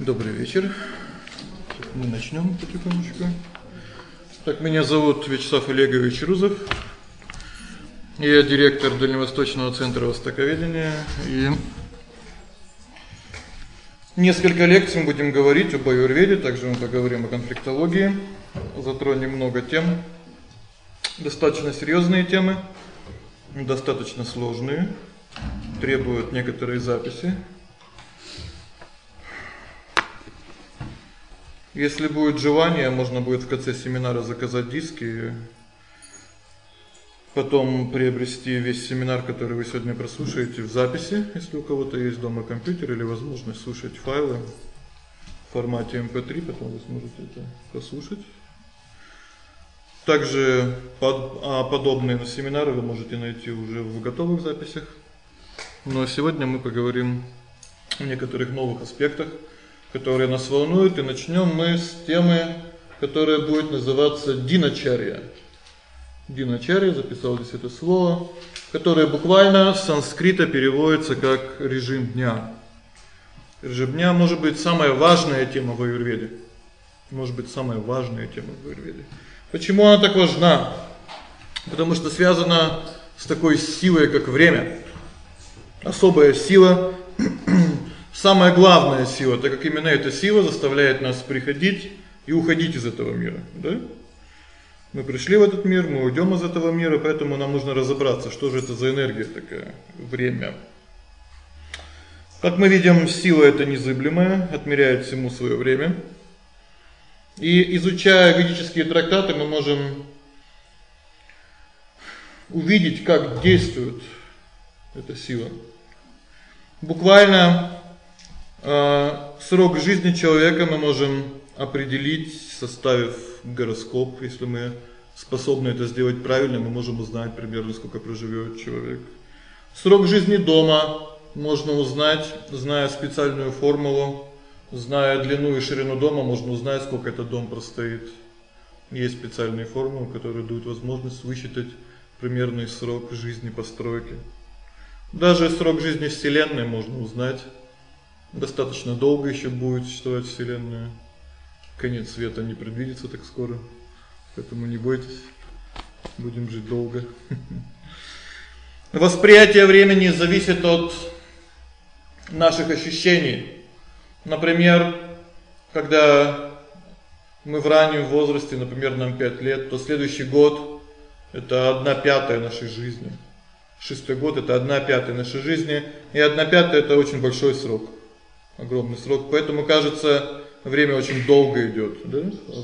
Добрый вечер. Мы начнём потихонечку. Так, меня зовут Вячеслав Олегович Рузов. Я директор Дальневосточного центра востоковедения и несколько лекций мы будем говорить об аюрведе, также мы поговорим о конфликтологии, затронем много тем. Достаточно серьёзные темы, достаточно сложные, требуют некоторые записи. Если будет желание, можно будет в конце семинара заказать диски потом приобрести весь семинар, который вы сегодня прослушаете в записи, если у кого-то есть дома компьютер или возможность слушать файлы в формате MP3, потом вы сможете это послушать. Также под а подобные на семинары вы можете найти уже в готовых записях. Но сегодня мы поговорим о некоторых новых аспектах которые нас волнуют, и начнём мы с темы, которая будет называться диначарья. Диначарья записал здесь это слово, которое буквально с санскрита переводится как режим дня. Режим дня может быть самая важная тема в аюрведе. Может быть, самая важная тема в аюрведе. Почему она так важна? Потому что связана с такой силой, как время. Особая сила самая главная сила, так как именно эта сила заставляет нас приходить и уходить из этого мира, да? Мы пришли в этот мир, мы уйдём из этого мира, поэтому нам нужно разобраться, что же это за энергия такая, время. Как мы видим, сила эта незыблемая, отмеряет всему своё время. И изучая ведические трактаты, мы можем увидеть, как действует эта сила. Буквально срок жизни человека мы можем определить, составив гороскоп, если мы способны это сделать правильно, мы можем узнать примерно сколько проживёт человек. Срок жизни дома можно узнать, зная специальную формулу, зная длину и ширину дома, можно узнать, сколько этот дом простоит. Есть специальные формулы, которые дают возможность высчитать примерный срок жизни постройки. Даже срок жизни вселенной можно узнать Достаточно долго ещё будет существовать вселенная. Конец света не предвидится так скоро. Поэтому не бойтесь. Будем жить долго. Восприятие времени зависит от наших ощущений. Например, когда мы в раннем возрасте, например, нам 5 лет, то следующий год это 1/5 нашей жизни. Шестой год это 1/5 нашей жизни, и 1/5 это очень большой срок огромный срок. Поэтому, кажется, время очень долго идёт, да?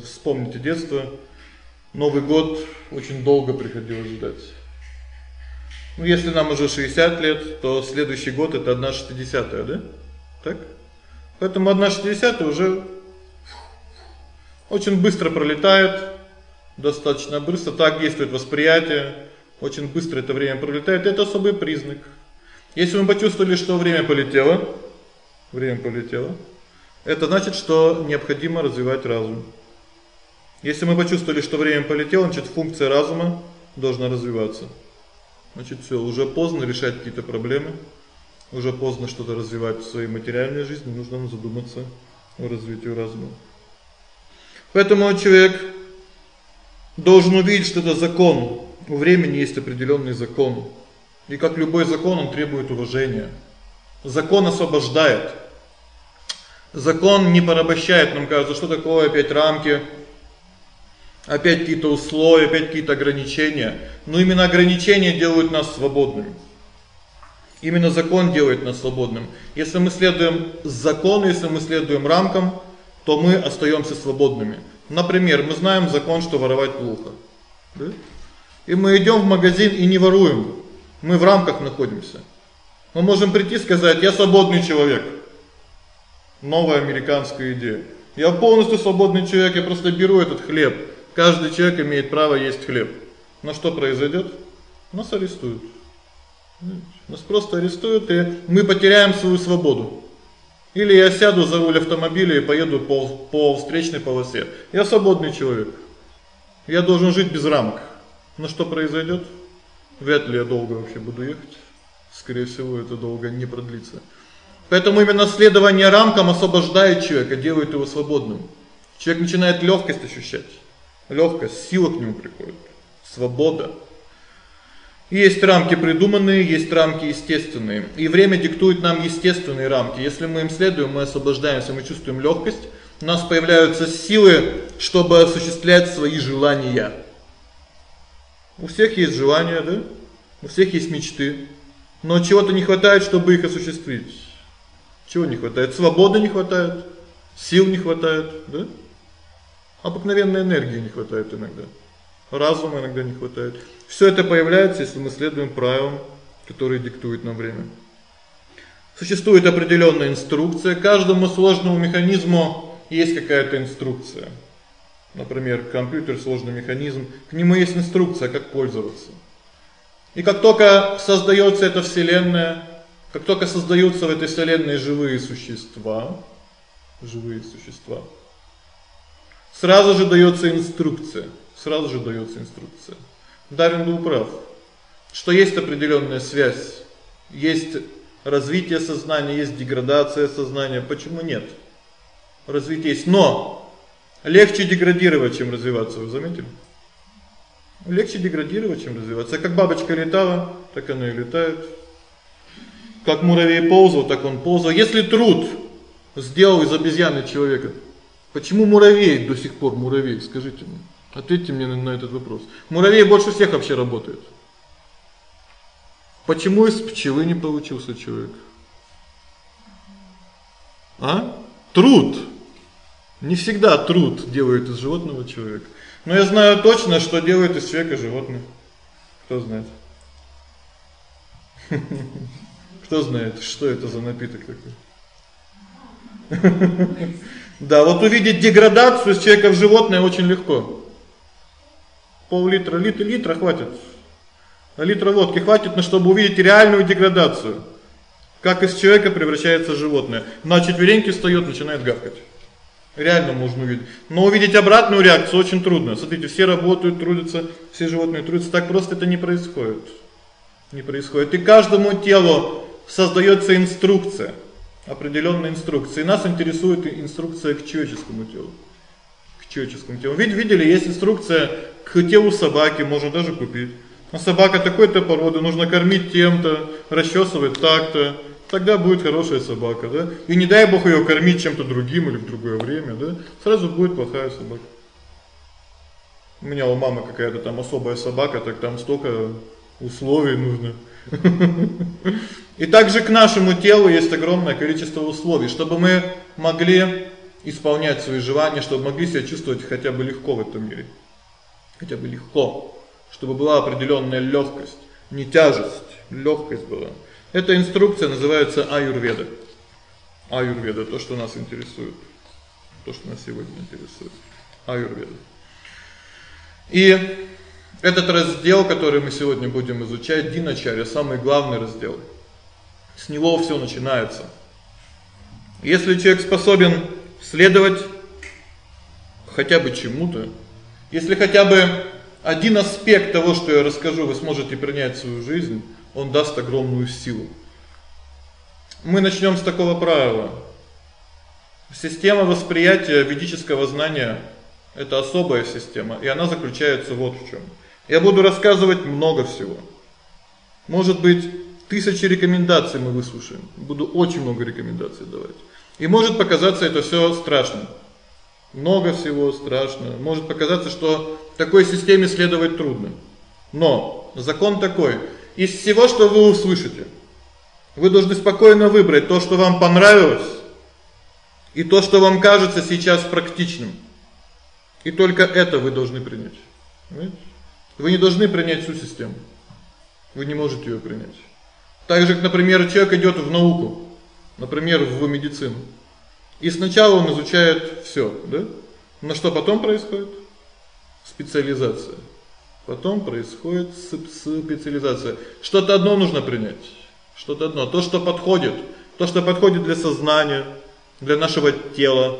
Вспомните детство. Новый год очень долго приходилось ждать. Ну, если нам уже 60 лет, то следующий год это 1/60, да? Так? Поэтому 1/60 уже очень быстро пролетает, достаточно быстро так действует восприятие. Очень быстро это время пролетает. Это особый признак. Если мы почувствовали, что время полетело, время полетело. Это значит, что необходимо развивать разум. Если мы почувствовали, что время полетело, значит, функция разума должна развиваться. Значит, всё, уже поздно решать какие-то проблемы. Уже поздно что-то развивать в своей материальной жизни, нужно задуматься о развитии разума. Поэтому человек должен увидеть, что это закон. У времени есть определённый закон. И как любой закон, он требует уважения. Закон освобождает. Закон не порабощает, нам кажется, что такое опять рамки, опять какие-то условия, опять какие-то ограничения. Но именно ограничения делают нас свободными. Именно закон делает нас свободным. Если мы следуем закону, если мы следуем рамкам, то мы остаёмся свободными. Например, мы знаем закон, что воровать плохо. Да? И мы идём в магазин и не воруем. Мы в рамках находимся. Мы можем прийти и сказать: "Я свободный человек". Новая американская идея. Я полностью свободный человек, я просто беру этот хлеб. Каждый человек имеет право есть хлеб. Но что произойдёт? Нас арестуют. Нас просто арестуют, и мы потеряем свою свободу. Или я сяду за руль автомобиля и поеду по по встречной полосе. Я свободный человек. Я должен жить без рамок. Но что произойдёт? Вряд ли я долго вообще буду ехать. Скорее всего, это долго не продлится. Поэтому именно следование рамкам освобождает человека, делает его свободным. Человек начинает легкость ощущать. Легкость, сила к нему приходит, свобода. Есть рамки придуманные, есть рамки естественные. И время диктует нам естественные рамки. Если мы им следуем, мы освобождаемся, мы чувствуем легкость, у нас появляются силы, чтобы осуществлять свои желания. У всех есть желания, да? У всех есть мечты. Но чего-то не хватает, чтобы их осуществить. Чего не хватает? Свободы не хватает, сил не хватает, да? Обыкновенной энергии не хватает иногда. Разума иногда не хватает. Всё это появляется, если мы следуем правилам, которые диктует нам время. Существует определённая инструкция, каждому сложному механизму есть какая-то инструкция. Например, компьютер сложный механизм, к нему есть инструкция, как пользоваться. И как только создаётся эта вселенная, как только создаются в этой вселенной живые существа, живые существа, сразу же даётся инструкция, сразу же даётся инструкция. Дарвин был прав, что есть определённая связь, есть развитие сознания, есть деградация сознания. Почему нет? Развитие есть, но легче деградировать, чем развиваться, вы заметили? Легче деградировать, чем развиваться. Как бабочка летала, так она и летает. Как муравей ползал, так он ползал. Если труд сделал из обезьяны человека, почему муравей до сих пор муравей, скажите мне? Ответьте мне на этот вопрос. Муравей больше всех вообще работает. Почему из пчелы не получился человек? А? Труд. Не всегда труд делает из животного человека. Но я знаю точно, что делает из человека животное. Кто знает? Кто знает, что это за напиток такой? Да, вот увидеть деградацию с человека в животное очень легко. Пол-литра, литр, литра хватит. Литра водки хватит, на чтобы увидеть реальную деградацию. Как из человека превращается животное. На четвереньки встаёт, начинает гавкать. Реально можно увидеть. Но увидеть обратную реакцию очень трудно. Смотрите, все работают, трудятся, все животные трудятся, так просто это не происходит. Не происходит. И каждому телу создаётся инструкция, определённая инструкция. И нас интересует инструкция к человеческому телу. К человеческому телу. Ведь видели, есть инструкция к телу собаки, можно даже купить. А собака такой-то породы, нужно кормить тем-то, расчесывать так-то тогда будет хорошая собака, да? И не дай Бог её кормить чем-то другим или в другое время, да? Сразу будет плохая собака. У меня у мамы какая-то там особая собака, так там столько условий нужно. И также к нашему телу есть огромное количество условий, чтобы мы могли исполнять свои желания, чтобы могли себя чувствовать хотя бы легко в этом мире. Хотя бы легко, чтобы была определённая лёгкость, не тяжесть, лёгкость была. Эта инструкция называется аюрведа. Аюрведа то, что нас интересует. То, что нас сегодня интересует. Аюрведа. И этот раздел, который мы сегодня будем изучать, Диначарья, самый главный раздел. С него всё начинается. Если человек способен следовать хотя бы чему-то, если хотя бы один аспект того, что я расскажу, вы сможете принять в свою жизнь, он даст огромную силу. Мы начнём с такого правила. Система восприятия ведического знания это особая система, и она заключается вот в чём. Я буду рассказывать много всего. Может быть, тысячи рекомендаций мы выслушаем. Буду очень много рекомендаций давать. И может показаться это всё страшным. Много всего страшно. Может показаться, что такой системе следовать трудно. Но закон такой: из всего, что вы услышите, вы должны спокойно выбрать то, что вам понравилось, и то, что вам кажется сейчас практичным. И только это вы должны принять. Понимаете? Вы не должны принять всю систему. Вы не можете её принять. Так же, как, например, человек идёт в науку, например, в медицину. И сначала он изучает всё, да? Но что потом происходит? Специализация. Потом происходит специализация. Что-то одно нужно принять. Что-то одно, то, что подходит, то, что подходит для сознания, для нашего тела,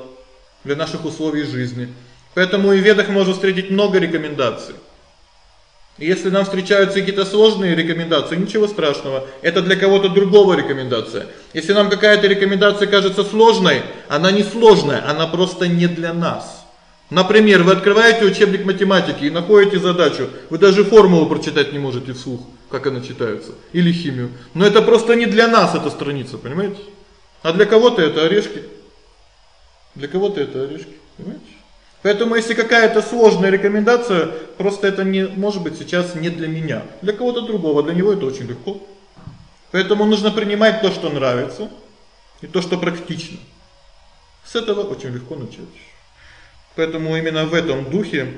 для наших условий жизни. Поэтому и в ведах можно встретить много рекомендаций. Если нам встречаются какие-то сложные рекомендации, ничего страшного. Это для кого-то другого рекомендация. Если нам какая-то рекомендация кажется сложной, она не сложная, она просто не для нас. Например, вы открываете учебник математики и находите задачу. Вы даже формулу прочитать не можете вслух, как она читается, или химию. Но это просто не для нас эта страница, понимаете? А для кого-то это орешки. Для кого-то это орешки, понимаете? Поэтому если какая-то сложная рекомендация, просто это не может быть сейчас не для меня. Для кого-то другого, для него это очень легко. Поэтому нужно принимать то, что нравится, и то, что практично. С этого очень легко начать. Поэтому именно в этом духе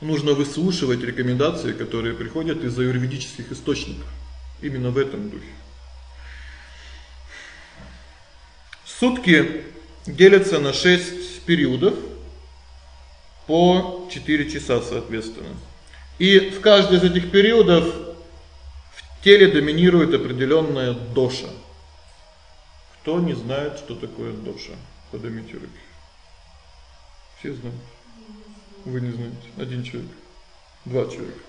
нужно выслушивать рекомендации, которые приходят из аюрведических источников. Именно в этом духе. Сутки делятся на 6 периодов по 4 часа соответственно. И в каждый из этих периодов в теле доминирует определённая доша. Кто не знает, что такое доша? Поднимите руки. Все знают. Вы не знаете. Один человек. Два человека.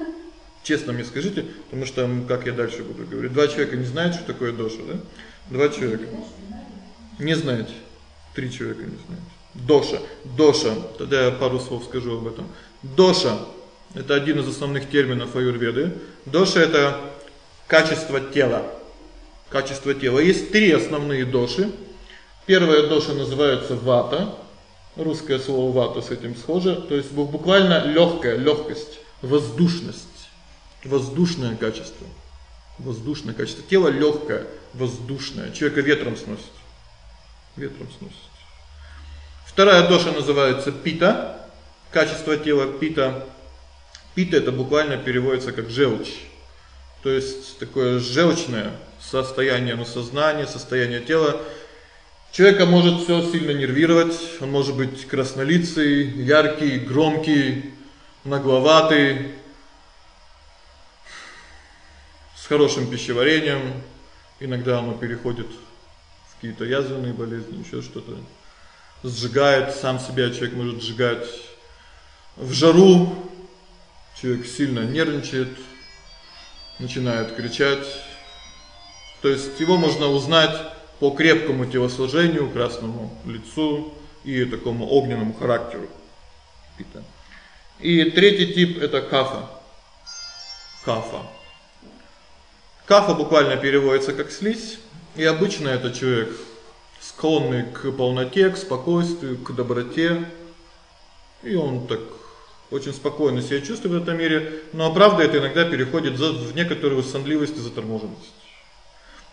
Честно мне скажите, потому что как я дальше буду говорить. Два человека не знают, что такое доша, да? Два человека. Не знаете. Три человека не знают. Доша. Доша. Тогда я пару слов скажу об этом. Доша это один из основных терминов аюрведы. Доша это качество тела. Качество тела. Есть три основные доши. Первая доша называется вата. Русское слово вата с этим схоже, то есть буквально лёгкая, лёгкость, воздушность. Воздушное качество. Воздушное качество. Тело лёгкое, воздушное. Человека ветром сносит. Ветром сносит. Вторая доша называется пита. Качество тела пита. Пита это буквально переводится как желчь. То есть такое желчное состояние на сознание, состояние тела. Человека может всё сильно нервировать, он может быть краснолицый, яркий, громкий, нагловатый, с хорошим пищеварением. Иногда оно переходит в какие-то язвенные болезни, ещё что-то. Сжигает сам себя человек может сжигать. В жару человек сильно нервничает, начинает кричать. То есть его можно узнать по крепкому телосложению, красному лицу и такому огненному характеру. Пита. И третий тип это кафа. Кафа. Кафа буквально переводится как слизь, и обычно это человек склонный к полноте, к спокойствию, к доброте. И он так очень спокойно себя чувствует в этом мире, но правда это иногда переходит в некоторую сонливость и заторможенность.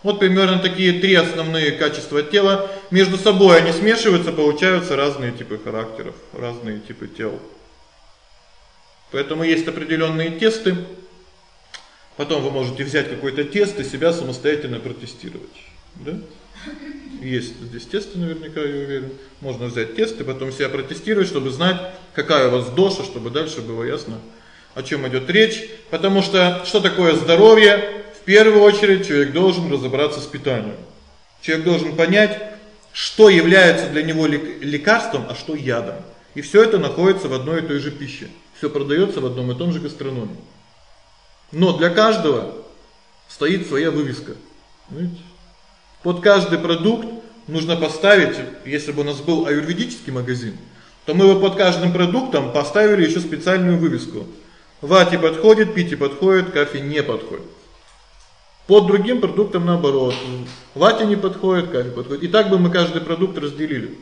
Вот примерно такие три основные качества тела, между собой они смешиваются, получаются разные типы характеров, разные типы тел. Поэтому есть определённые тесты. Потом вы можете взять какой-то тест и себя самостоятельно протестировать, да? Есть здесь тесты, наверняка, я уверен. Можно взять тест и потом себя протестировать, чтобы знать, какая у вас доша, чтобы дальше было ясно, о чём идёт речь, потому что что такое здоровье? В первую очередь человек должен разобраться с питанием. Человек должен понять, что является для него лекарством, а что ядом. И всё это находится в одной и той же пище. Всё продаётся в одном и том же гастрономе. Но для каждого стоит своя вывеска. Знаете? Под каждый продукт нужно поставить, если бы у нас был аюрведический магазин, то мы бы под каждым продуктом поставили ещё специальную вывеску. Вате подходит, пите подходит, кофе не подходит. Под другим продуктом наоборот. Вате не подходит, кофе подходит. И так бы мы каждый продукт разделили.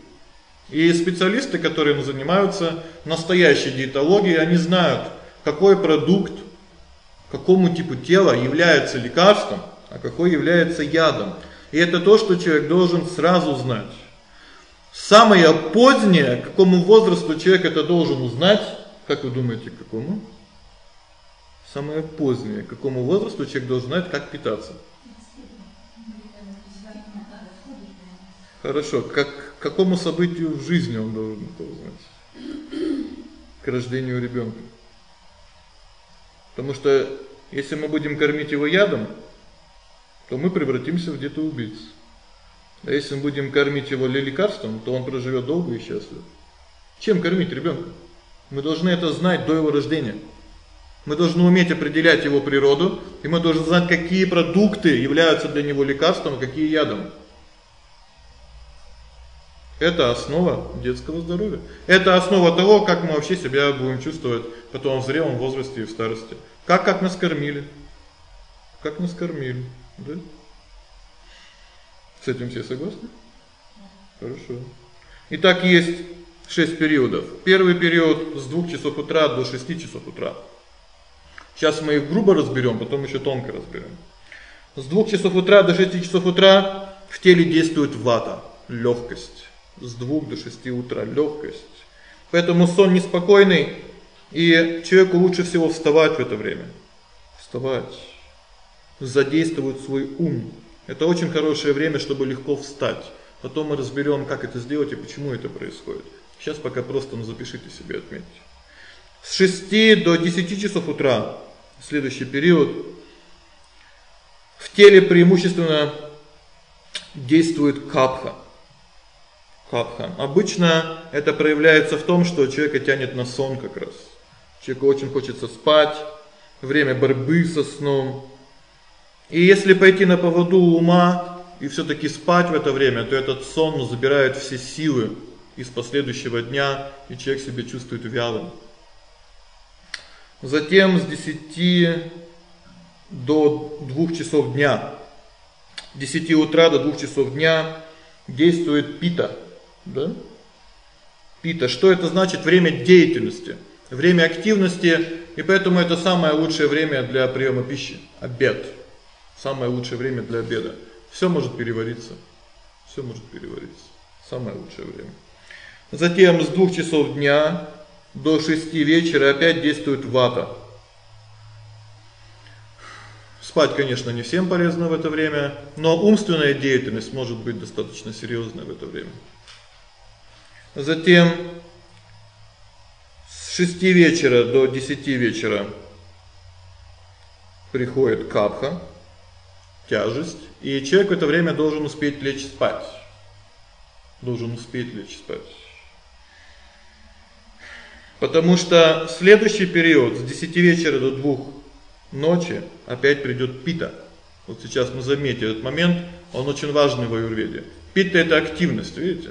И специалисты, которые занимаются настоящей диетологией, они знают, какой продукт какому типу тела является лекарством, а какой является ядом. И это то, что человек должен сразу знать. Самое позднее, к какому возрасту человек это должен узнать, как вы думаете, к какому? Самое позднее, к какому возрасту человек должен знать, как питаться. Хорошо, как к какому событию в жизни он должен это узнать? К рождению ребёнка. Потому что если мы будем кормить его ядом, то мы превратимся в детоубийц. А если мы будем кормить его лекарством, то он проживёт долго и счастливо. Чем кормить ребёнка? Мы должны это знать до его рождения. Мы должны уметь определять его природу, и мы должны знать, какие продукты являются для него лекарством, а какие ядом. Это основа детского здоровья. Это основа того, как мы вообще себя будем чувствовать потом в зрелом возрасте и в старости. Как как нас кормили? Как нас кормили, да? С этим все согласны? Хорошо. Итак, есть шесть периодов. Первый период с 2 часов утра до 6 часов утра. Сейчас мы их грубо разберем, потом еще тонко разберем. С 2 часов утра до 6 часов утра в теле действует вата, легкость. С 2 до 6 утра легкость. Поэтому сон неспокойный, и человеку лучше всего вставать в это время. Вставать. Задействовать свой ум. Это очень хорошее время, чтобы легко встать. Потом мы разберем, как это сделать и почему это происходит. Сейчас пока просто ну, запишите себе, отметьте. С 6 до 10 часов утра следующий период в теле преимущественно действует капха. Капха. Обычно это проявляется в том, что человека тянет на сон как раз. Человеку очень хочется спать, время борьбы со сном. И если пойти на поводу ума и все таки спать в это время, то этот сон забирает все силы из последующего дня, и человек себя чувствует вялым. Затем с 10 до 2 часов дня, 10 утра до 2 часов дня действует пита, да? Пита, что это значит? Время деятельности, время активности, и поэтому это самое лучшее время для приема пищи, обед. Самое лучшее время для обеда. Все может перевариться. Все может перевариться. Самое лучшее время. Затем с 2 часов дня до 6 вечера опять действует вата. Спать, конечно, не всем полезно в это время, но умственная деятельность может быть достаточно серьёзной в это время. Затем с 6 вечера до 10 вечера приходит капха, тяжесть, и человек в это время должен успеть лечь спать. Должен успеть лечь спать. Потому что следующий период с 10 вечера до 2 ночи опять придёт пита. Вот сейчас мы заметим этот момент, он очень важный в аюрведе. Пита это активность, видите?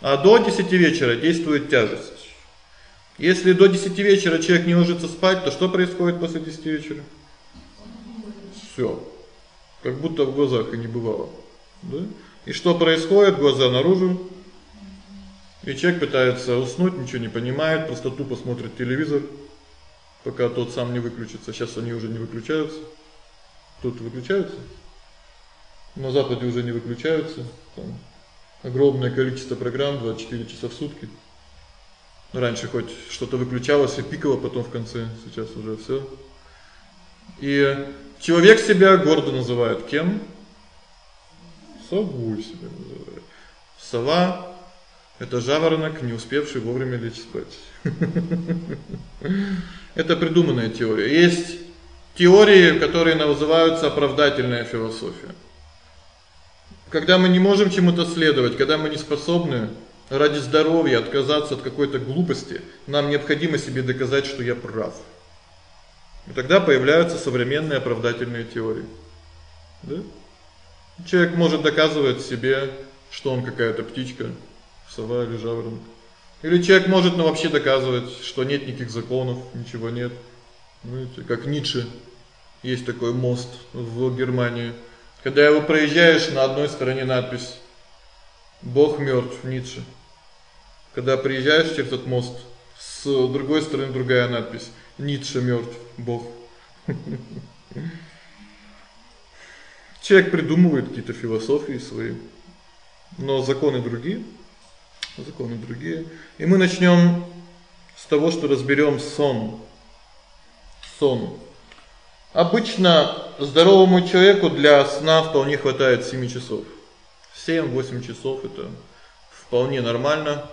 А до 10 вечера действует тяжесть. Если до 10 вечера человек не ложится спать, то что происходит после 10 вечера? Всё. Как будто в глазах и не бывало. Да? И что происходит? Глаза наружу, и человек пытается уснуть, ничего не понимает, просто тупо смотрит телевизор, пока тот сам не выключится. Сейчас они уже не выключаются. Тут выключаются. На западе уже не выключаются. Там огромное количество программ 24 часа в сутки. Раньше хоть что-то выключалось и пикало потом в конце, сейчас уже всё. И человек себя гордо называет кем? Совой себя называет. Сова это жаворонок, не успевший вовремя лечь спать. Это придуманная теория. Есть теории, которые называются оправдательная философия. Когда мы не можем чему-то следовать, когда мы не способны ради здоровья отказаться от какой-то глупости, нам необходимо себе доказать, что я прав. И тогда появляются современные оправдательные теории. Да? Человек может доказывать себе, что он какая-то птичка, сова или жаворонок. Или человек может ну вообще доказывать, что нет никаких законов, ничего нет. Знаете, как Ницше. Есть такой мост в Германии. Когда его проезжаешь, на одной стороне надпись Бог мёртв, Ницше. Когда приезжаешь через этот мост, с другой стороны другая надпись Ницше мёртв, Бог. Человек придумывает какие-то философии свои, но законы другие законы другие. И мы начнём с того, что разберём сон. Сон. Обычно здоровому человеку для сна вполне хватает 7 часов. 7-8 часов это вполне нормально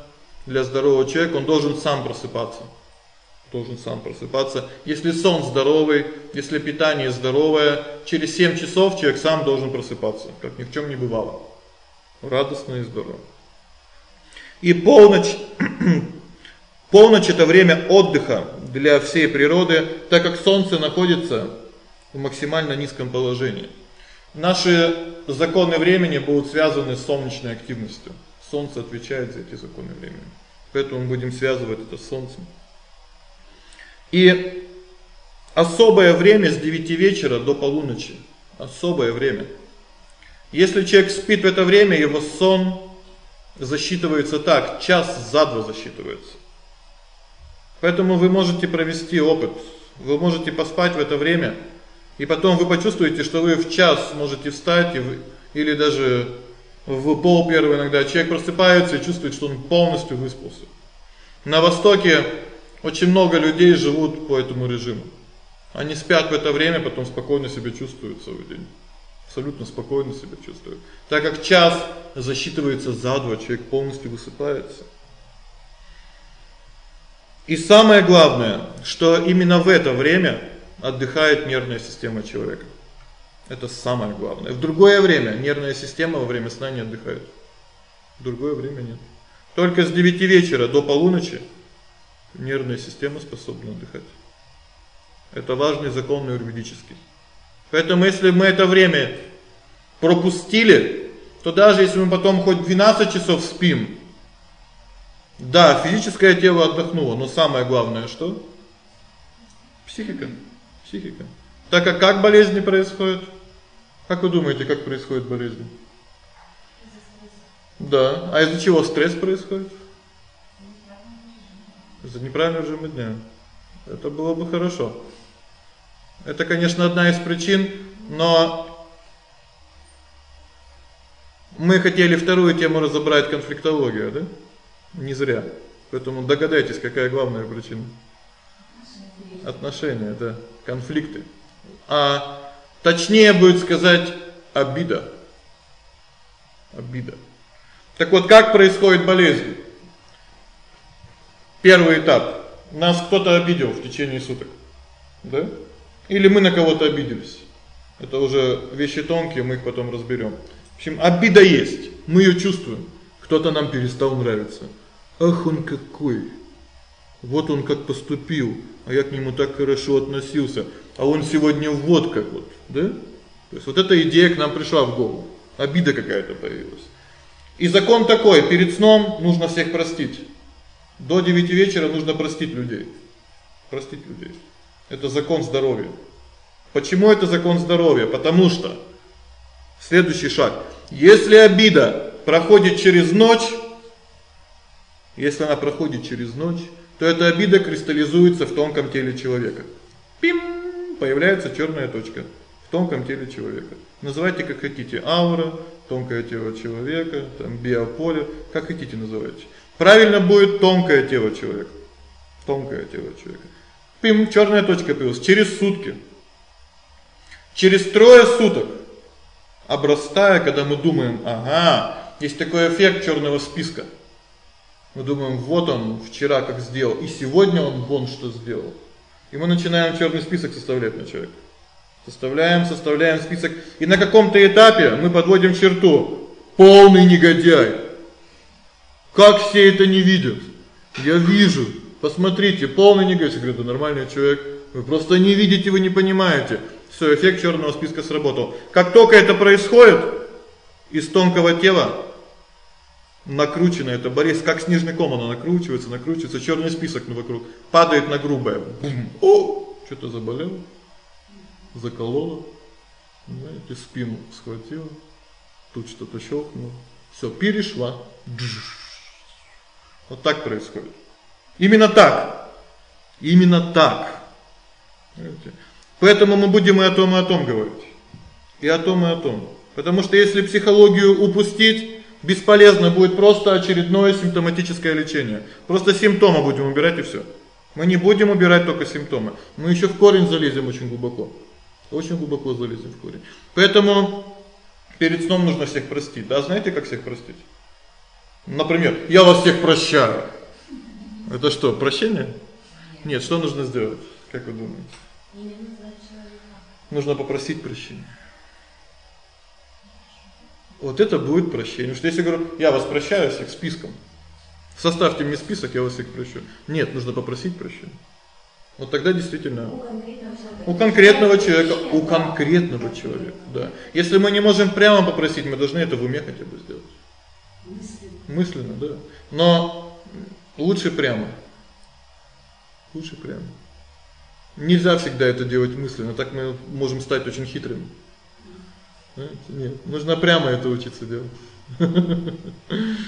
для здорового человека. Он должен сам просыпаться. Должен сам просыпаться. Если сон здоровый, если питание здоровое, через 7 часов человек сам должен просыпаться, как ни в чём не бывало. Радостно и здорово. И полночь полночь это время отдыха для всей природы, так как солнце находится в максимально низком положении. Наши законы времени будут связаны с солнечной активностью. Солнце отвечает за эти законы времени. Поэтому мы будем связывать это с солнцем. И особое время с 9 вечера до полуночи. Особое время. Если человек спит в это время, его сон засчитывается так, час за два засчитывается. Поэтому вы можете провести опыт. Вы можете поспать в это время, и потом вы почувствуете, что вы в час можете встать и вы, или даже в пол первого иногда человек просыпается и чувствует, что он полностью выспался. На востоке очень много людей живут по этому режиму. Они спят в это время, потом спокойно себя чувствуют целый день. Абсолютно спокойно себя чувствуют. Так как час засчитывается за два, человек полностью высыпается. И самое главное, что именно в это время отдыхает нервная система человека. Это самое главное. В другое время нервная система во время сна не отдыхает. В другое время нет. Только с 9 вечера до полуночи нервная система способна отдыхать. Это важный закон юридический. Поэтому если мы это время пропустили, то даже если мы потом хоть 12 часов спим, да, физическое тело отдохнуло, но самое главное что? Психика. Психика. Так как как болезни происходят? Как вы думаете, как происходит болезнь? Да. А из-за чего стресс происходит? Из-за неправильного режима дня. Это было бы хорошо. Это, конечно, одна из причин, но мы хотели вторую тему разобрать конфликтологию, да? Не зря. Поэтому догадайтесь, какая главная причина. Отношения, да, конфликты. А точнее будет сказать обида. Обида. Так вот, как происходит болезнь? Первый этап. Нас кто-то обидел в течение суток. Да? Или мы на кого-то обиделись. Это уже вещи тонкие, мы их потом разберём. В общем, обида есть. Мы её чувствуем. Кто-то нам перестал нравиться. Ах, он какой. Вот он как поступил, а я к нему так хорошо относился, а он сегодня вот как вот, да? То есть вот эта идея к нам пришла в голову. Обида какая-то появилась. И закон такой: перед сном нужно всех простить. До 9 вечера нужно простить людей. Простить людей. Это закон здоровья. Почему это закон здоровья? Потому что следующий шаг. Если обида проходит через ночь, если она проходит через ночь, то эта обида кристаллизуется в тонком теле человека. Пим, появляется черная точка в тонком теле человека. Называйте как хотите: аура, тонкое тело человека, там биополе, как хотите называйте. Правильно будет тонкое тело человека. Тонкое тело человека. Пим, черная точка появилась через сутки. Через трое суток обрастая, когда мы думаем: "Ага, есть такой эффект черного списка". Мы думаем: "Вот он вчера как сделал, и сегодня он вон что сделал". И мы начинаем черный список составлять на человека. Составляем, составляем список, и на каком-то этапе мы подводим черту: полный негодяй. Как все это не видят? Я вижу. Посмотрите, полный негатив, говорит, да нормальный человек. Вы просто не видите, вы не понимаете. Всё, эффект чёрного списка сработал. Как только это происходит, из тонкого тела накручена эта болезнь, как снежный ком она накручивается, накручивается, чёрный список на вокруг, падает на грубое. Бум. О, что-то заболело. Закололо. Знаете, спину схватило. Тут что-то щелкнуло. Всё, перешла. Вот так происходит. Именно так. Именно так. Поэтому мы будем и о том, и о том говорить. И о том, и о том. Потому что если психологию упустить, бесполезно будет просто очередное симптоматическое лечение. Просто симптомы будем убирать и всё. Мы не будем убирать только симптомы. Мы ещё в корень залезем очень глубоко. Очень глубоко залезем в корень. Поэтому перед сном нужно всех простить. Да, знаете, как всех простить? Например, я вас всех прощаю. Это что, прощение? Нет, что нужно сделать? Как вы думаете? Нужно попросить прощения. Вот это будет прощение. Что если я говорю: "Я вас прощаю всех списком". Составьте мне список, я вас всех прощу. Нет, нужно попросить прощения. Вот тогда действительно у конкретного человека, у конкретного человека, да. Если мы не можем прямо попросить, мы должны это в уме хотя бы сделать. Мысленно, да. Но лучше прямо. Лучше прямо. Нельзя всегда это делать мысленно, так мы можем стать очень хитрыми. Нет, нужно прямо это учиться делать.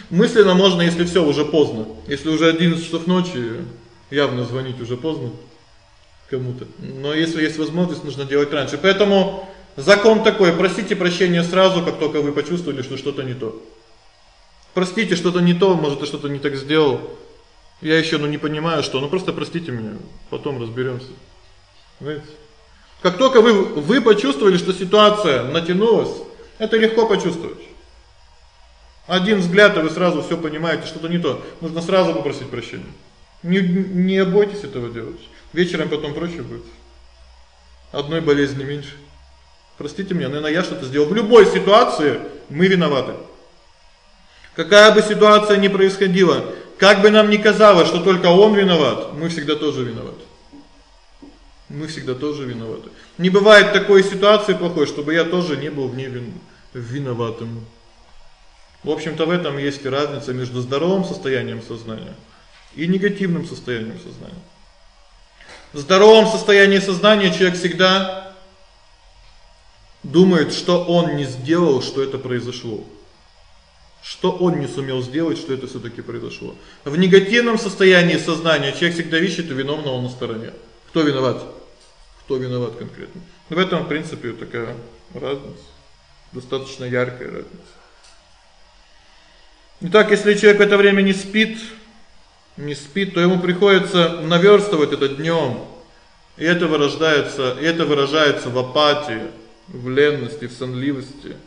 Мысленно можно, если всё уже поздно. Если уже 11 часов ночи, явно звонить уже поздно кому-то. Но если есть возможность, нужно делать раньше. Поэтому закон такой: просите прощения сразу, как только вы почувствовали, что что-то не то. Простите, что-то не то, может, я что-то не так сделал. Я ещё ну не понимаю, что, ну просто простите меня, потом разберёмся. Знаете? Как только вы вы почувствовали, что ситуация натянулась, это легко почувствовать. Один взгляд, и вы сразу всё понимаете, что-то не то. Нужно сразу попросить прощения. Не не бойтесь этого делать. Вечером потом проще будет. Одной болезни меньше. Простите меня, наверное, я что-то сделал. В любой ситуации мы виноваты. Какая бы ситуация ни происходила, как бы нам ни казалось, что только он виноват, мы всегда тоже виноваты. Мы всегда тоже виноваты. Не бывает такой ситуации плохой, чтобы я тоже не был в ней виноватым. В общем-то, в этом есть и разница между здоровым состоянием сознания и негативным состоянием сознания. В здоровом состоянии сознания человек всегда думает, что он не сделал, что это произошло. Что он не сумел сделать, что это всё-таки произошло. В негативном состоянии сознания человек всегда ищет виновного на стороне. Кто виноват? Кто виноват конкретно? В этом, в принципе, такая разница, достаточно яркая разница. Итак, если человек это время не спит, не спит, то ему приходится наверстывать это днём. И это вырождается, и это выражается в апатии, в ленности, в сонливости.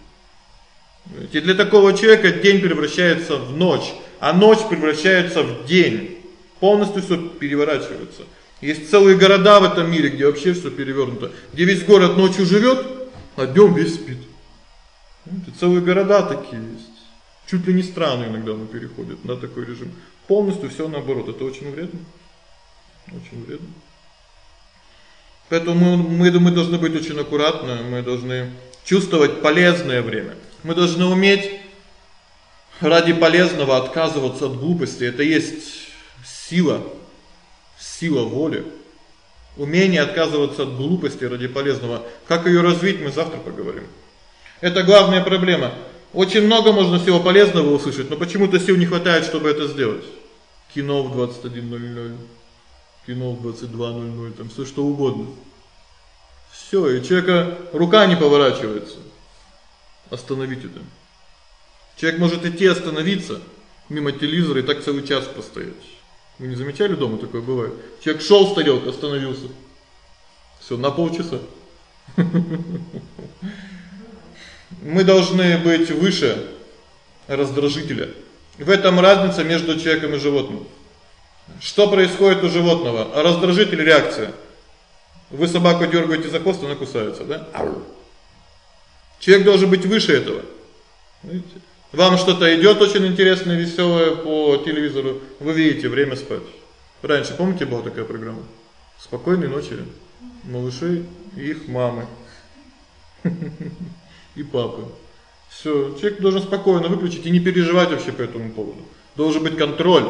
И для такого человека день превращается в ночь, а ночь превращается в день. Полностью всё переворачивается. Есть целые города в этом мире, где вообще всё перевёрнуто, где весь город ночью живёт, а днём весь спит. Это целые города такие есть. Чуть ли не страны иногда мы переходят на такой режим. Полностью всё наоборот. Это очень вредно. Очень вредно. Поэтому мы мы мы должны быть очень аккуратны, мы должны чувствовать полезное время. Мы должны уметь ради полезного отказываться от глупости. Это есть сила, сила воли. Умение отказываться от глупости ради полезного. Как её развить, мы завтра поговорим. Это главная проблема. Очень много можно всего полезного услышать, но почему-то сил не хватает, чтобы это сделать. Кино в 21:00, кино в 22:00, там всё что угодно. Всё, и человека рука не поворачивается остановить это. Человек может идти остановиться мимо телевизора и так целый час постоять. Вы не замечали дома такое бывает? Человек шёл с тарелкой, остановился. Всё, на полчаса. Мы должны быть выше раздражителя. В этом разница между человеком и животным. Что происходит у животного? Раздражитель реакция. Вы собаку дёргаете за хвост, она кусается, да? Человек должен быть выше этого. Видите? Вам что-то идёт очень интересное, весёлое по телевизору, вы видите, время спать. Раньше, помните, была такая программа? Спокойной ночи малышей и их мамы и папы. Всё, человек должен спокойно выключить и не переживать вообще по этому поводу. Должен быть контроль.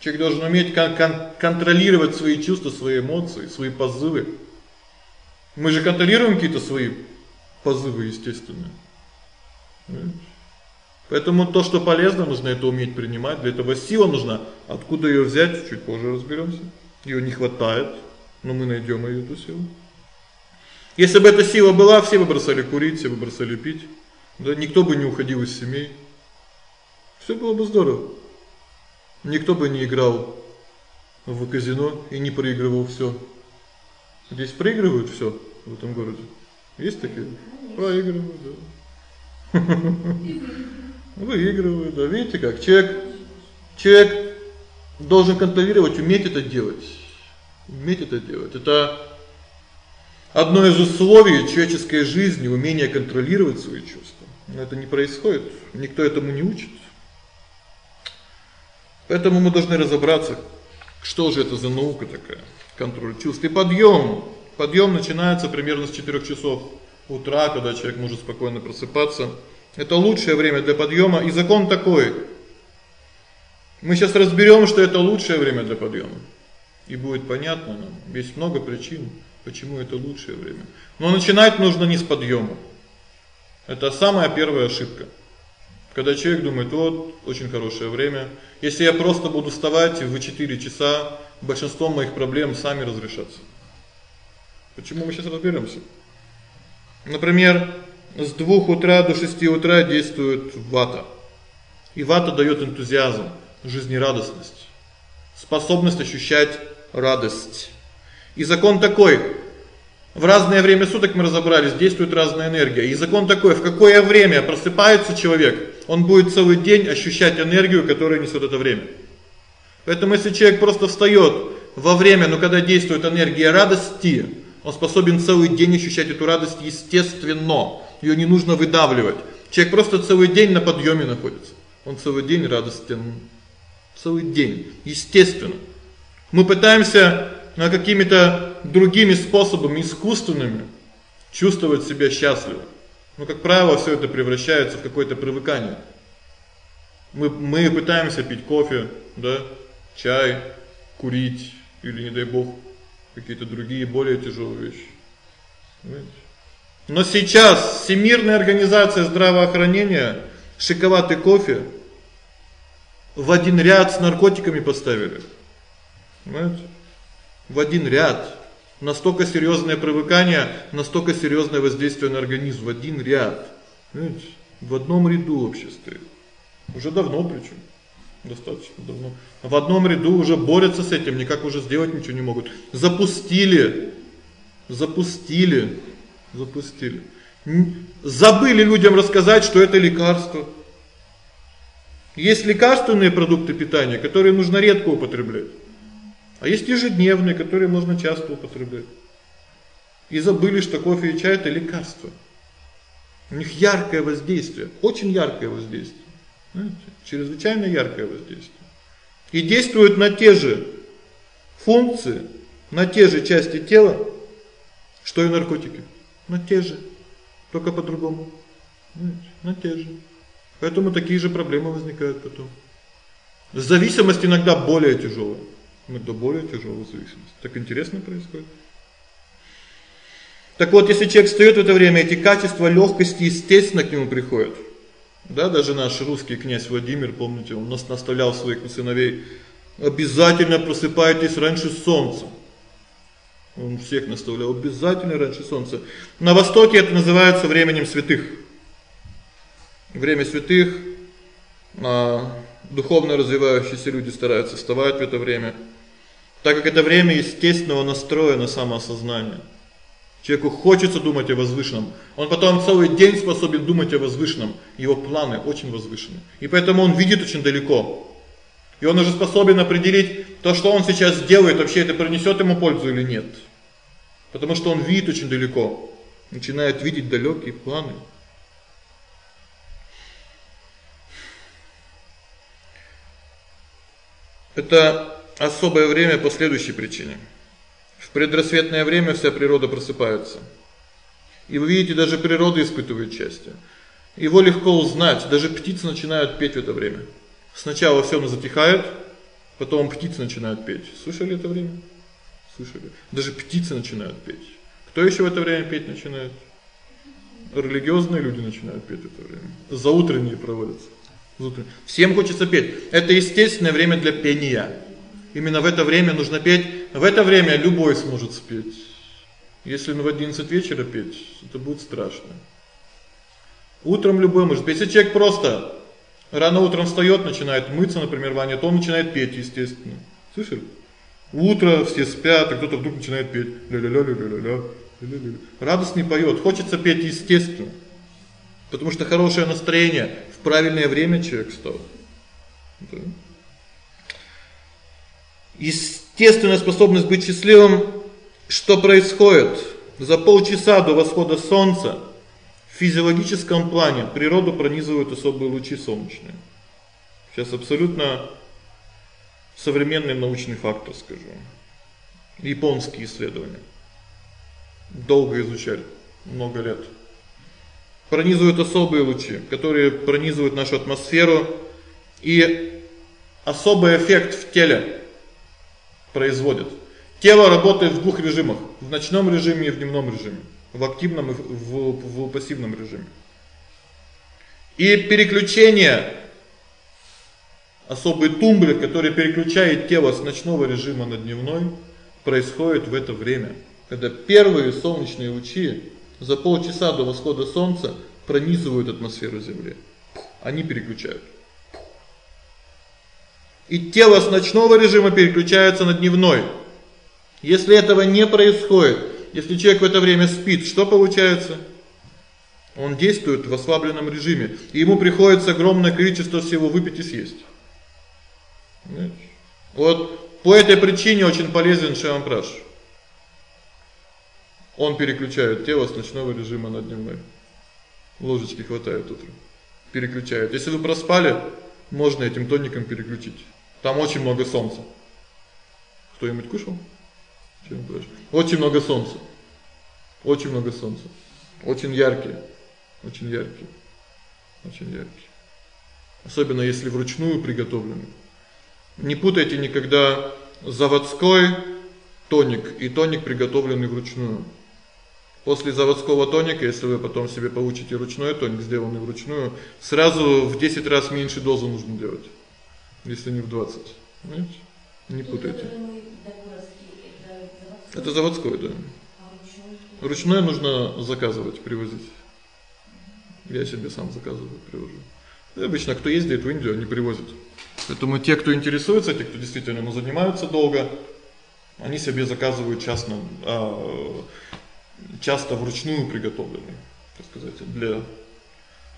Человек должен уметь кон кон контролировать свои чувства, свои эмоции, свои позывы. Мы же контролируем какие-то свои позывы, естественно. Поэтому то, что полезно, нужно это уметь принимать. Для этого сила нужна. Откуда её взять, чуть позже разберёмся. Её не хватает, но мы найдём её эту силу. Если бы эта сила была, все бы бросали курить, все бы бросали пить. Да никто бы не уходил из семей. Всё было бы здорово. Никто бы не играл в казино и не проигрывал всё. Здесь проигрывают всё в этом городе. Есть такие? Проигрывают, да. Выигрывают, да. Видите как? Человек человек должен контролировать, уметь это делать. Уметь это делать. Это одно из условий человеческой жизни умение контролировать свои чувства. Но это не происходит, никто этому не учит. Поэтому мы должны разобраться, Что же это за наука такая? Контроль чувств и подъем. Подъем начинается примерно с 4 часов утра, когда человек может спокойно просыпаться. Это лучшее время для подъема, и закон такой. Мы сейчас разберем, что это лучшее время для подъема. И будет понятно нам. Есть много причин, почему это лучшее время. Но начинать нужно не с подъема. Это самая первая ошибка. Когда человек думает: "Вот, очень хорошее время. Если я просто буду вставать в 4 часа, большинство моих проблем сами разрешатся". Почему мы сейчас разберёмся? Например, с 2 утра до 6 утра действует вата. И вата даёт энтузиазм, жизнерадостность, способность ощущать радость. И закон такой: в разное время суток мы разобрались, действует разная энергия. И закон такой: в какое время просыпается человек, он будет целый день ощущать энергию, которая несёт это время. Поэтому если человек просто встаёт во время, ну когда действует энергия радости, он способен целый день ощущать эту радость естественно. Её не нужно выдавливать. Человек просто целый день на подъёме находится. Он целый день радостен. Целый день, естественно. Мы пытаемся на какими-то другими способами искусственными чувствовать себя счастливым. Но как правило, всё это превращается в какое-то привыкание. Мы мы пытаемся пить кофе, да, чай, курить или не дай бог какие-то другие более тяжёлые вещи. Понимаете? Но сейчас Всемирная организация здравоохранения шоколад кофе в один ряд с наркотиками поставили. Понимаете? В один ряд. Настолько серьёзное привыкание, настолько серьёзное воздействие на организм в один ряд. Понимаете? В одном ряду вообще стоит. Уже давно причём. Достаточно давно. В одном ряду уже борются с этим, никак уже сделать ничего не могут. Запустили. Запустили. Запустили. Забыли людям рассказать, что это лекарство. Есть лекарственные продукты питания, которые нужно редко употреблять. А есть ежедневные, которые можно часто употреблять. И забыли, что кофе и чай это лекарство. У них яркое воздействие, очень яркое воздействие. Знаете, чрезвычайно яркое воздействие. И действуют на те же функции, на те же части тела, что и наркотики. На те же, только по-другому. На те же. Поэтому такие же проблемы возникают потом. Зависимость иногда более тяжелая иногда более тяжелая зависимость. Так интересно происходит. Так вот, если человек встаёт в это время, эти качества лёгкости естественно к нему приходят. Да, даже наш русский князь Владимир, помните, он нас наставлял своих сыновей: обязательно просыпайтесь раньше солнца. Он всех наставлял обязательно раньше солнца. На востоке это называется временем святых. Время святых. А духовно развивающиеся люди стараются вставать в это время так как это время естественного настроя на самоосознание. Человеку хочется думать о возвышенном. Он потом целый день способен думать о возвышенном. Его планы очень возвышенные. И поэтому он видит очень далеко. И он уже способен определить то, что он сейчас делает, вообще это принесёт ему пользу или нет. Потому что он видит очень далеко. Начинает видеть далёкие планы. Это особое время по следующей причине. Предрассветное время вся природа просыпается. И вы видите, даже природа испытывает счастье. Его легко узнать, даже птицы начинают петь в это время. Сначала всё затихает, потом птицы начинают петь. Слышали это время? Слышали? Даже птицы начинают петь. Кто ещё в это время петь начинает? Религиозные люди начинают петь в это время. За утренние проводятся. Всем хочется петь. Это естественное время для пения. Именно в это время нужно петь. В это время любой сможет спеть. Если в 11 вечера петь, это будет страшно. Утром любой может петь. Если человек просто рано утром встаёт, начинает мыться, например, Ваня, то он начинает петь, естественно. Слышали? Утро все спят, а кто-то вдруг начинает петь. Ля-ля-ля-ля-ля-ля. Радостно поёт, хочется петь естественно. Потому что хорошее настроение, в правильное время человек встал. Да. Естественная способность быть счастливым, что происходит? За полчаса до восхода солнца в физиологическом плане природу пронизывают особые лучи солнечные. Сейчас абсолютно современный научный фактор, скажу. Японские исследования. Долго изучали, много лет. Пронизывают особые лучи, которые пронизывают нашу атмосферу и особый эффект в теле производят. Тело работает в двух режимах: в ночном режиме и в дневном режиме, в активном и в, в, в пассивном режиме. И переключение особый тумблер, который переключает тело с ночного режима на дневной, происходит в это время, когда первые солнечные лучи за полчаса до восхода солнца пронизывают атмосферу Земли. Они переключают. И тело с ночного режима переключается на дневной. Если этого не происходит, если человек в это время спит, что получается? Он действует в ослабленном режиме, и ему приходится огромное количество всего выпить и съесть. Понимаете? Вот по этой причине очень полезен шампраш. Он переключает тело с ночного режима на дневной. Ложечки хватает утром. Переключает. Если вы проспали, можно этим тоником переключить. Там очень много солнца. Кто-нибудь кушал? Чем больше? Очень много солнца. Очень много солнца. Очень яркие. Очень яркие. Очень яркие. Особенно если вручную приготовленные. Не путайте никогда заводской тоник и тоник, приготовленный вручную. После заводского тоника, если вы потом себе получите ручной тоник, сделанный вручную, сразу в 10 раз меньше дозу нужно делать. Если не в 20. Понимаете? Не путайте. Это заводской, да. Ручной нужно заказывать, привозить. Я себе сам заказываю, привожу. И обычно кто ездит в Индию, они привозят. Поэтому те, кто интересуется, те, кто действительно ну, занимаются долго, они себе заказывают частно, а, часто вручную приготовленные, так сказать, для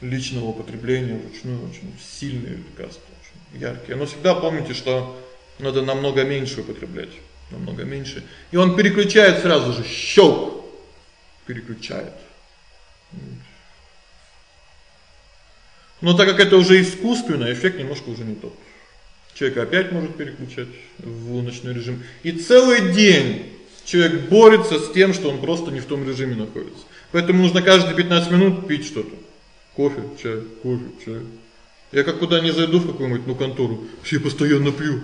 личного употребления вручную очень сильные лекарства, яркие. Но всегда помните, что надо намного меньше употреблять, намного меньше. И он переключает сразу же, щелк, переключает. Но так как это уже искусственно, эффект немножко уже не тот. Человек опять может переключать в ночной режим. И целый день человек борется с тем, что он просто не в том режиме находится. Поэтому нужно каждые 15 минут пить что-то. Кофе, чай, кофе, чай. Я как куда ни зайду в какую-нибудь ну контору, все постоянно пью.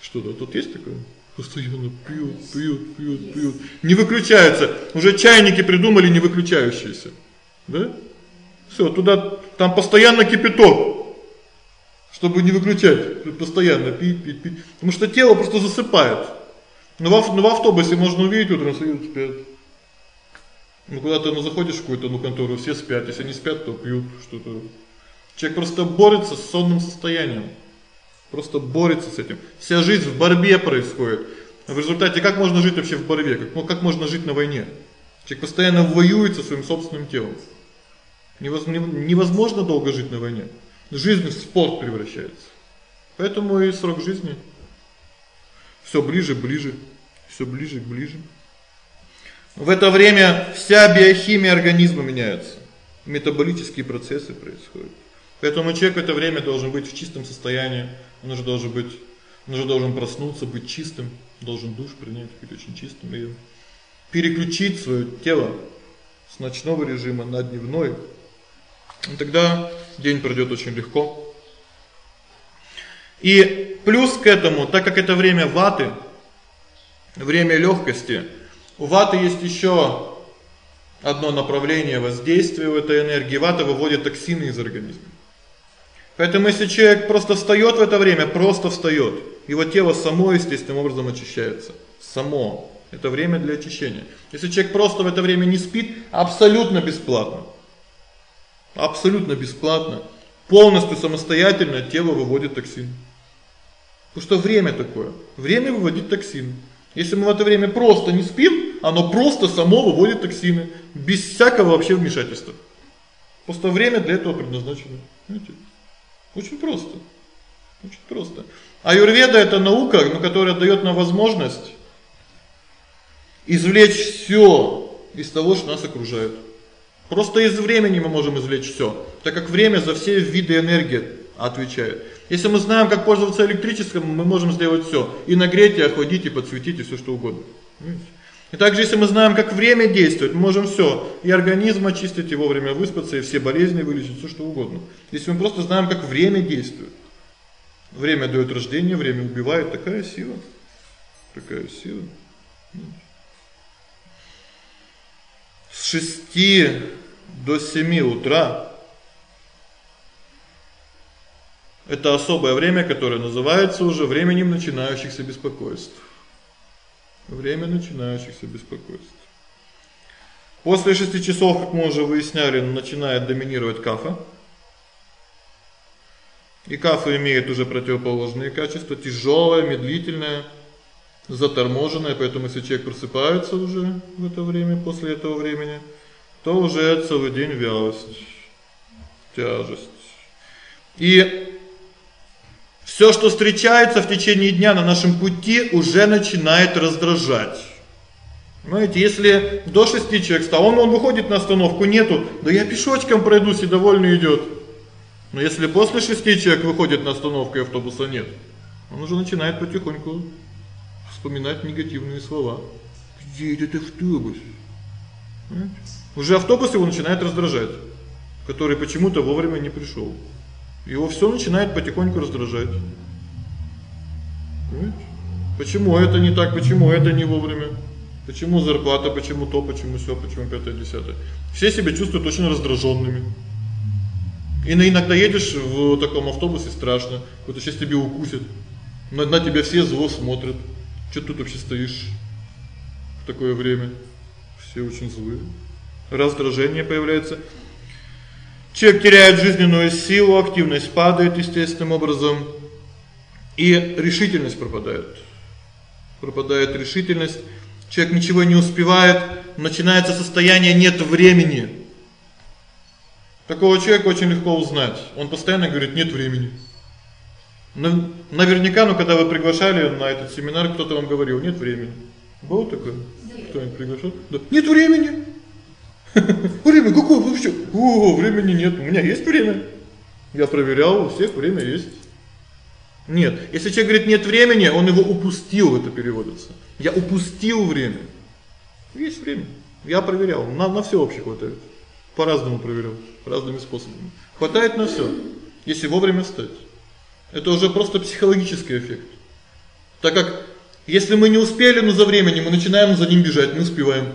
Что-то тут есть такое? Постоянно пьют, пьют, пьют, пьют. Не выключается. Уже чайники придумали не выключающиеся. Да? Всё, туда там постоянно кипяток чтобы не выключать, постоянно пить, пить, пить. Потому что тело просто засыпает. Ну, в, ну, в автобусе можно увидеть, утром стоят, спят. Ну куда ты ну заходишь в какую-то ну контору, все спят, если не спят, то пьют что-то. Человек просто борется с сонным состоянием. Просто борется с этим. Вся жизнь в борьбе происходит. В результате как можно жить вообще в борьбе? Как, ну, как можно жить на войне? Человек постоянно воюет со своим собственным телом. Невозможно долго жить на войне. Жизнь в спорт превращается. Поэтому и срок жизни всё ближе, ближе, всё ближе, ближе. В это время вся биохимия организма меняется. Метаболические процессы происходят. Поэтому человек в это время должен быть в чистом состоянии. Он уже должен быть он уже должен проснуться, быть чистым, должен душ принять, быть очень чистым и переключить своё тело с ночного режима на дневной и тогда день пройдёт очень легко. И плюс к этому, так как это время ваты, время лёгкости, у ваты есть ещё одно направление воздействия в этой энергии. Вата выводит токсины из организма. Поэтому если человек просто встаёт в это время, просто встаёт, его тело само естественным образом очищается. Само. Это время для очищения. Если человек просто в это время не спит, абсолютно бесплатно. Абсолютно бесплатно, полностью самостоятельно тело выводит токсин. Потому что время такое. Время выводит токсин. Если мы в это время просто не спим, оно просто само выводит токсины без всякого вообще вмешательства. Просто время для этого предназначено. Знаете? Очень просто. Очень просто. Аюрведа это наука, ну, которая даёт нам возможность извлечь всё из того, что нас окружает. Просто из времени мы можем извлечь всё, так как время за все виды энергии отвечает. Если мы знаем, как пользоваться электричеством, мы можем сделать всё: и нагреть, и охладить, и подсветить, и всё что угодно. И также если мы знаем, как время действует, мы можем всё: и организм очистить, и вовремя выспаться, и все болезни вылечить, всё что угодно. Если мы просто знаем, как время действует. Время даёт рождение, время убивает, такая сила. Такая сила. С 6 до 7 утра это особое время, которое называется уже временем начинающихся беспокойств. Время начинающихся беспокойств. После 6 часов, как мы уже выясняли, начинает доминировать кафа. И кафа имеет уже противоположные качества: тяжёлая, медлительная, заторможенная, поэтому если человек просыпается уже в это время, после этого времени, то уже целый день вялость, тяжесть. И всё, что встречается в течение дня на нашем пути, уже начинает раздражать. Знаете, если до 6 человек стал, он он выходит на остановку, нету, да я пешочком пройдусь и довольный идёт. Но если после 6 человек выходит на остановку и автобуса нет, он уже начинает потихоньку вспоминать негативные слова. Где этот автобус? Понимаете? Уже автобус его начинает раздражать, который почему-то вовремя не пришёл. Его всё начинает потихоньку раздражать. Понимаете? Почему это не так, почему это не вовремя? Почему зарплата, почему то, почему всё, почему пятое, десятое? Все себя чувствуют очень раздражёнными. И на иногда едешь в таком автобусе страшно, вот сейчас тебя укусит. На на тебя все зло смотрят. Что тут вообще стоишь в такое время? Все очень злые. Раздражение появляется. Человек теряет жизненную силу, активность падает естественным образом, и решительность пропадает. Пропадает решительность. Человек ничего не успевает, начинается состояние нет времени. Такого человека очень легко узнать. Он постоянно говорит: "Нет времени". Ну, наверняка, ну когда вы приглашали на этот семинар, кто-то вам говорил: "Нет времени". Было такое? Кто-нибудь приглашал? Да. Нет времени. Время какое вообще? О, времени нет. У меня есть время. Я проверял, у всех время есть. Нет. Если человек говорит нет времени, он его упустил, это переводится. Я упустил время. Есть время. Я проверял. На на всё вообще хватает. По-разному проверял, разными способами. Хватает на всё, если вовремя встать. Это уже просто психологический эффект. Так как если мы не успели, но за временем мы начинаем за ним бежать, не успеваем.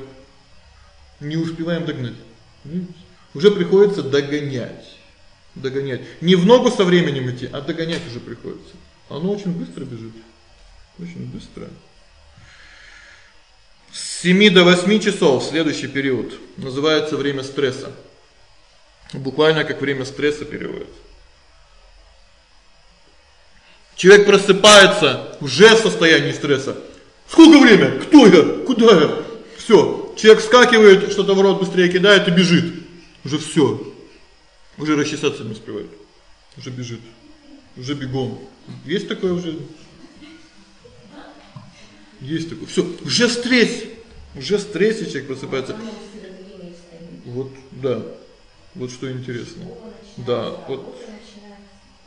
Не успеваем догнать. Уже приходится догонять. Догонять. Не в ногу со временем идти, а догонять уже приходится. Оно очень быстро бежит. Очень быстро. С 7 до 8 часов следующий период называется время стресса. Буквально как время стресса переводится. Человек просыпается уже в состоянии стресса. Сколько время? Кто я? Куда я? Всё. Человек вскакивает, что-то в рот быстрее кидает и бежит. Уже всё. Уже расчесаться не успевает. Уже бежит. Уже бегом. Есть такое уже? Есть такое. Всё, уже стресс. Уже в стрессе человек просыпается. Вот, да. Вот что интересно. Да, вот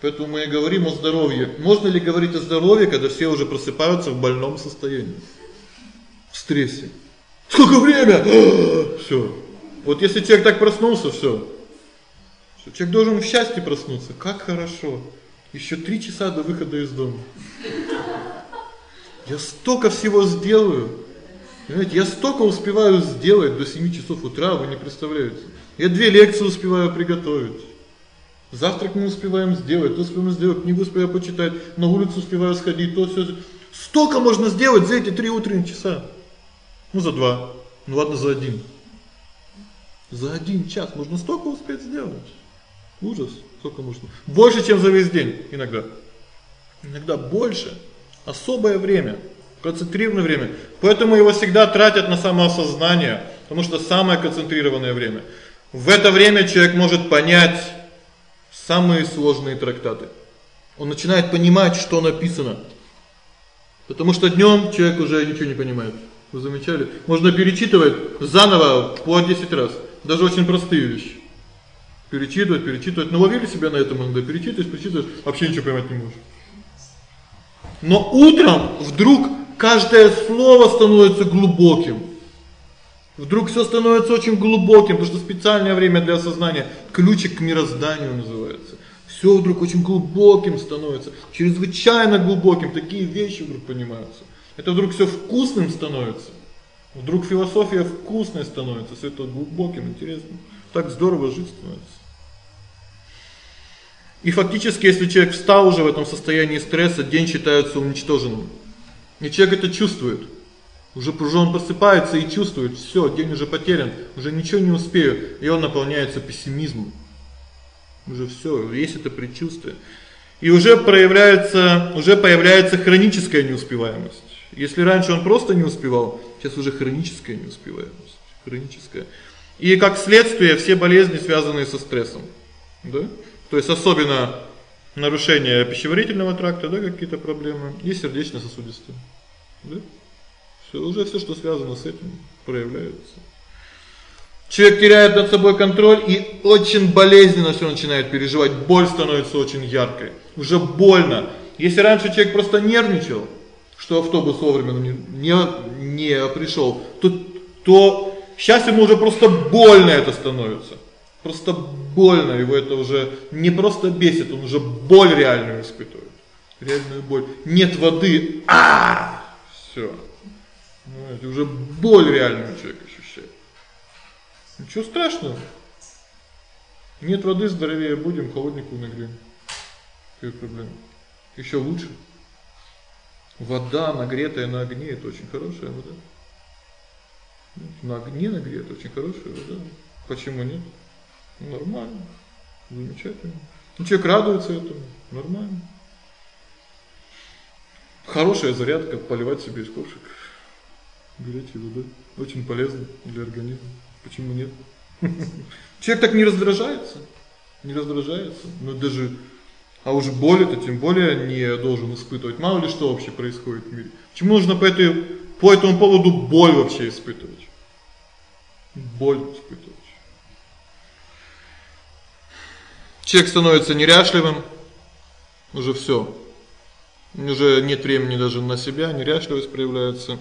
Поэтому мы и говорим о здоровье. Можно ли говорить о здоровье, когда все уже просыпаются в больном состоянии? В стрессе. Сколько время? Всё. Вот если человек так проснулся, всё. Человек должен в счастье проснуться. Как хорошо. Ещё 3 часа до выхода из дома. Я столько всего сделаю. Понимаете, я столько успеваю сделать до 7 часов утра, вы не представляете. Я две лекции успеваю приготовить. Завтрак мы успеваем сделать, то успеваем сделать, книгу успеваю почитать, на улицу успеваю сходить, то всё. Столько можно сделать за эти 3 утренние часа. Ну за 2. Ну ладно, за 1. За 1 час можно столько успеть сделать. Ужас, сколько можно. Больше, чем за весь день иногда. Иногда больше. Особое время, концентрированное время. Поэтому его всегда тратят на самоосознание, потому что самое концентрированное время. В это время человек может понять самые сложные трактаты. Он начинает понимать, что написано. Потому что днём человек уже ничего не понимает. Вы замечали? Можно перечитывать заново по 10 раз, даже очень простые вещи. Перечитывать, перечитывать. Наловили себя на этом иногда, перечитываешь, перечитываешь, вообще ничего поймать не можешь. Но утром вдруг каждое слово становится глубоким. Вдруг всё становится очень глубоким, потому что специальное время для осознания, ключик к мирозданию называется. Всё вдруг очень глубоким становится, чрезвычайно глубоким, такие вещи вдруг понимаются. Это вдруг всё вкусным становится. Вдруг философия вкусной становится, всё это глубоким, интересным. Так здорово жить становится. И фактически, если человек встал уже в этом состоянии стресса, день считается уничтоженным. И человек это чувствует. Уже уже он просыпается и чувствует, всё, день уже потерян, уже ничего не успею, и он наполняется пессимизмом. Уже всё, есть это предчувствие. И уже проявляется, уже появляется хроническая неуспеваемость. Если раньше он просто не успевал, сейчас уже хроническая неуспеваемость, хроническая. И как следствие все болезни, связанные со стрессом. Да? То есть особенно нарушение пищеварительного тракта, да, какие-то проблемы, и сердечно-сосудистые. Да? Всё уже всё, что связано с этим, проявляется. Человек теряет над собой контроль и очень болезненно всё начинает переживать. Боль становится очень яркой. Уже больно. Если раньше человек просто нервничал, что автобус вовремя не не, не пришёл, то то сейчас ему уже просто больно это становится. Просто больно, его это уже не просто бесит, он уже боль реальную испытывает. Реальную боль. Нет воды. А! Ну, это уже боль реальную человек ощущает. Ничего страшного. Нет воды, здоровее будем, холоднику нагреем. Какая проблема? Ещё лучше. Вода, нагретая на огне это очень хорошая вода. На огне нагретая очень хорошая вода. Почему нет? Нормально. Замечательно. Ну человек радуется этому. Нормально. Хорошая зарядка поливать себе из ковшика. Горячей водой. Очень полезно для организма. Почему нет? Человек так не раздражается. Не раздражается. Но даже а уж боль это тем более не должен испытывать. Мало ли что вообще происходит в мире. Почему нужно по этой по этому поводу боль вообще испытывать? Боль испытывать. Человек становится неряшливым. Уже всё. Уже нет времени даже на себя, неряшливость проявляется,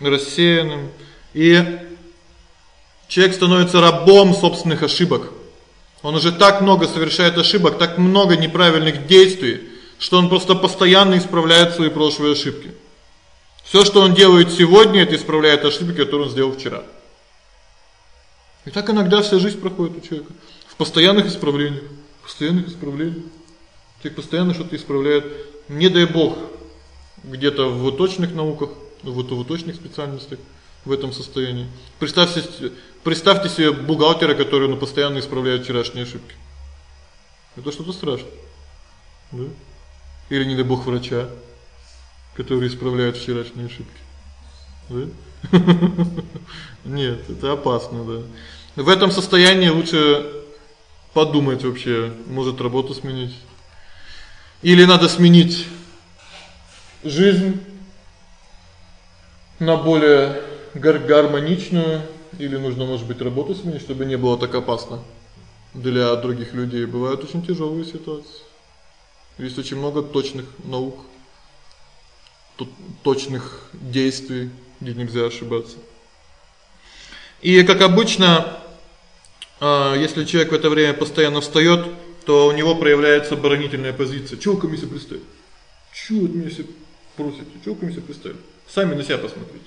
рассеянным. И человек становится рабом собственных ошибок. Он уже так много совершает ошибок, так много неправильных действий, что он просто постоянно исправляет свои прошлые ошибки. Всё, что он делает сегодня, это исправляет ошибки, которые он сделал вчера. И так иногда вся жизнь проходит у человека в постоянных исправлениях постоянных исправлений. Человек постоянно что-то исправляет. Не дай бог где-то в точных науках, в точных специальностях в этом состоянии. Представьте представьте себе бухгалтера, который ну постоянно исправляет вчерашние ошибки. Это что-то страшное. Да? Или не дай бог врача, который исправляет вчерашние ошибки. Да? Нет, это опасно, да. В этом состоянии лучше подумать вообще, может работу сменить. Или надо сменить жизнь на более гармоничную, или нужно, может быть, работу сменить, чтобы не было так опасно для других людей. Бывают очень тяжелые ситуации. Есть очень много точных наук, точных действий, где нельзя ошибаться. И как обычно, а если человек в это время постоянно встаёт, то у него проявляется оборонительная позиция. Чего ко мне представить? Чего от меня себе просите? Чего ко мне? Сами на себя посмотрите.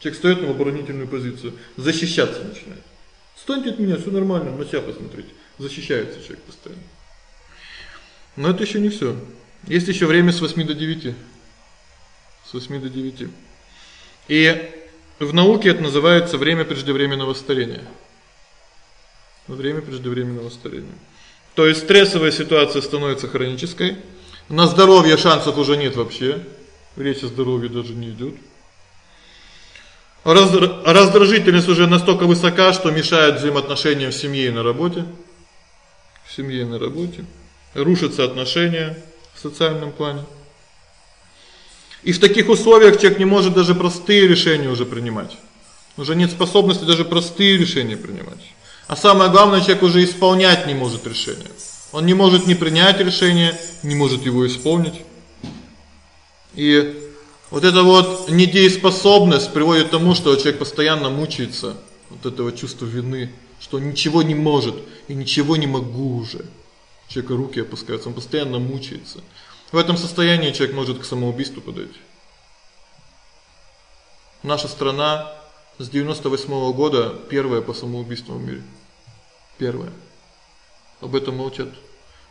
Человек встаёт на оборонительную позицию, защищаться начинает. Встаньте от меня, всё нормально, на себя посмотрите. Защищается человек постоянно. Но это ещё не всё. Есть ещё время с 8 до 9. С 8 до 9. И в науке это называется время преждевременного старения время преждевременного старения. То есть стрессовая ситуация становится хронической, на здоровье шансов уже нет вообще. Речь о здоровье даже не идёт. Раздражительность уже настолько высока, что мешает взаимоотношениям в семье и на работе. В семье и на работе рушатся отношения в социальном плане. И в таких условиях человек не может даже простые решения уже принимать. Уже нет способности даже простые решения принимать. А самое главное, человек уже исполнять не может решение. Он не может не принять решение, не может его исполнить. И вот эта вот недееспособность приводит к тому, что человек постоянно мучается от этого чувства вины, что ничего не может и ничего не могу уже. Человек руки опускаются, он постоянно мучается. В этом состоянии человек может к самоубийству подойти. Наша страна с 98 -го года первая по самоубийствам в мире. Первая. Об этом молчат.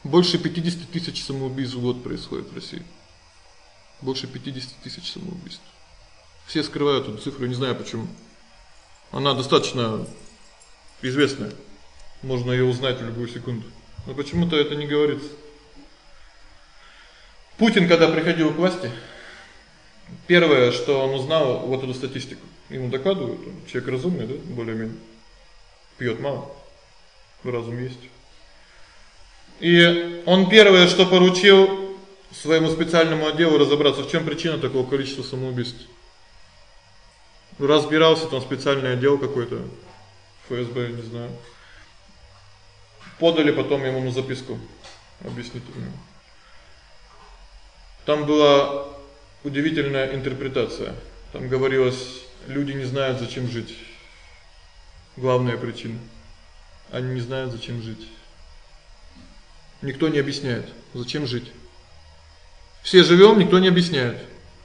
Больше 50 тысяч самоубийств в год происходит в России. Больше 50 тысяч самоубийств. Все скрывают эту цифру, не знаю почему. Она достаточно известная. Можно её узнать в любую секунду. Но почему-то это не говорится. Путин, когда приходил к власти, первое, что он узнал вот эту статистику. Ему докладывают, человек разумный, да, более-менее. Пьёт мало. Разум есть. И он первое, что поручил своему специальному отделу разобраться, в чём причина такого количества самоубийств. Разбирался там специальный отдел какой-то ФСБ, не знаю. Подали потом ему на записку объяснительную. Там была удивительная интерпретация. Там говорилось: люди не знают, зачем жить. Главная причина. Они не знают, зачем жить. Никто не объясняет, зачем жить. Все живём, никто не объясняет.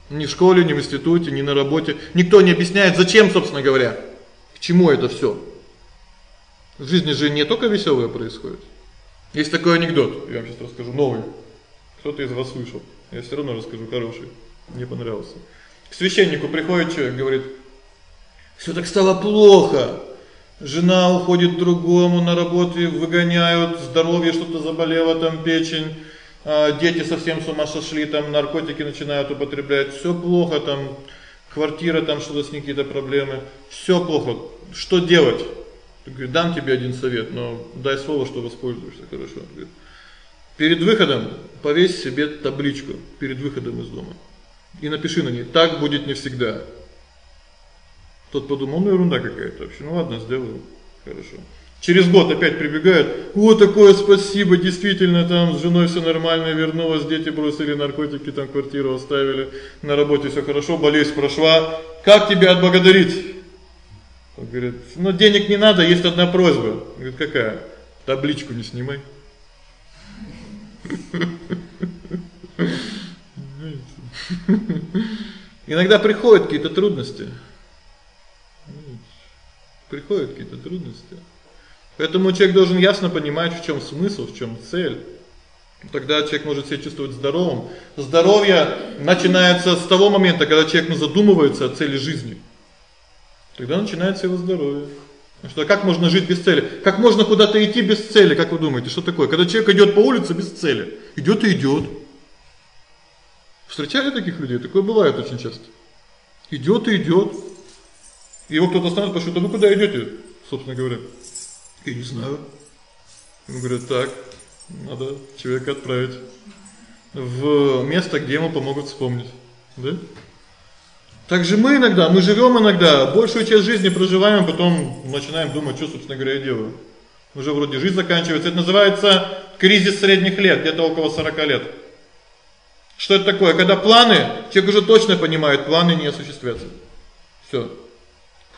Ни в школе, ни в институте, ни на работе никто не объясняет, зачем, собственно говоря. К чему это всё? В жизни же не только весёлое происходит. Есть такой анекдот, я вам сейчас расскажу новый. Кто-то из вас слышал. Я всё равно расскажу хороший. Мне понравился. К священнику приходит человек, говорит: "Всё так стало плохо. Жена уходит к другому, на работе выгоняют, здоровье что-то заболело, там печень, дети совсем с ума сошли, там наркотики начинают употреблять. Всё плохо там, квартира там что-то с ней какие-то проблемы. Всё плохо. Что делать?" Он говорит: "Дам тебе один совет, но дай слово, что воспользуешься, хорошо?" Он говорит: "Перед выходом повесь себе табличку перед выходом из дома и напиши на ней: так будет не всегда". Тот подумал: "Ну ерунда какая-то вообще. Ну ладно, сделаю. Хорошо". Через год опять прибегает: "Вот такое спасибо, действительно, там с женой всё нормально, вернулась, дети бросили наркотики, там квартиру оставили, на работе всё хорошо, болезнь прошла. Как тебя отблагодарить?" Он говорит: "Ну денег не надо, есть одна просьба". Говорит: "Какая?" "Табличку не снимай". Иногда приходят какие-то трудности. Приходят какие-то трудности. Поэтому человек должен ясно понимать, в чём смысл, в чём цель. Тогда человек может себя чувствовать здоровым. Здоровье начинается с того момента, когда человек задумывается о цели жизни. Тогда начинается его здоровье. Что как можно жить без цели? Как можно куда-то идти без цели, как вы думаете? Что такое? Когда человек идёт по улице без цели, идёт и идёт. Встречали таких людей? Такое бывает очень часто. Идёт и идёт. Его кто-то останавливает, спрашивает: "А вы куда идёте?" Собственно говоря. Я не знаю. Он говорит: "Так, надо человека отправить в место, где ему помогут вспомнить". Да? Так же мы иногда, мы живём иногда, большую часть жизни проживаем, а потом начинаем думать, что собственно говоря я делаю. Уже вроде жизнь заканчивается. Это называется кризис средних лет, где-то около 40 лет. Что это такое? Когда планы, человек уже точно понимает, планы не осуществятся. Всё.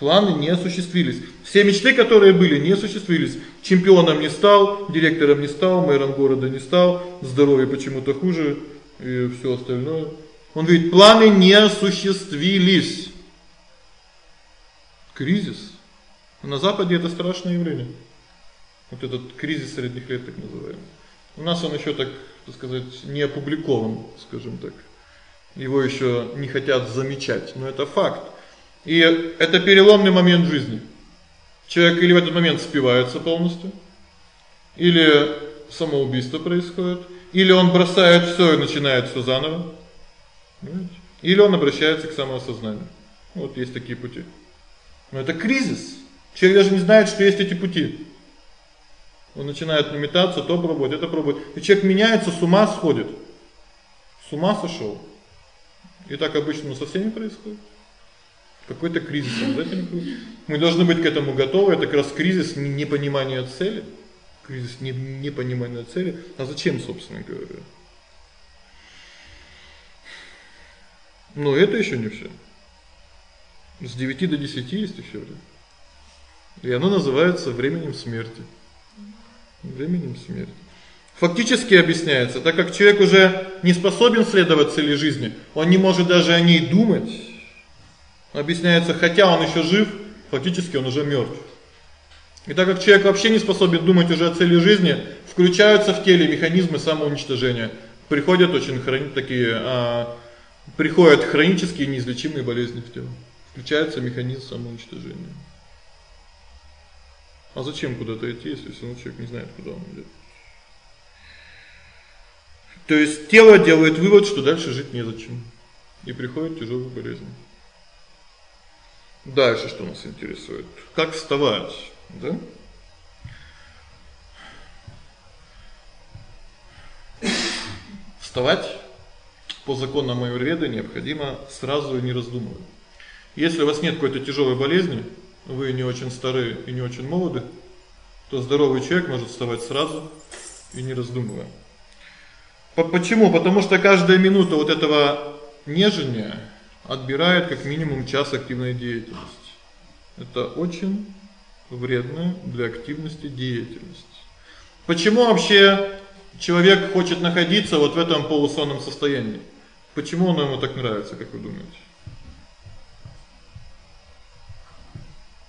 Планы не осуществились. Все мечты, которые были, не осуществились. Чемпионом не стал, директором не стал, мэром города не стал, здоровье почему-то хуже и всё остальное. Он говорит: "Планы не осуществились". Кризис. На западе это страшное явление. Вот этот кризис средних лет так называемый. У нас он ещё так так сказать, не опубликован, скажем так. Его еще не хотят замечать, но это факт. И это переломный момент жизни. Человек или в этот момент спивается полностью, или самоубийство происходит, или он бросает всё и начинает всё заново. Понимаете? Или он обращается к самоосознанию. Вот есть такие пути. Но это кризис. Человек даже не знает, что есть эти пути. Он начинает метаться, то пробовать, это пробовать. И человек меняется, с ума сходит. С ума сошёл. И так обычно со всеми происходит. Какой-то кризис обязательно будет. Мы должны быть к этому готовы. Это как раз кризис непонимания цели, кризис непонимания цели. А зачем, собственно говоря? Но это еще не всё. С 9 до 10 есть еще время. И оно называется временем смерти. Временем смерти. Фактически объясняется, так как человек уже не способен следовать цели жизни, он не может даже о ней думать. Объясняется, хотя он еще жив, фактически он уже мертв. И так как человек вообще не способен думать уже о цели жизни, включаются в теле механизмы самоуничтожения. Приходят очень храни такие а приходят хронические неизлечимые болезни в тело. Включается механизм самоуничтожения. А зачем куда-то идти, если всё человек не знает, куда он идёт? То есть тело делает вывод, что дальше жить незачем. И приходят тяжёлые болезни. Дальше что нас интересует? Как вставать, да? Вставать по законам аюрведы необходимо сразу и не раздумывая. Если у вас нет какой-то тяжелой болезни, вы не очень стары и не очень молоды, то здоровый человек может вставать сразу и не раздумывая. Почему? Потому что каждая минута вот этого нежения отбирает как минимум час активной деятельности. Это очень вредная для активности деятельность. Почему вообще человек хочет находиться вот в этом полусонном состоянии? Почему оно ему так нравится, как вы думаете?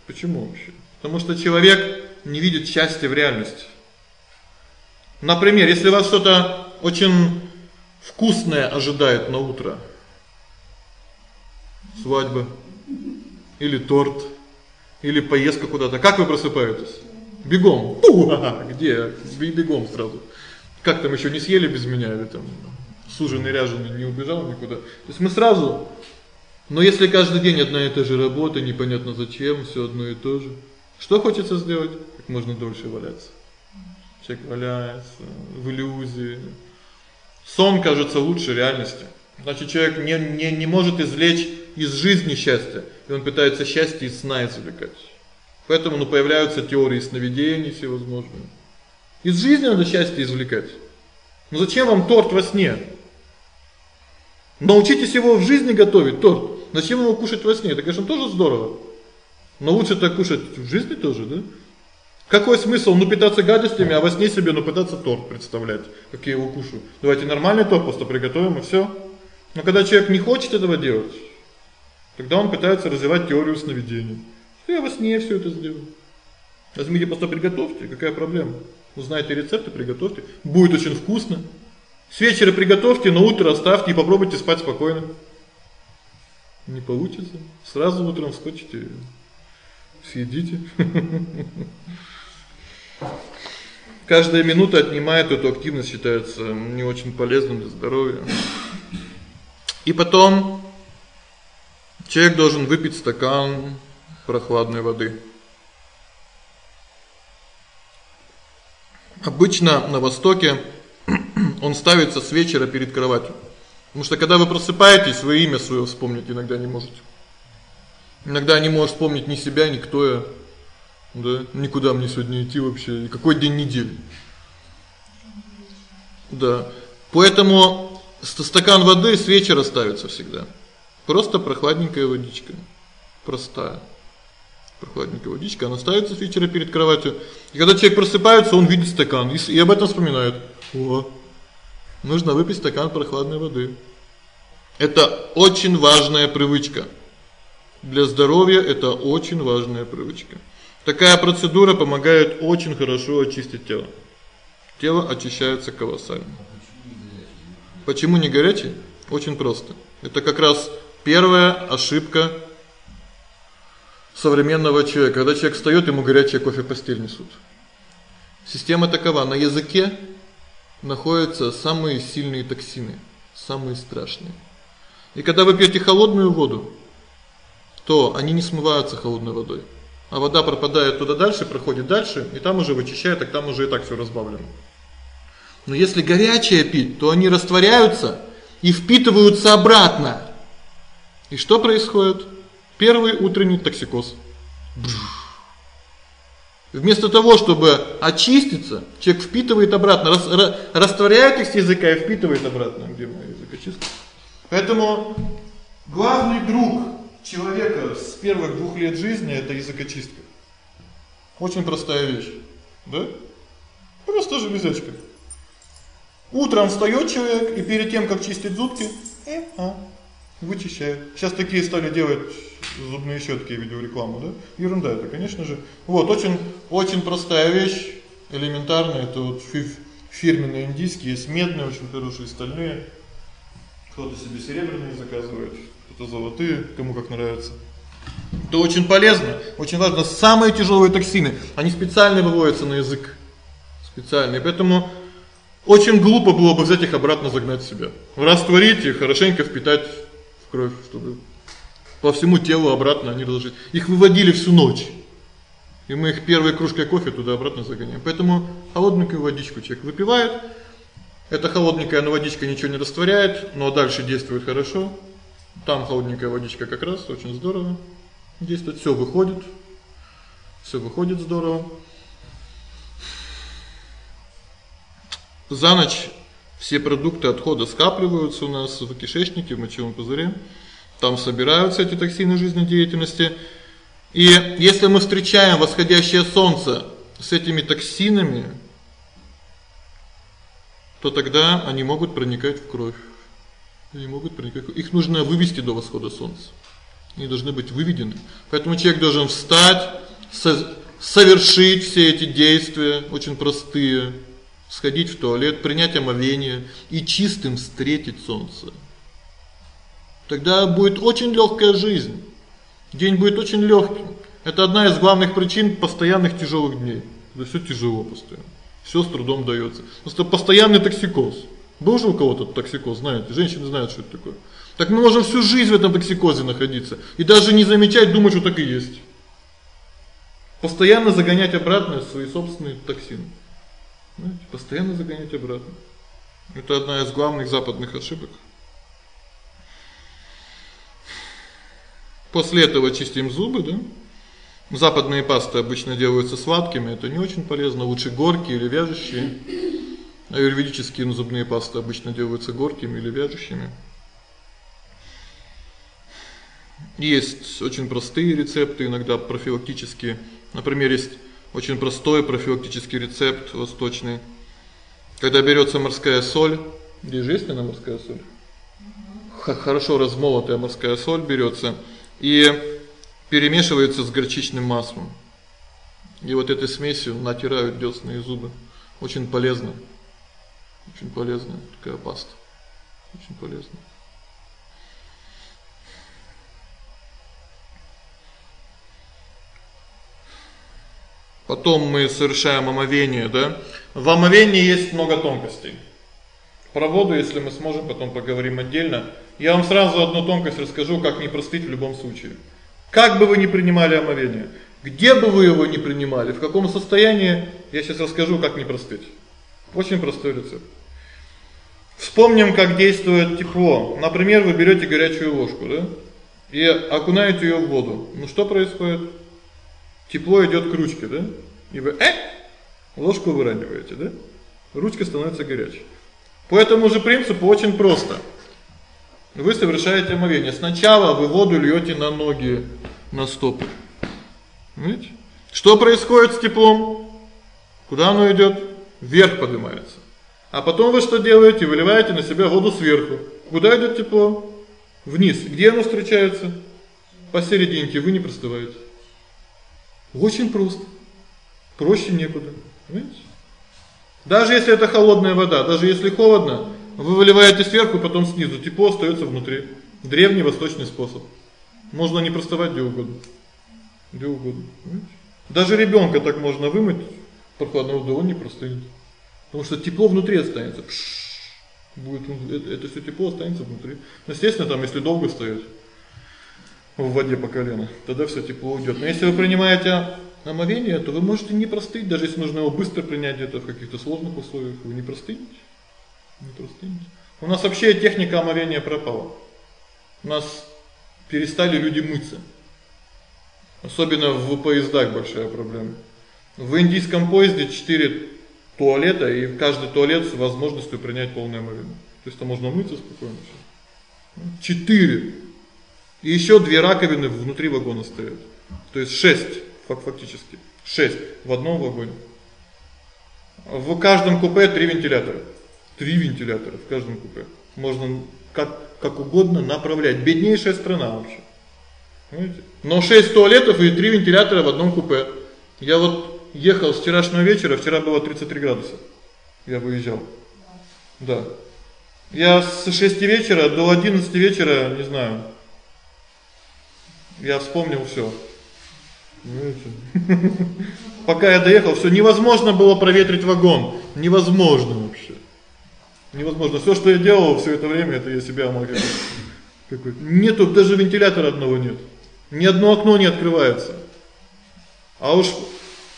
Почему вообще? Потому что человек не видит счастья в реальности. Например, если вас что-то очень вкусное ожидает на утро, свадьба или торт, или поездка куда-то, как вы просыпаетесь? Бегом. Где? Бегом сразу. Как там ещё не съели без меня или там суженый ряженый не убежал никуда. То есть мы сразу Но если каждый день одна и та же работа, непонятно зачем, всё одно и то же. Что хочется сделать? Как можно дольше валяться. Человек валяется в иллюзии. Сон кажется лучше реальности. Значит, человек не не не может извлечь из жизни счастье, и он пытается счастье из сна извлекать. Поэтому ну появляются теории сновидений всевозможные. Из жизни надо счастье извлекать. Ну зачем вам торт во сне? Научитесь его в жизни готовить торт. Зачем его кушать во сне? Это, конечно, тоже здорово. Но лучше так кушать в жизни тоже, да? Какой смысл ну питаться гадостями, а во сне себе ну пытаться торт представлять, как я его кушаю? Давайте нормальный торт просто приготовим и всё. Но когда человек не хочет этого делать, тогда он пытается развивать теорию сновидений. Я во сне всё это сделаю. Возьмите просто приготовьте, какая проблема? Узнаете рецепты, приготовьте. Будет очень вкусно. С вечера приготовьте, на утро оставьте и попробуйте спать спокойно. Не получится. Сразу утром вскочите, съедите. Каждая минута отнимает эту активность считается не очень полезным для здоровья. И потом человек должен выпить стакан прохладной воды. Обычно на востоке он ставится с вечера перед кроватью. Потому что когда вы просыпаетесь, вы имя своё вспомнить иногда не можете. Иногда не можешь вспомнить ни себя, ни кто я. Да, никуда мне сегодня идти вообще, какой день недели. Да. Поэтому стакан воды с вечера ставится всегда. Просто прохладненькая водичка. Простая. Прохладненькая водичка, она ставится с вечера перед кроватью. И когда человек просыпается, он видит стакан и, и об этом вспоминает. О, нужно выпить стакан прохладной воды. Это очень важная привычка. Для здоровья это очень важная привычка. Такая процедура помогает очень хорошо очистить тело. Тело очищается колоссально. Почему не горячий? Очень просто. Это как раз первая ошибка современного человека. Когда человек встаёт, ему горячий кофе постель несут. Система такова: на языке находятся самые сильные токсины, самые страшные. И когда вы пьёте холодную воду, то они не смываются холодной водой. А вода пропадает туда дальше, проходит дальше, и там уже вычищает, так там уже и так всё разбавлено. Но если горячее пить, то они растворяются и впитываются обратно. И что происходит? Первый утренний токсикоз. Вместо того, чтобы очиститься, человек впитывает обратно, рас, ра, растворяет их с языка и впитывает обратно, где моя языкочистка. Поэтому главный друг человека с первых двух лет жизни это языкочистка. Очень простая вещь, да? Просто железячка. Утром встаёт человек и перед тем, как чистить зубки, э, а, вычищает. Сейчас такие стали делать зубные щётки, я видел рекламу, да? Ерунда это, конечно же. Вот очень очень простая вещь, элементарная, это вот фирменные индийские, есть медные, очень хорошие, стальные. Кто-то себе серебряные заказывает, кто-то золотые, кому как нравится. Это очень полезно, очень важно. Самые тяжелые токсины, они специально выводятся на язык. Специально. И поэтому очень глупо было бы взять их обратно загнать в себя. Растворить их, хорошенько впитать в кровь, чтобы по всему телу обратно они разложить. Их выводили всю ночь. И мы их первой кружкой кофе туда обратно загоняем. Поэтому холодненькую водичку человек выпивает. Эта холодненькая водичка ничего не растворяет, но дальше действует хорошо. Там холодненькая водичка как раз очень здорово действует, всё выходит. Всё выходит здорово. За ночь все продукты отхода скапливаются у нас в кишечнике, в мочевом пузыре. Там собираются эти токсины жизнедеятельности. И если мы встречаем восходящее солнце с этими токсинами, то тогда они могут проникать в кровь. Они могут проникать. Их нужно вывести до восхода солнца. Они должны быть выведены. Поэтому человек должен встать, совершить все эти действия очень простые сходить в туалет, принять омовение и чистым встретить солнце. Тогда будет очень лёгкая жизнь. День будет очень лёгким. Это одна из главных причин постоянных тяжёлых дней. Да всё тяжело постоянно. Всё с трудом даётся. Просто постоянный токсикоз. Был же у кого-то токсикоз, знаете? Женщины знают, что это такое. Так мы можем всю жизнь в этом токсикозе находиться и даже не замечать, думать, что так и есть. Постоянно загонять обратно свои собственные токсины. Знаете, постоянно загонять обратно. Это одна из главных западных ошибок. После этого чистим зубы, да? Западные пасты обычно делаются сладкими, это не очень полезно, лучше горькие или вяжущие. Аюрведические зубные пасты обычно делаются горькими или вяжущими. Есть очень простые рецепты, иногда профилактические. Например, есть очень простой профилактический рецепт восточный. Когда берётся морская соль, здесь есть она морская соль. Хорошо размолотая морская соль берётся и перемешивается с горчичным маслом. И вот этой смесью натирают дёсны и зубы. Очень полезно. Очень полезная такая паста. Очень полезно. Потом мы совершаем омовение, да? В омовении есть много тонкостей. Про воду, если мы сможем, потом поговорим отдельно. Я вам сразу одну тонкость расскажу, как не простыть в любом случае. Как бы вы ни принимали омовение, где бы вы его ни принимали, в каком состоянии, я сейчас расскажу, как не простыть. Очень простой рецепт. Вспомним, как действует тепло. Например, вы берёте горячую ложку, да? И окунаете её в воду. Ну что происходит? Тепло идёт к ручке, да? И вы э ложку выравниваете, да? Ручка становится горячей. По этому же принципу очень просто. Вы совершаете омовение. Сначала вы воду льёте на ноги, на стопы. Видите? Что происходит с теплом? Куда оно идёт? Вверх поднимается. А потом вы что делаете? Выливаете на себя воду сверху. Куда идёт тепло? Вниз. Где оно встречается? Посерединке. Вы не простываете. Очень просто. Проще некуда, понимаете? Даже если это холодная вода, даже если холодно, вы выливаете сверху, потом снизу, тепло остаётся внутри. Древний восточный способ. Можно не простывать где угодно. Где угодно, понимаете? Даже ребёнка так можно вымыть прохладной водой, он не простынет. Потому что тепло внутри останется. Будет это, это всё тепло останется внутри. Ну, естественно, там если долго стоять в воде по колено, тогда всё тепло уйдёт. Но если вы принимаете омовение, то вы можете не простыть, даже если нужно его быстро принять где-то в каких-то сложных условиях, вы не простынете. Не простынете. У нас вообще техника омовения пропала. У нас перестали люди мыться. Особенно в поездах большая проблема. В индийском поезде 4 туалета, и в каждый туалет с возможностью принять полное омовение. То есть там можно мыться спокойно всё. 4. И ещё две раковины внутри вагона стоят. То есть 6 фактически. 6 в одном вагоне. В каждом купе 3 вентилятора. 3 вентилятора в каждом купе. Можно как как угодно направлять. Беднейшая страна вообще. Понимаете? Но 6 туалетов и 3 вентилятора в одном купе. Я вот ехал с вчерашнего вечера, вчера было 33 градуса. Я выезжал. Да. Я с 6 вечера до 11 вечера, не знаю. Я вспомнил всё. Понимаете? Пока я доехал, всё невозможно было проветрить вагон. Невозможно вообще. Невозможно. Всё, что я делал всё это время, это я себя омагал. Какой нету даже вентилятора одного нет. Ни одно окно не открывается. А уж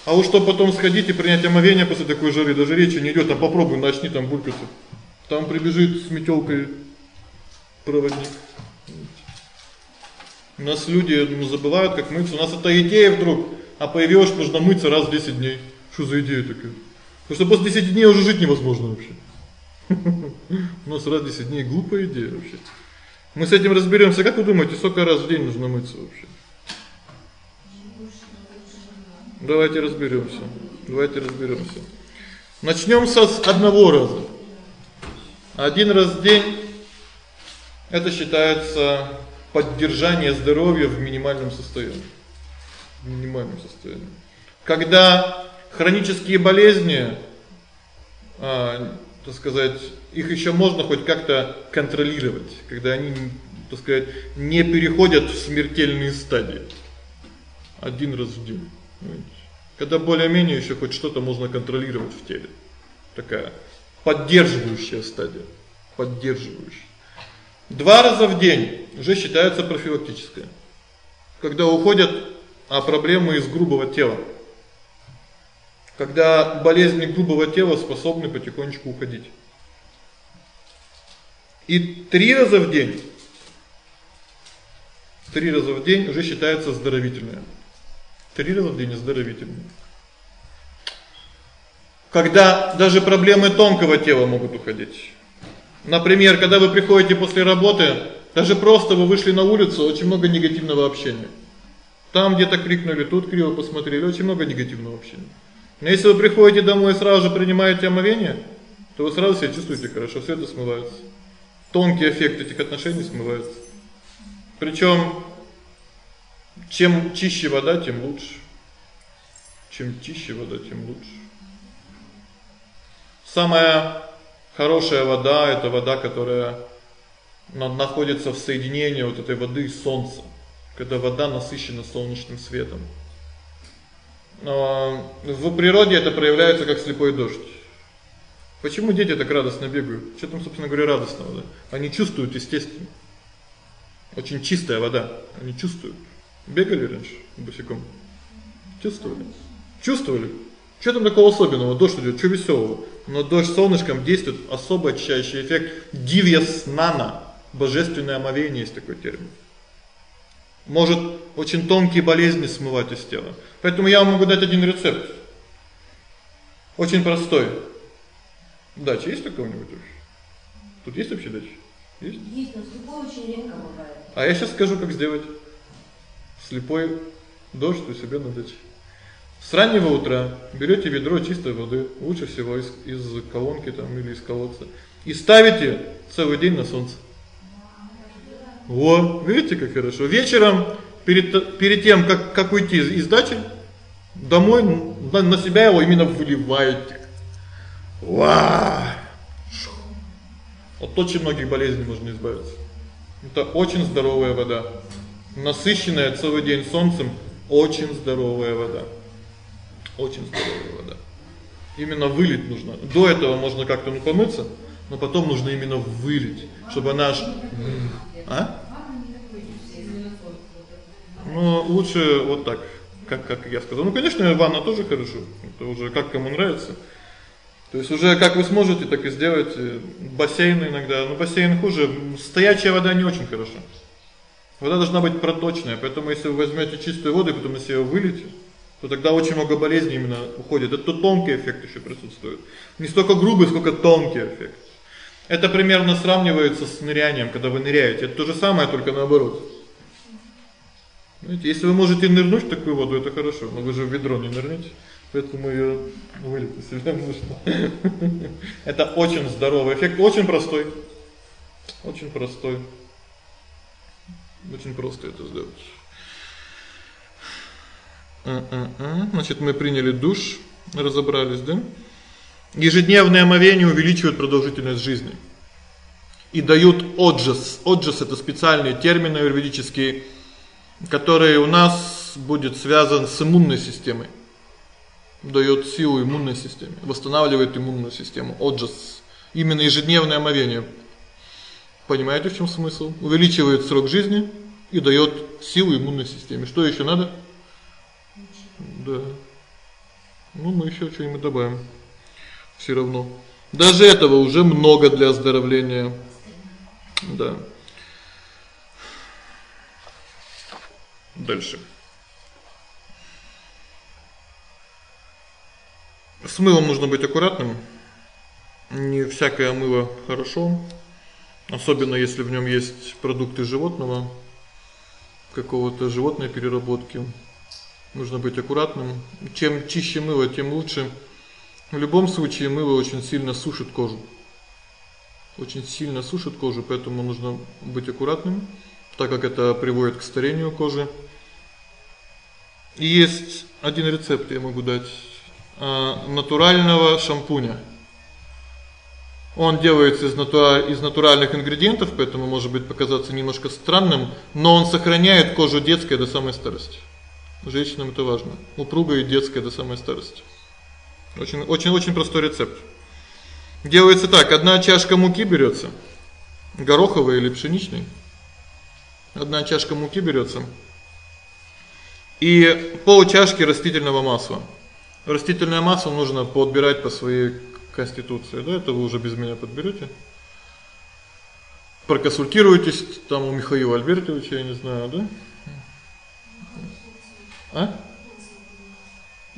а уж что потом сходить и принять омовение после такой жары, даже речи не идёт, там попробуй начни там булькаться. Там прибежит с метёлкой проводник. У нас люди ну, забывают, как мыться. У нас эта идея вдруг, а появилась, нужно мыться раз в 10 дней. Что за идея такая? Потому что после 10 дней уже жить невозможно вообще. У нас раз в 10 дней глупая идея вообще. Мы с этим разберёмся. Как вы думаете, сколько раз в день нужно мыться вообще? Давайте разберёмся. Давайте разберёмся. Начнём с одного раза. Один раз в день это считается поддержание здоровья в минимальном состоянии. В минимальном состоянии. Когда хронические болезни, а, так сказать, их ещё можно хоть как-то контролировать, когда они, так сказать, не переходят в смертельные стадии. Один раз в день. Когда более-менее ещё хоть что-то можно контролировать в теле. Такая поддерживающая стадия, поддерживающая. Два раза в день уже считается профилактическое. Когда уходят а проблемы из грубого тела. Когда болезни грубого тела способны потихонечку уходить. И три раза в день три раза в день уже считается оздоровительное. Три раза в день оздоровительное. Когда даже проблемы тонкого тела могут уходить. Например, когда вы приходите после работы, даже просто вы вышли на улицу, очень много негативного общения. Там где-то крикнули, тут криво посмотрели, очень много негативного общения. Но если вы приходите домой и сразу же принимаете омовение, то вы сразу себя чувствуете хорошо, всё это смывается. Тонкий эффект этих отношений смывается. Причём чем чище вода, тем лучше. Чем чище вода, тем лучше. Самая Хорошая вода это вода, которая находится в соединении вот этой воды и солнца. Когда вода насыщена солнечным светом. В природе это проявляется как слепой дождь. Почему дети так радостно бегают? Что там, собственно говоря, радостного, да? Они чувствуют естественно. Очень чистая вода, они чувствуют. Бегали раньше босиком? Чувствовали? Чувствовали? Что там такого особенного? Дождь идёт, что весёлого? Но дождь с солнышком действует особо очищающий эффект. Дивьяс нана, божественное омовение есть такой термин. Может очень тонкие болезни смывать из тела. Поэтому я вам могу дать один рецепт. Очень простой. Дача есть такого нибудь вообще? Тут есть вообще дача? Есть? Есть, но слепой очень редко бывает. А я сейчас скажу, как сделать слепой дождь у себя на даче. С раннего утра берете ведро чистой воды, лучше всего из из колонки там или из колодца, и ставите целый день на солнце. Во, видите, как хорошо. Вечером перед перед тем, как как уйти из, из дачи, домой на, на себя его именно выливаете. Ва! От очень многих болезней можно избавиться. Это очень здоровая вода. Насыщенная целый день солнцем, очень здоровая вода. Очень здоровая вода. Именно вылить нужно. До этого можно как-то ну помыться, но потом нужно именно вылить, чтобы она аж А? Ну, лучше вот так, как как я сказал. Ну, конечно, ванна тоже хорошо. Это уже как кому нравится. То есть уже как вы сможете, так и сделайте. Бассейн иногда, ну бассейн хуже, стоячая вода не очень хорошо. Вода должна быть проточная, поэтому если вы возьмёте чистую воду и потом на себя выльете, то тогда очень много болезней именно уходит. Это тонкий эффект ещё присутствует. Не столько грубый, сколько тонкий эффект. Это примерно сравнивается с нырянием, когда вы ныряете. Это то же самое, только наоборот. Знаете, если вы можете нырнуть в такую воду, это хорошо, но вы же в ведро не нырнете. Поэтому её вылейте себе нужно. Это очень здоровый эффект, очень простой. Очень простой. Очень просто это сделать. А-а-а. Значит, мы приняли душ, разобрались, да? Ежедневные омовения увеличивают продолжительность жизни и дают отжас. Отжас это специальный термин аюрведический, который у нас будет связан с иммунной системой. Даёт силу иммунной системе, восстанавливает иммунную систему. Отжас. Именно ежедневное омовение. Понимаете, в чём смысл? Увеличивает срок жизни и даёт силу иммунной системе. Что ещё надо? Да. Ну, мы ещё что-нибудь добавим. Всё равно. Даже этого уже много для оздоровления. Да. Дальше. С мылом нужно быть аккуратным. Не всякое мыло хорошо, особенно если в нём есть продукты животного, какого-то животной переработки. Нужно быть аккуратным. Чем чище мыло, тем лучше. В любом случае мыло очень сильно сушит кожу. Очень сильно сушит кожу, поэтому нужно быть аккуратным, так как это приводит к старению кожи. И есть один рецепт я могу дать а натурального шампуня. Он делается из натура из натуральных ингредиентов, поэтому может быть показаться немножко странным, но он сохраняет кожу детской до самой старости. Женщинам это важно. Упругая и детская до самой старости. Очень очень очень простой рецепт. Делается так: одна чашка муки берётся, гороховой или пшеничной. Одна чашка муки берётся. И пол чашки растительного масла. Растительное масло нужно подбирать по своей конституции, да, это вы уже без меня подберёте. Проконсультируйтесь там у Михаила Альбертовича, я не знаю, да? А?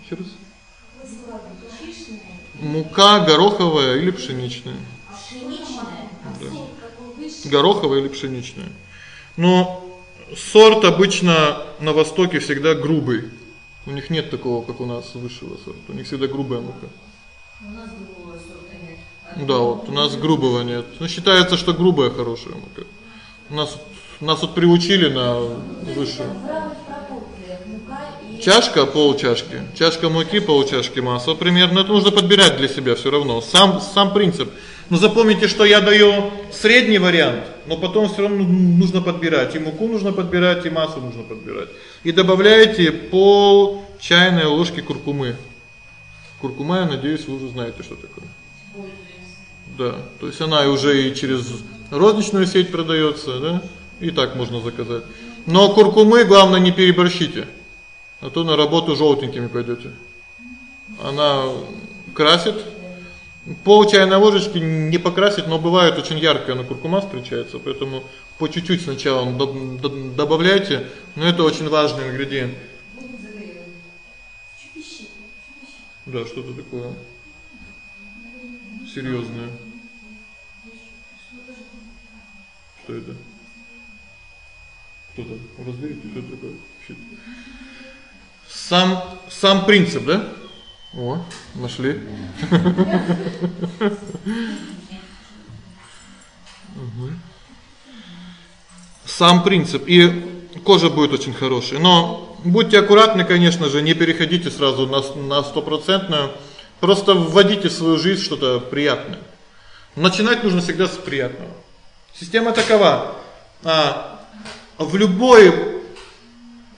Ещё раз. Мука гороховая или пшеничная? Пшеничная. Да. Гороховая или пшеничная? Но сорт обычно на востоке всегда грубый. У них нет такого, как у нас высшего сорта. У них всегда грубая мука. У нас грубого сорта нет. Да, вот у нас грубого нет. Но считается, что грубая хорошая мука. У нас нас вот приучили на высшую. Чашка пол чашки, чашка муки, пол чашки масла примерно. Это нужно подбирать для себя всё равно. Сам сам принцип. Но запомните, что я даёу средний вариант, но потом всё равно нужно подбирать. И муку нужно подбирать, и масло нужно подбирать. И добавляете пол чайной ложки куркумы. Куркума, я надеюсь, вы уже знаете, что такое. Да, то есть она уже и через розничную сеть продаётся, да? И так можно заказать. Но куркумы главное не переборщите. А то на работу жёлтенькими пойдёте. Она красит Пол чайной ложечки не покрасить, но бывает очень яркая на куркума встречается, поэтому по чуть-чуть сначала добавляйте, но это очень важный ингредиент. Да, что-то такое серьёзное. Что это? Кто-то разберите, что это такое? Сам сам принцип, да? О, нашли. Сам принцип и кожа будет очень хорошая. Но будьте аккуратны, конечно же, не переходите сразу на на стопроцентную. Просто вводите в свою жизнь что-то приятное. Начинать нужно всегда с приятного. Система такова: а в любой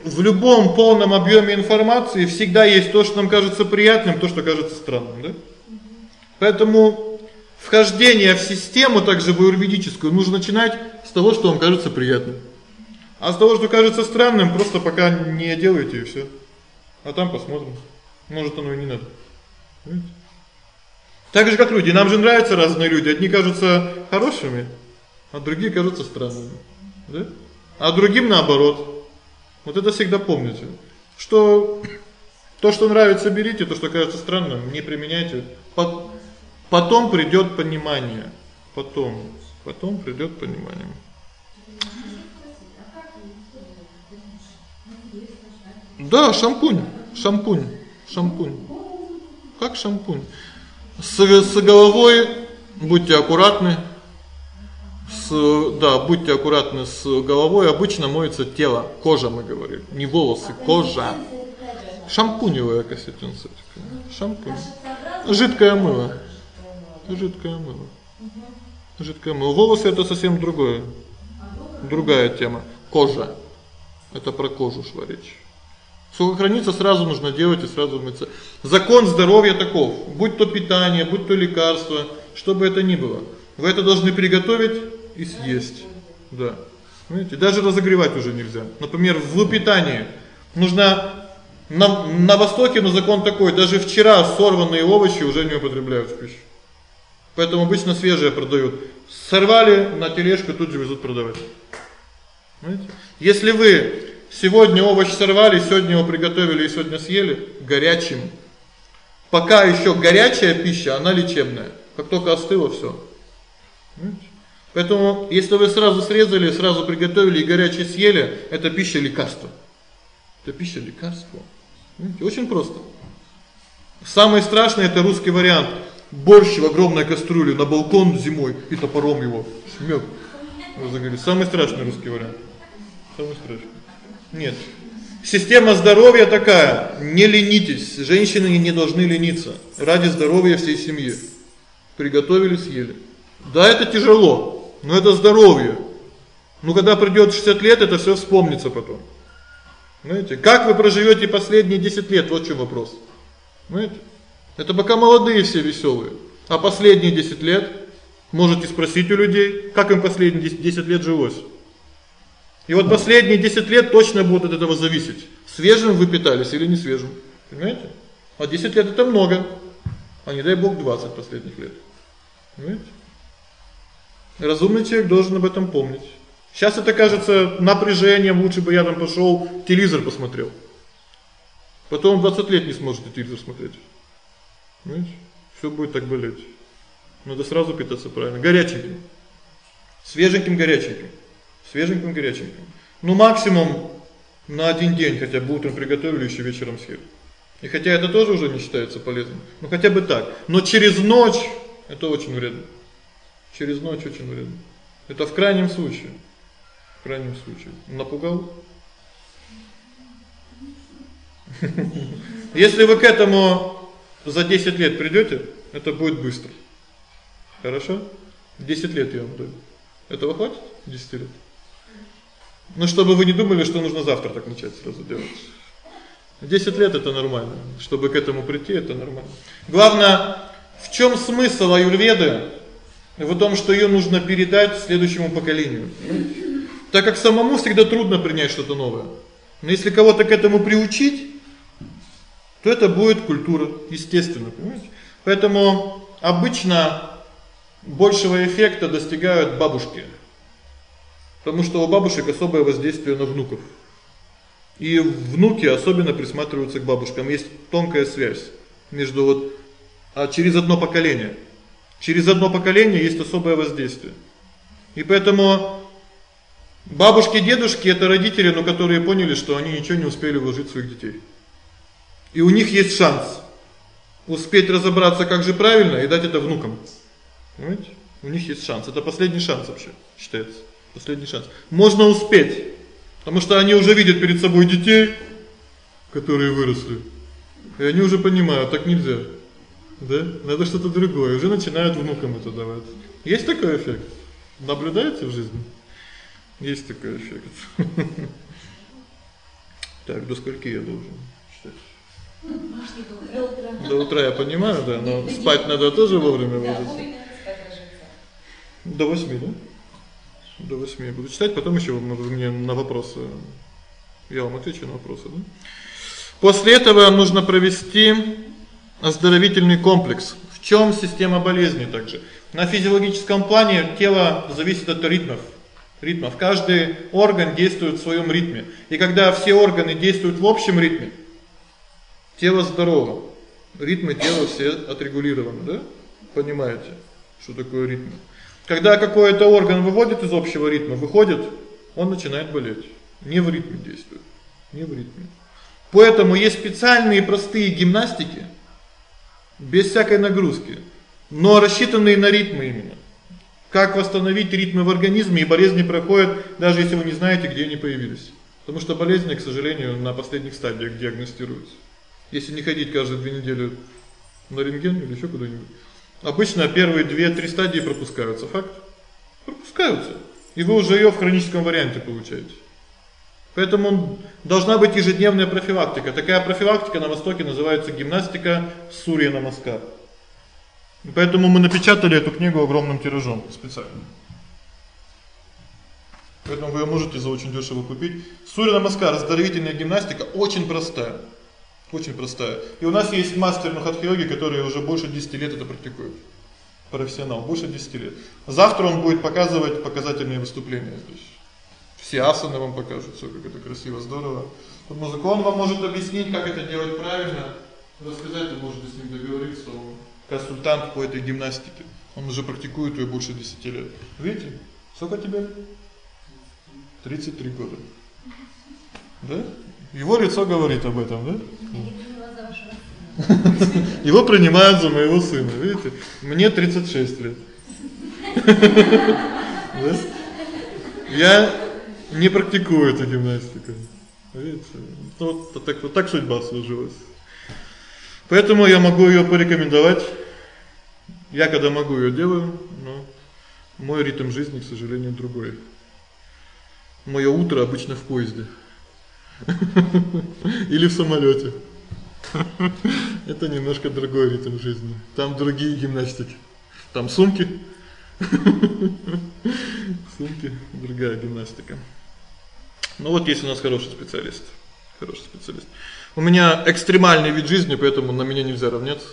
в любом полном объёме информации всегда есть то, что нам кажется приятным, то, что кажется странным, да? Поэтому вхождение в систему, также в юридическую, нужно начинать с того, что вам кажется приятным. А с того, что кажется странным, просто пока не делайте и всё. А там посмотрим. Может, оно и не надо. Понимаете? Так же как люди, нам же нравятся разные люди. Одни кажутся хорошими, а другие кажутся странными. Да? а другим наоборот. Вот это всегда помните, что то, что нравится, берите, то, что кажется странным, не применяйте. Потом придёт понимание. Потом, потом придёт понимание. Да, шампунь, шампунь, шампунь. Как шампунь. С с головой будьте аккуратны. С да, будьте аккуратны с головой. Обычно моется тело, кожа, мы говорим, не волосы, кожа. Шампуневая консистенция Шампунь. Жидкое мыло. Жидкое мыло. Жидкое мыло. Волосы это совсем другое. Другая тема. Кожа. Это про кожу шла речь. Сколько хранится, сразу нужно делать и сразу мыться. Закон здоровья таков: будь то питание, будь то лекарство, что бы это ни было, вы это должны приготовить и съесть. Да. Знаете, даже разогревать уже нельзя. Например, в питании нужно на на востоке, но закон такой: даже вчера сорванные овощи уже не употребляют в пищу. Поэтому обычно свежие продают. Сорвали на тележку, тут же везут продавать. Знаете? Если вы Сегодня овощ сорвали, сегодня его приготовили и сегодня съели горячим. Пока еще горячая пища, она лечебная. Как только остыло всё. Поэтому если вы сразу срезали, сразу приготовили и горячее съели, это пища лекарство. Это пища лекарство. Видите, очень просто. Самый страшный это русский вариант. Борщ в огромной кастрюле на балкон зимой и топором его шмёк. Разогрели. Самый страшный русский вариант. Самый страшный. Нет. Система здоровья такая: не ленитесь. Женщины не должны лениться ради здоровья всей семьи. Приготовили, съели. Да, это тяжело, но это здоровье. Ну когда придёт 60 лет, это всё вспомнится потом. Знаете, как вы проживёте последние 10 лет, вот в чём вопрос. Знаете? Это пока молодые все весёлые, а последние 10 лет можете спросить у людей, как им последние 10 лет жилось. И вот последние 10 лет точно будут от этого зависеть. Свежим вы питались или не свежим. Понимаете? А 10 лет это много. А не дай бог 20 последних лет. Понимаете? Разумный человек должен об этом помнить. Сейчас это кажется напряжением, лучше бы я там пошёл, телевизор посмотрел. Потом 20 лет не сможете телевизор смотреть. Понимаете? Всё будет так болеть. Надо сразу питаться правильно, горяченьким. Свеженьким, горяченьким свеженьким, горяченьким. Ну максимум на один день хотя бы утром приготовили, ещё вечером съели. И хотя это тоже уже не считается полезным, ну хотя бы так. Но через ночь это очень вредно. Через ночь очень вредно. Это в крайнем случае. В крайнем случае. Напугал? Если вы к этому за 10 лет придёте, это будет быстро. Хорошо? 10 лет я вам даю. Этого хватит? 10 лет. Ну чтобы вы не думали, что нужно завтра так начать сразу делать. 10 лет это нормально. Чтобы к этому прийти, это нормально. Главное, в чём смысл аюрведы? В том, что её нужно передать следующему поколению. Так как самому всегда трудно принять что-то новое. Но если кого-то к этому приучить, то это будет культура, естественно, понимаете? Поэтому обычно большего эффекта достигают бабушки. Потому что у бабушек особое воздействие на внуков. И внуки особенно присматриваются к бабушкам. Есть тонкая связь между вот а через одно поколение. Через одно поколение есть особое воздействие. И поэтому бабушки, дедушки это родители, но которые поняли, что они ничего не успели вложить в своих детей. И у них есть шанс успеть разобраться, как же правильно и дать это внукам. Понимаете? У них есть шанс. Это последний шанс вообще, считается. Последний шанс. Можно успеть. Потому что они уже видят перед собой детей, которые выросли. И они уже понимают, так нельзя. Да? Надо что-то другое. Уже начинают внукам это давать. Есть такой эффект? Наблюдаете в жизни? Есть такой эффект. Так, до скольки я должен читать? До утра я понимаю, да, но спать надо тоже вовремя ложиться. До 8, да? До 8 я буду читать, потом может мне на вопросы я вам отвечу на вопросы, да? После этого нужно провести оздоровительный комплекс. В чём система болезни также? На физиологическом плане тело зависит от ритмов. ритмов. Каждый орган действует в своем ритме. И когда все органы действуют в общем ритме, тело здорово. Ритмы тела все отрегулированы, да? Понимаете, что такое ритм? Когда какой-то орган выводит из общего ритма, выходит, он начинает болеть. Не в ритме действует, не в ритме. Поэтому есть специальные простые гимнастики без всякой нагрузки, но рассчитанные на ритмы именно. Как восстановить ритмы в организме, и болезни проходят, даже если вы не знаете, где они появились. Потому что болезни, к сожалению, на последних стадиях диагностируются. Если не ходить каждые две недели на рентген или ещё куда-нибудь. Обычно первые 2-3 стадии пропускаются, факт. Пропускаются. И вы уже её в хроническом варианте получаете. Поэтому должна быть ежедневная профилактика. Такая профилактика на востоке называется гимнастика Сурья Намаскар. Поэтому мы напечатали эту книгу огромным тиражом специально. Поэтому вы её можете за очень дёшево купить. Сурья Намаскар оздоровительная гимнастика очень простая. Очень простая. И у нас есть мастер Махатха-йоги, который уже больше 10 лет это практикует. Профессионал, больше 10 лет. Завтра он будет показывать показательные выступления здесь. Все асаны вам покажут, всё как это красиво, здорово. Вот музыку он вам может объяснить, как это делать правильно, рассказать, вы можете с ним договориться, он консультант по этой гимнастике. Он уже практикует её больше 10 лет. Видите? Сколько тебе? 33 года. Да? Его лицо говорит об этом, да? Его принимают за моего сына, видите? Мне 36 лет. Да? Я не практикую эту гимнастику. Видите? Ну, вот так вот так судьба сложилась. Поэтому я могу её порекомендовать. Я когда могу её делаю, но мой ритм жизни, к сожалению, другой. Моё утро обычно в поезде. Или в самолёте. Это немножко другой ритм жизни. Там другие гимнастики. Там сумки. Сумки, другая гимнастика. Ну вот есть у нас хороший специалист. Хороший специалист. У меня экстремальный вид жизни, поэтому на меня нельзя равняться.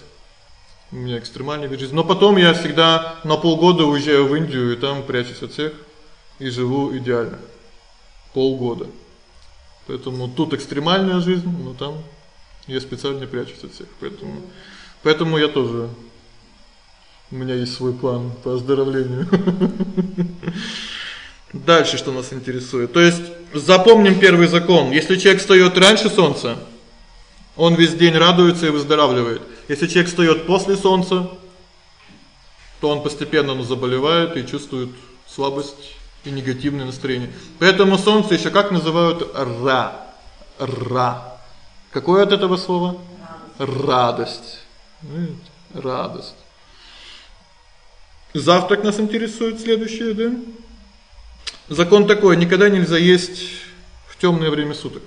У меня экстремальный вид жизни. Но потом я всегда на полгода уезжаю в Индию и там прячусь от всех и живу идеально. Полгода. Поэтому тут экстремальная жизнь, но там я специально прячусь от всех. Поэтому поэтому я тоже у меня есть свой план по оздоровлению. Дальше что нас интересует? То есть запомним первый закон. Если человек встаёт раньше солнца, он весь день радуется и выздоравливает. Если человек встаёт после солнца, то он постепенно заболевает и чувствует слабость и негативное настроение. Поэтому солнце ещё как называют ра. Ра. Какое от этого слова? Радость. Радость. Радость. Завтрак нас интересует следующее, да? Закон такой: никогда нельзя есть в тёмное время суток.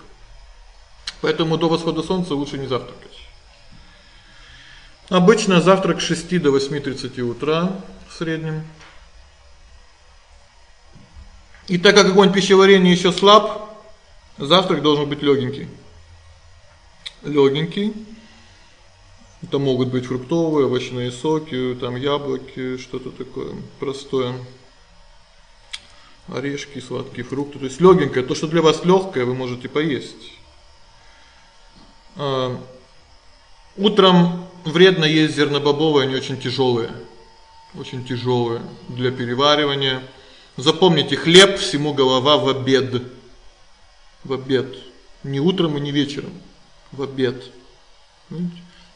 Поэтому до восхода солнца лучше не завтракать. Обычно завтрак с 6 до 8:30 утра в среднем. И так как огонь пищеварения ещё слаб, завтрак должен быть лёгенький. Лёгенький. Это могут быть фруктовые, овощные соки, там яблоки, что-то такое простое. Орешки, сладкие фрукты, то есть лёгенькое, то, что для вас лёгкое, вы можете поесть. А утром вредно есть зернобобовые, они очень тяжёлые. Очень тяжёлые для переваривания. Запомните, хлеб всему голова в обед. В обед. Не утром и не вечером. В обед.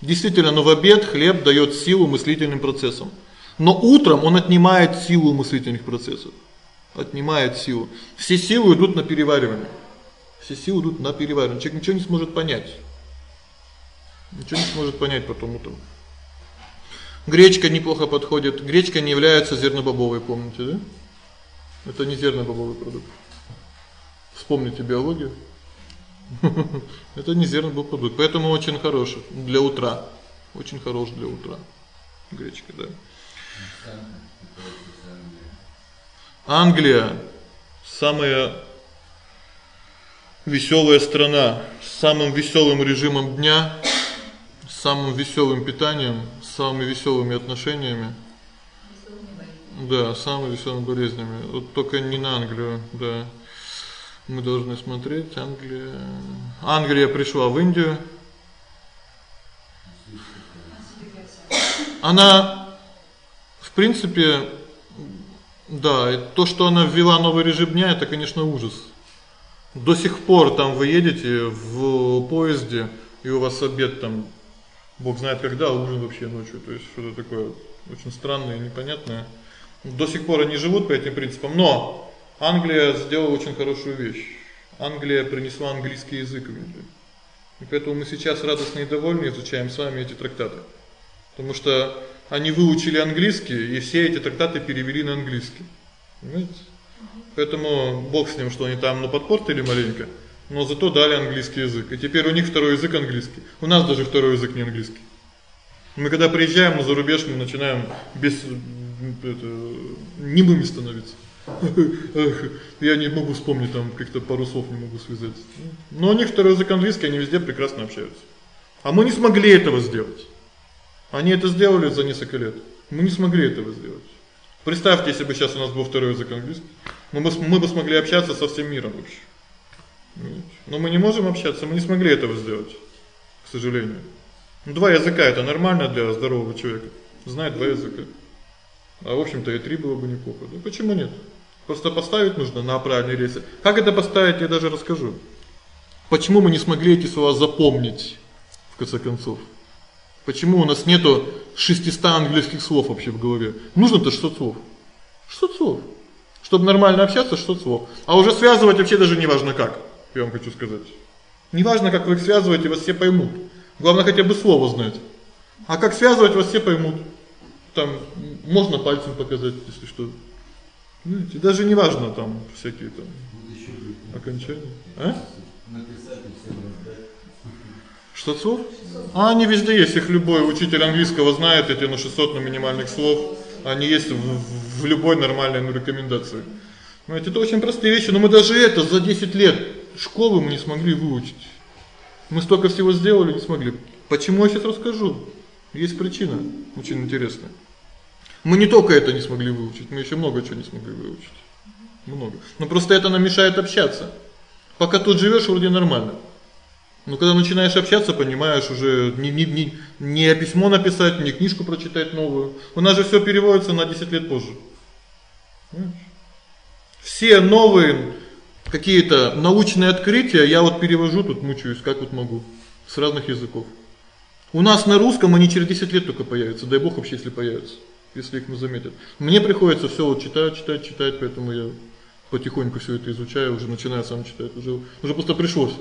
Действительно, но в обед хлеб даёт силу мыслительным процессам. Но утром он отнимает силу мыслительных процессов. Отнимает силу. Все силы идут на переваривание. Все силы идут на переваривание. Человек ничего не сможет понять. Ничего не сможет понять потом утром. Гречка неплохо подходит. Гречка не является зернобобовой, помните, да? Это не зернобобовый продукт. Вспомните биологию. Это не зернобобовый продукт, поэтому очень хороший для утра. Очень хорош для утра. Гречка, да. Англия самая весёлая страна с самым весёлым режимом дня, с самым весёлым питанием, с самыми весёлыми отношениями. Да, самыми весомыми болезнями. Вот только не на Англию, да. Мы должны смотреть Англия. Англия пришла в Индию. Она в принципе да, и то, что она ввела новый режим дня это, конечно, ужас. До сих пор там вы едете в поезде, и у вас обед там Бог знает когда, а ужин вообще ночью. То есть что-то такое очень странное непонятное. До сих пор они живут по этим принципам, но Англия сделала очень хорошую вещь. Англия принесла английский язык в Индию. И поэтому мы сейчас радостно и довольны изучаем с вами эти трактаты. Потому что они выучили английский, и все эти трактаты перевели на английский. Понимаете? Поэтому Бог с ним, что они там ну подпортили маленько, но зато дали английский язык. И теперь у них второй язык английский. У нас даже второй язык не английский. Мы когда приезжаем на зарубеж, мы начинаем без это немыми становиться. Я не могу вспомнить там как-то пару слов не могу связать. Но у них второй язык английский, они везде прекрасно общаются. А мы не смогли этого сделать. Они это сделали за несколько лет. Мы не смогли этого сделать. Представьте, если бы сейчас у нас был второй язык английский, мы бы мы бы смогли общаться со всем миром вообще. Но мы не можем общаться, мы не смогли этого сделать, к сожалению. Два языка это нормально для здорового человека. Знать два языка. А в общем-то и три было бы неплохо. Да почему нет? Просто поставить нужно на правильные рельсы. Как это поставить, я даже расскажу. Почему мы не смогли эти слова запомнить в конце концов? Почему у нас нету 600 английских слов вообще в голове? Нужно-то 600 слов. 600 слов. Чтобы нормально общаться, 600 слов. А уже связывать вообще даже не важно как. Я вам хочу сказать. Не важно, как вы их связываете, вас все поймут. Главное хотя бы слово знать. А как связывать, вас все поймут. Там можно пальцем показать, если что. Знаете, даже не важно там всякие там окончания. А? Что слов? А они везде есть, их любой учитель английского знает эти на 600 на минимальных слов. Они есть в, в любой нормальной ну, рекомендации. Знаете, это очень простые вещи, но мы даже это за 10 лет школы мы не смогли выучить. Мы столько всего сделали, не смогли. Почему я сейчас расскажу? Есть причина, очень интересная. Мы не только это не смогли выучить, мы ещё много чего не смогли выучить. Много. Но просто это нам мешает общаться. Пока тут живёшь, вроде нормально. Но когда начинаешь общаться, понимаешь, уже не не не не письмо написать, не книжку прочитать новую. У нас же всё переводится на 10 лет позже. Понимаешь? Все новые какие-то научные открытия я вот перевожу тут мучаюсь, как вот могу, с разных языков. У нас на русском они через 10 лет только появятся, дай бог вообще если появятся, если их мы заметят. Мне приходится всё вот читать, читать, читать, поэтому я потихоньку всё это изучаю, уже начинаю сам читать, уже уже просто пришлось.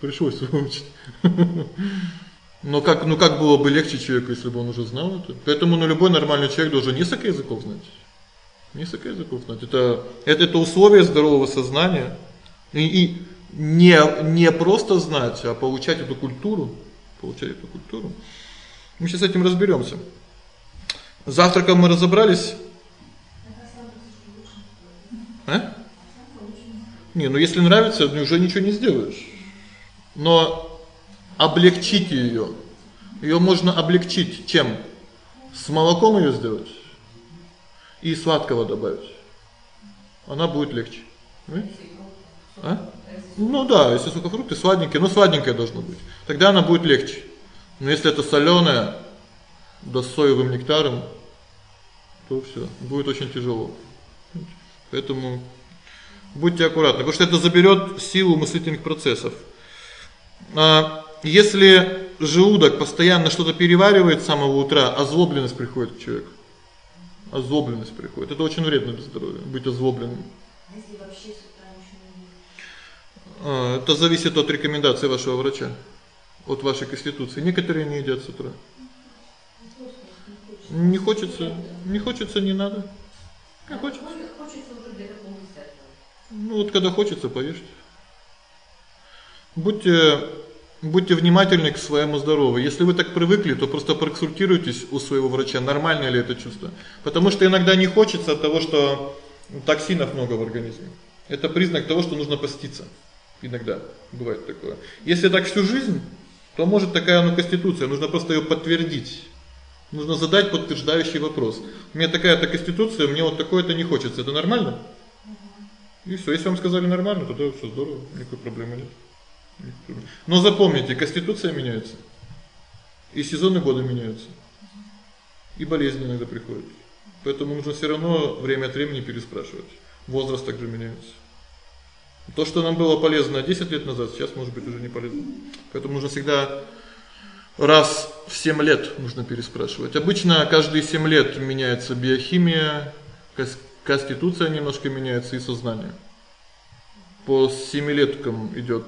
Пришлось выучить. Но как, ну как было бы легче человеку, если бы он уже знал это? Поэтому ну любой нормальный человек должен несколько языков знать. Несколько языков знать. Это это это условие здорового сознания. И, и не не просто знать, а получать эту культуру, получать эту культуру. Мы сейчас с этим разберёмся. Завтраком мы разобрались. А? Не, ну если нравится, ну уже ничего не сделаешь но облегчить её. Её можно облегчить чем? С молоком её сделать и сладкого добавить. Она будет легче. А? Ну да, если сухофрукты сладенькие, но сладенькое должно быть. Тогда она будет легче. Но если это солёное, да соевым нектаром, то всё, будет очень тяжело. Поэтому будьте аккуратны, потому что это заберёт силу мыслительных процессов. А если желудок постоянно что-то переваривает с самого утра, озлобленность приходит к человеку. Озлобленность приходит. Это очень вредно для здоровья быть озлобленным. Если вообще с утра ничего не А, это зависит от рекомендаций вашего врача, от вашей конституции. Некоторые не едят с утра. Не хочется, не хочется, не надо. Как хочется. Хочется уже где-то Ну вот когда хочется, поешьте. Будьте будьте внимательны к своему здоровью. Если вы так привыкли, то просто проконсультируйтесь у своего врача, нормально ли это чувство. Потому что иногда не хочется от того, что токсинов много в организме. Это признак того, что нужно поститься. Иногда бывает такое. Если так всю жизнь, то может такая ну конституция, нужно просто её подтвердить. Нужно задать подтверждающий вопрос. У меня такая-то конституция, мне вот такое-то не хочется. Это нормально? И всё, если вам сказали нормально, то да, всё здорово, никакой проблемы нет. Но запомните, конституция меняется. И сезоны года меняются. И болезни иногда приходят. Поэтому нужно всё равно время от времени переспрашивать. Возраст также меняется. То, что нам было полезно 10 лет назад, сейчас может быть уже не полезно. Поэтому нужно всегда раз в 7 лет нужно переспрашивать. Обычно каждые 7 лет меняется биохимия, конституция немножко меняется и сознание. По семилеткам идёт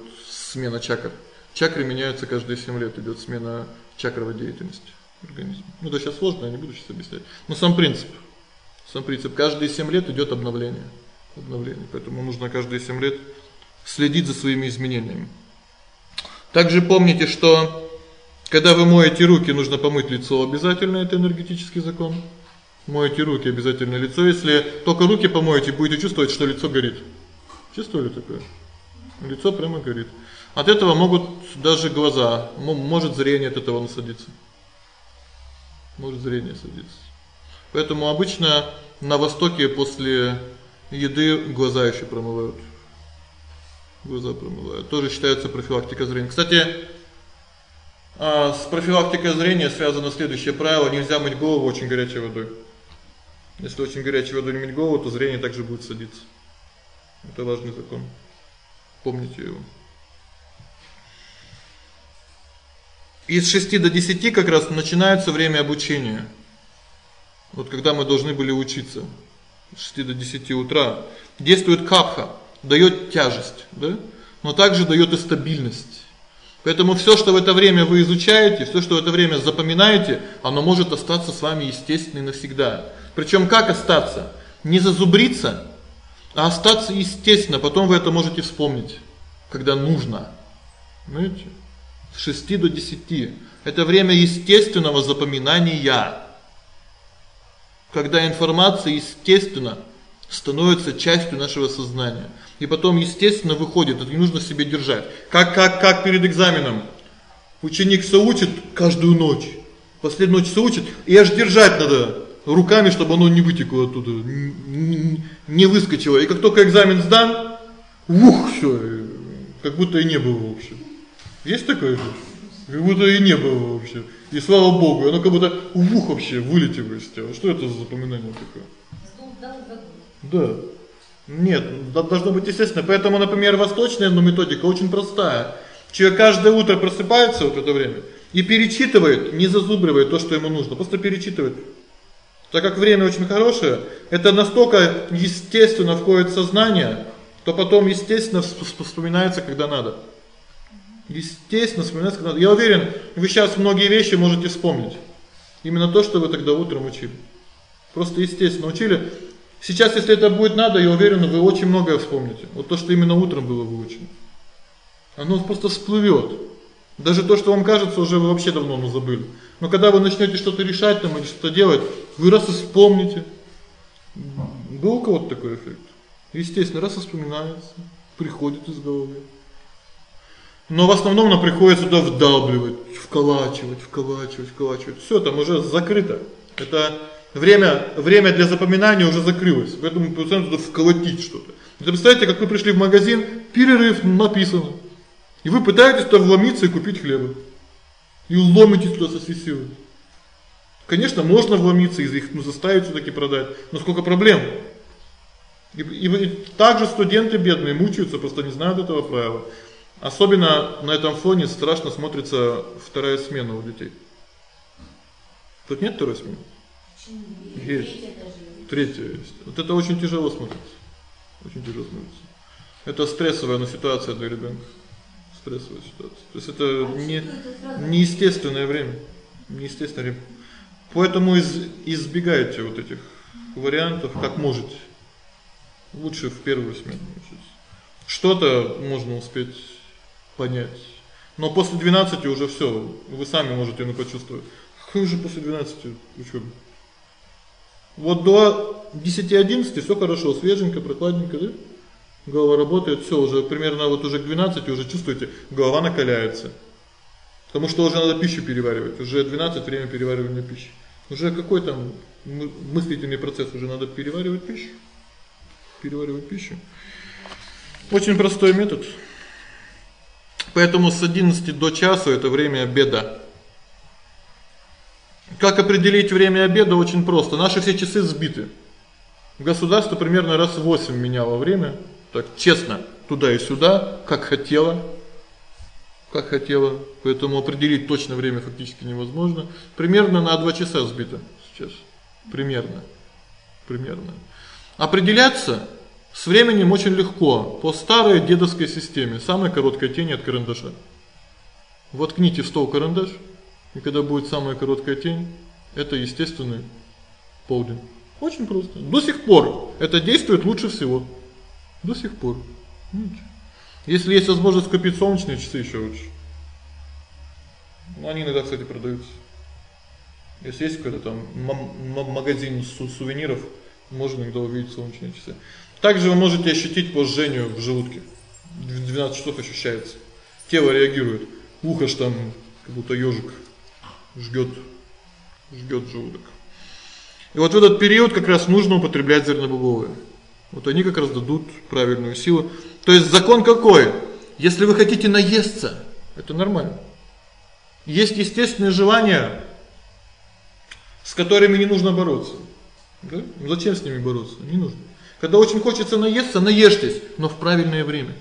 смена чакр. Чакры меняются каждые 7 лет, идёт смена чакровой деятельности организма. Ну, да сейчас сложно, я не буду сейчас объяснять. Но сам принцип. Сам принцип каждые 7 лет идёт обновление. Обновление. Поэтому нужно каждые 7 лет следить за своими изменениями. Также помните, что когда вы моете руки, нужно помыть лицо обязательно, это энергетический закон. Моете руки обязательно лицо, если только руки помоете, будете чувствовать, что лицо горит. Чувствовали такое? Лицо прямо горит. От этого могут даже глаза, может зрение от этого насадиться. Может зрение садиться. Поэтому обычно на востоке после еды глаза ещё промывают. Глаза промывают. Тоже считается профилактика зрения. Кстати, а с профилактикой зрения связано следующее правило: нельзя мыть голову очень горячей водой. Если очень горячей водой мыть голову, то зрение также будет садиться. Это важный закон. Помните его. Из 6 до 10 как раз начинается время обучения. Вот когда мы должны были учиться с 6 до 10 утра, действует капха, даёт тяжесть, да? Но также даёт и стабильность. Поэтому всё, что в это время вы изучаете, всё, что в это время запоминаете, оно может остаться с вами естественно и навсегда. Причём как остаться? Не зазубриться, а остаться естественно. Потом вы это можете вспомнить, когда нужно. Знаете? С 6 до 10 это время естественного запоминания. Когда информация естественно становится частью нашего сознания. И потом, естественно, выходит, это не нужно себе держать. Как как как перед экзаменом. Ученик все учит каждую ночь. Последнюю ночь все учит, и аж держать надо руками, чтобы оно не вытекло оттуда, не выскочило. И как только экзамен сдан, ух, всё, как будто и не было вообще. Есть такое же? Как будто и не было вообще. И слава богу, оно как будто ух вообще вылетело из тела. Что это за запоминание такое? Да. Нет, должно быть естественно. Поэтому, например, восточная ну, методика очень простая. Человек каждое утро просыпается вот в это время и перечитывает, не зазубривает то, что ему нужно, просто перечитывает. Так как время очень хорошее, это настолько естественно входит в сознание, то потом естественно вспоминается, когда надо. Естественно вспоминается, когда надо. Я уверен, вы сейчас многие вещи можете вспомнить. Именно то, что вы тогда утром учили. Просто естественно учили. Сейчас, если это будет надо, я уверен, вы очень многое вспомните. Вот то, что именно утром было выучено. Оно просто всплывёт. Даже то, что вам кажется, уже вы вообще давно ну забыли. Но когда вы начнёте что-то решать там или что-то делать, вы раз и вспомните. Был у кого-то такой эффект? Естественно, раз вспоминается, приходит из головы. Но в основном нам приходится туда вдавливать, вколачивать, вколачивать, вколачивать. Всё, там уже закрыто. Это Время время для запоминания уже закрылось. Поэтому пациенту надо вколотить что-то. Вы представляете, как вы пришли в магазин, перерыв написано. И вы пытаетесь туда вломиться и купить хлеба. И ломитесь туда со всей. Конечно, можно вломиться и их ну, заставить всё таки продать, но сколько проблем. И, и, и также студенты бедные мучаются, просто не знают этого правила. Особенно на этом фоне страшно смотрится вторая смена у детей. Тут нет второй смены. Есть. Третья есть. Вот это очень тяжело смотрится. Очень тяжело смотрится. Это стрессовая ну, ситуация для ребёнка. Стрессовая ситуация. То есть это а не неестественное время. Неестественное. Поэтому из избегайте вот этих вариантов как можете. Лучше в первую смену. Что-то можно успеть понять. Но после 12 уже всё, вы сами можете ну почувствовать. Какой же после 12 учёбы? Вот до 10-11 всё хорошо, свеженько, прохладненько, да? Голова работает, всё уже примерно вот уже к 12 уже чувствуете, голова накаляется. Потому что уже надо пищу переваривать. Уже 12 время переваривания пищи. Уже какой там мыслительный процесс уже надо переваривать пищу. Переваривать пищу. Очень простой метод. Поэтому с 11 до часу это время обеда. Как определить время обеда очень просто. Наши все часы сбиты. Государство примерно раз в 8 меняло время, так честно, туда и сюда, как хотело. Как хотело. Поэтому определить точно время фактически невозможно. Примерно на 2 часа сбито сейчас. Примерно. Примерно. Определяться с временем очень легко, по старой дедовской системе, самая короткая тень от карандаша. Воткните в стол карандаш, и когда будет самая короткая тень, это естественный полдень. Очень просто. До сих пор это действует лучше всего. До сих пор. Если есть возможность купить солнечные часы ещё лучше. Ну они иногда, кстати, продаются. Если есть какой-то там магазин сувениров, можно иногда увидеть солнечные часы. Также вы можете ощутить по в желудке. В 12 часов ощущается. Тело реагирует. Ухо ж там как будто ёжик жгёт жгёт желудок. И вот в этот период как раз нужно употреблять зернобобовые. Вот они как раз дадут правильную силу. То есть закон какой? Если вы хотите наесться, это нормально. Есть естественные желания, с которыми не нужно бороться. Да? Зачем с ними бороться? Не нужно. Когда очень хочется наесться, наешьтесь, но в правильное время.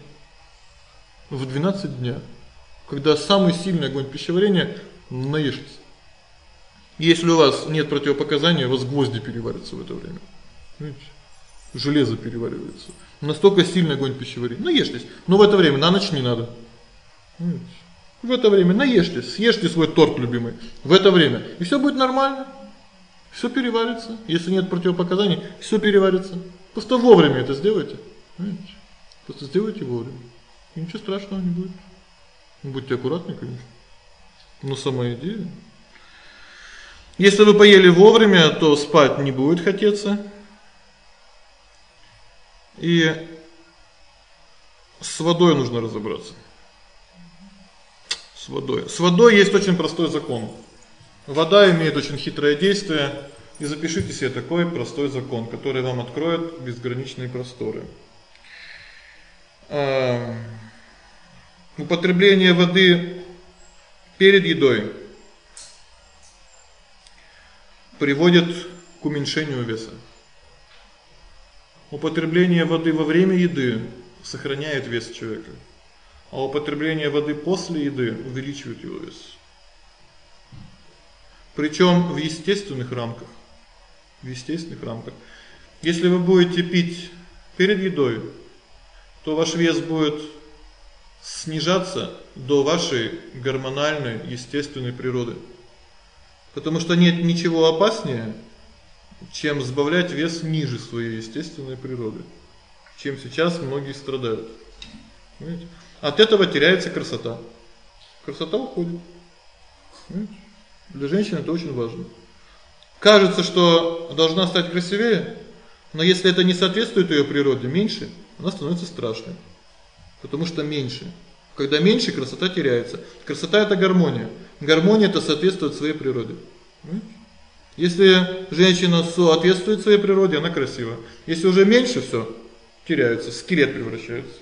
В 12 дня, когда самый сильный огонь пищеварения, наешьтесь. Если у вас нет противопоказаний, у вас гвозди переварятся в это время. Видите? Железо переваривается. Настолько сильный огонь пищеварения. Наешьтесь, но в это время на ночь не надо. Видите? В это время наешьтесь, съешьте свой торт любимый. В это время и всё будет нормально. Всё переварится. Если нет противопоказаний, всё переварится. Просто вовремя это сделайте. Понимаете? Просто сделайте вовремя. И ничего страшного не будет. Будьте аккуратны, конечно. Но сама идея. Если вы поели вовремя, то спать не будет хотеться. И с водой нужно разобраться. С водой. С водой есть очень простой закон. Вода имеет очень хитрое действие. И запишите себе такой простой закон, который вам откроет безграничные просторы. Э употребление воды перед едой приводит к уменьшению веса. Употребление воды во время еды сохраняет вес человека, а употребление воды после еды увеличивает его вес. Причём в естественных рамках в естественных рамках. Если вы будете пить перед едой, то ваш вес будет снижаться до вашей гормональной естественной природы. Потому что нет ничего опаснее, чем сбавлять вес ниже своей естественной природы. Чем сейчас многие страдают. Понимаете? От этого теряется красота. Красота уходит. Понимаете? Для женщины это очень важно. Кажется, что должна стать красивее, но если это не соответствует её природе, меньше, она становится страшной. Потому что меньше. Когда меньше, красота теряется. Красота это гармония. Гармония это соответствует своей природе. Если женщина соответствует своей природе, она красива. Если уже меньше всё, теряется, скелет превращается.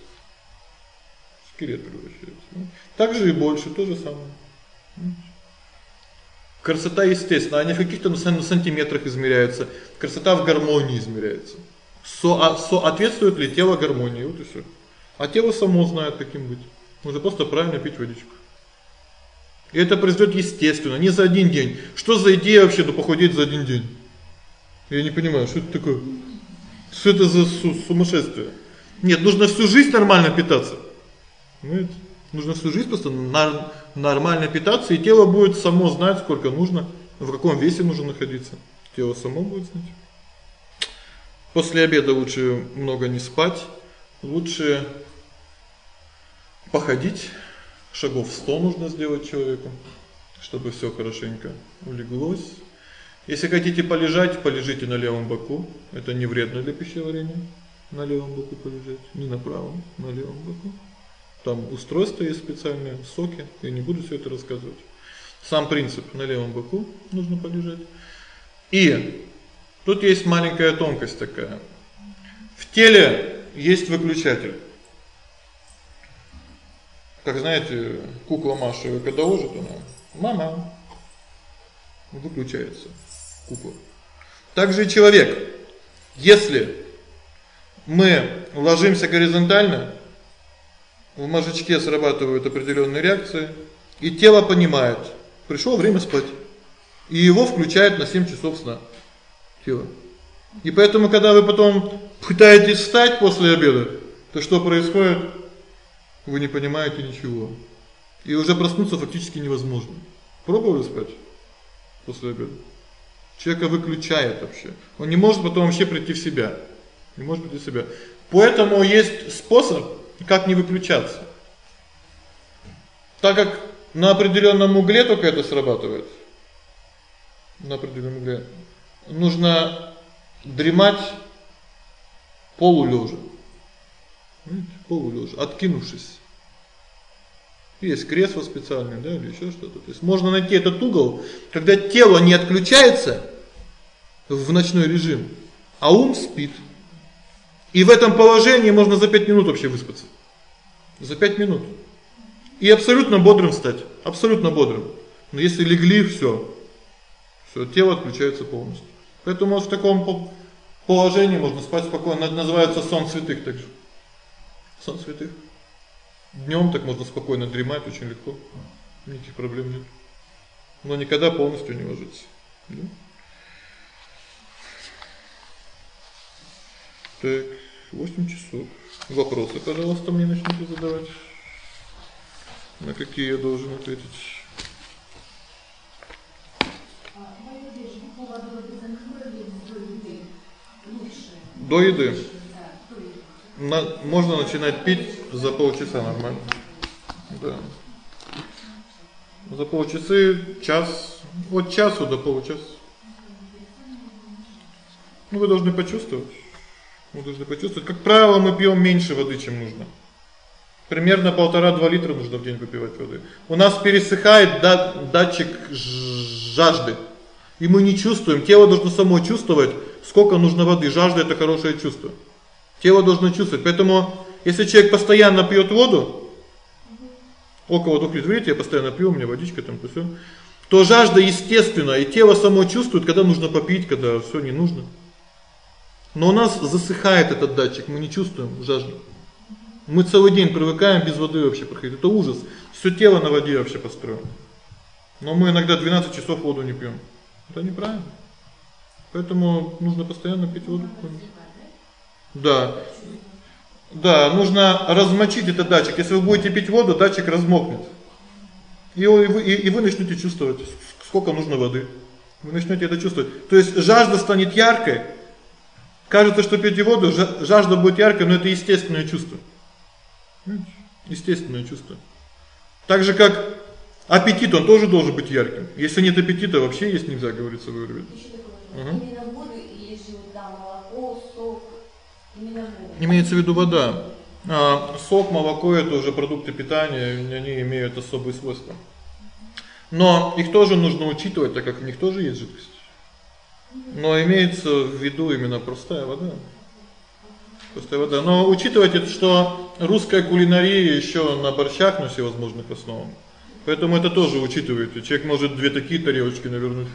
Скелет превращается. Так же и больше то же самое. Красота естественна, а не в каких-то сантиметрах измеряется. Красота в гармонии измеряется. Со а, соответствует ли тело гармонии, вот и всё. А тело само знает, каким быть. Нужно просто правильно пить водичку. И это произойдёт естественно, не за один день. Что за идея вообще да похудеть за один день? Я не понимаю, что это такое? Что это за сумасшествие? Нет, нужно всю жизнь нормально питаться. Понимаете? Нужно всю жизнь просто нормально питаться, и тело будет само знать, сколько нужно, в каком весе нужно находиться. Тело само будет знать. После обеда лучше много не спать, лучше походить. Шагов 100 нужно сделать человеку, чтобы всё хорошенько улеглось. Если хотите полежать, полежите на левом боку. Это не вредно для пищеварения. На левом боку полежать, не на правом, на левом боку. Там устройство есть специальное, соки, я не буду всё это рассказывать. Сам принцип на левом боку нужно полежать. И тут есть маленькая тонкость такая. В теле есть выключатель. Как знаете, кукла Маша, когда ужит она, мама, выключается кукла. Также и человек. Если мы ложимся горизонтально, в мозжечке срабатывают определённые реакции, и тело понимает: пришло время спать. И его включают на 7 часов сна. Тело. И поэтому когда вы потом пытаетесь встать после обеда, то что происходит? Вы не понимаете ничего. И уже проснуться фактически невозможно. Пробовали спать после обеда? Человека выключает вообще. Он не может потом вообще прийти в себя. Не может прийти в себя. Поэтому есть способ, как не выключаться. Так как на определённом угле только это срабатывает. На определённом угле. Нужно дремать полулёжа. Видите, полулёжа, откинувшись. Есть кресло специальное, да, или ещё что-то. То есть можно найти этот угол, когда тело не отключается в ночной режим, а ум спит. И в этом положении можно за 5 минут вообще выспаться. За 5 минут. И абсолютно бодрым стать, абсолютно бодрым. Но если легли, всё. Всё, тело отключается полностью. Поэтому вот в таком положении можно спать спокойно. Это называется сон святых также. Сон святых. Днём так можно спокойно дремать очень легко. Никаких проблем нет. Но никогда полностью не ложиться. Так, 8 часов. Вопросы, пожалуйста, мне начните задавать. На какие я должен ответить? До еды. На, можно начинать пить за полчаса нормально. Да. За полчаса, час, от часу до получаса. Ну вы должны почувствовать. Вы должны почувствовать. Как правило, мы пьём меньше воды, чем нужно. Примерно 1,5-2 литра нужно в день выпивать воды. У нас пересыхает датчик жажды. И мы не чувствуем. Тело должно само чувствовать, сколько нужно воды. Жажда это хорошее чувство. Тело должно чувствовать. Поэтому если человек постоянно пьёт воду, около 2 литров, видите, я постоянно пью, у меня водичка там всё, то жажда естественна, и тело само чувствует, когда нужно попить, когда всё не нужно. Но у нас засыхает этот датчик, мы не чувствуем жажду. Мы целый день привыкаем без воды вообще проходить. Это ужас. Всё тело на воде вообще построено. Но мы иногда 12 часов воду не пьём. Это неправильно. Поэтому нужно постоянно пить воду. Да. Да, нужно размочить этот датчик. Если вы будете пить воду, датчик размокнет. И вы и, и вы начнете чувствовать, сколько нужно воды. Вы начнете это чувствовать. То есть жажда станет яркой. Кажется, что пьете воду, жажда будет яркой, но это естественное чувство. Естественное чувство. Так же как аппетит, он тоже должен быть ярким. Если нет аппетита, вообще есть нельзя, говорится в Аюрведе. Угу. Именно воду или же там молоко, сок, именно воду. Имеется в виду вода. А сок, молоко это уже продукты питания, они имеют особые свойства. Но их тоже нужно учитывать, так как в них тоже есть жидкость. Но имеется в виду именно простая вода. Простая вода. Но учитывать это, что русская кулинария ещё на борщах на всевозможных основах. Поэтому это тоже учитывайте. Человек может две такие тарелочки навернуть.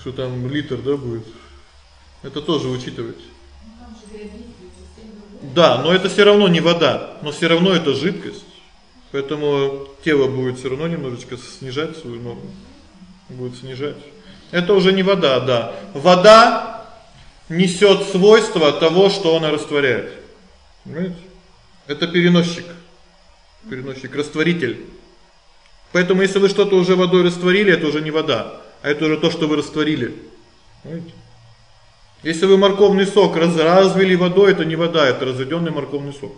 Что там литр, да, будет. Это тоже учитывать. Да, но это всё равно не вода, но всё равно это жидкость. Поэтому тело будет всё равно немножечко снижать свою норму. Будет снижать. Это уже не вода, да. Вода несёт свойства того, что она растворяет. Понимаете? Это переносчик. Переносчик, растворитель. Поэтому если вы что-то уже водой растворили, это уже не вода, а это уже то, что вы растворили. Понимаете? Если вы морковный сок развели водой, это не вода, это разведённый морковный сок.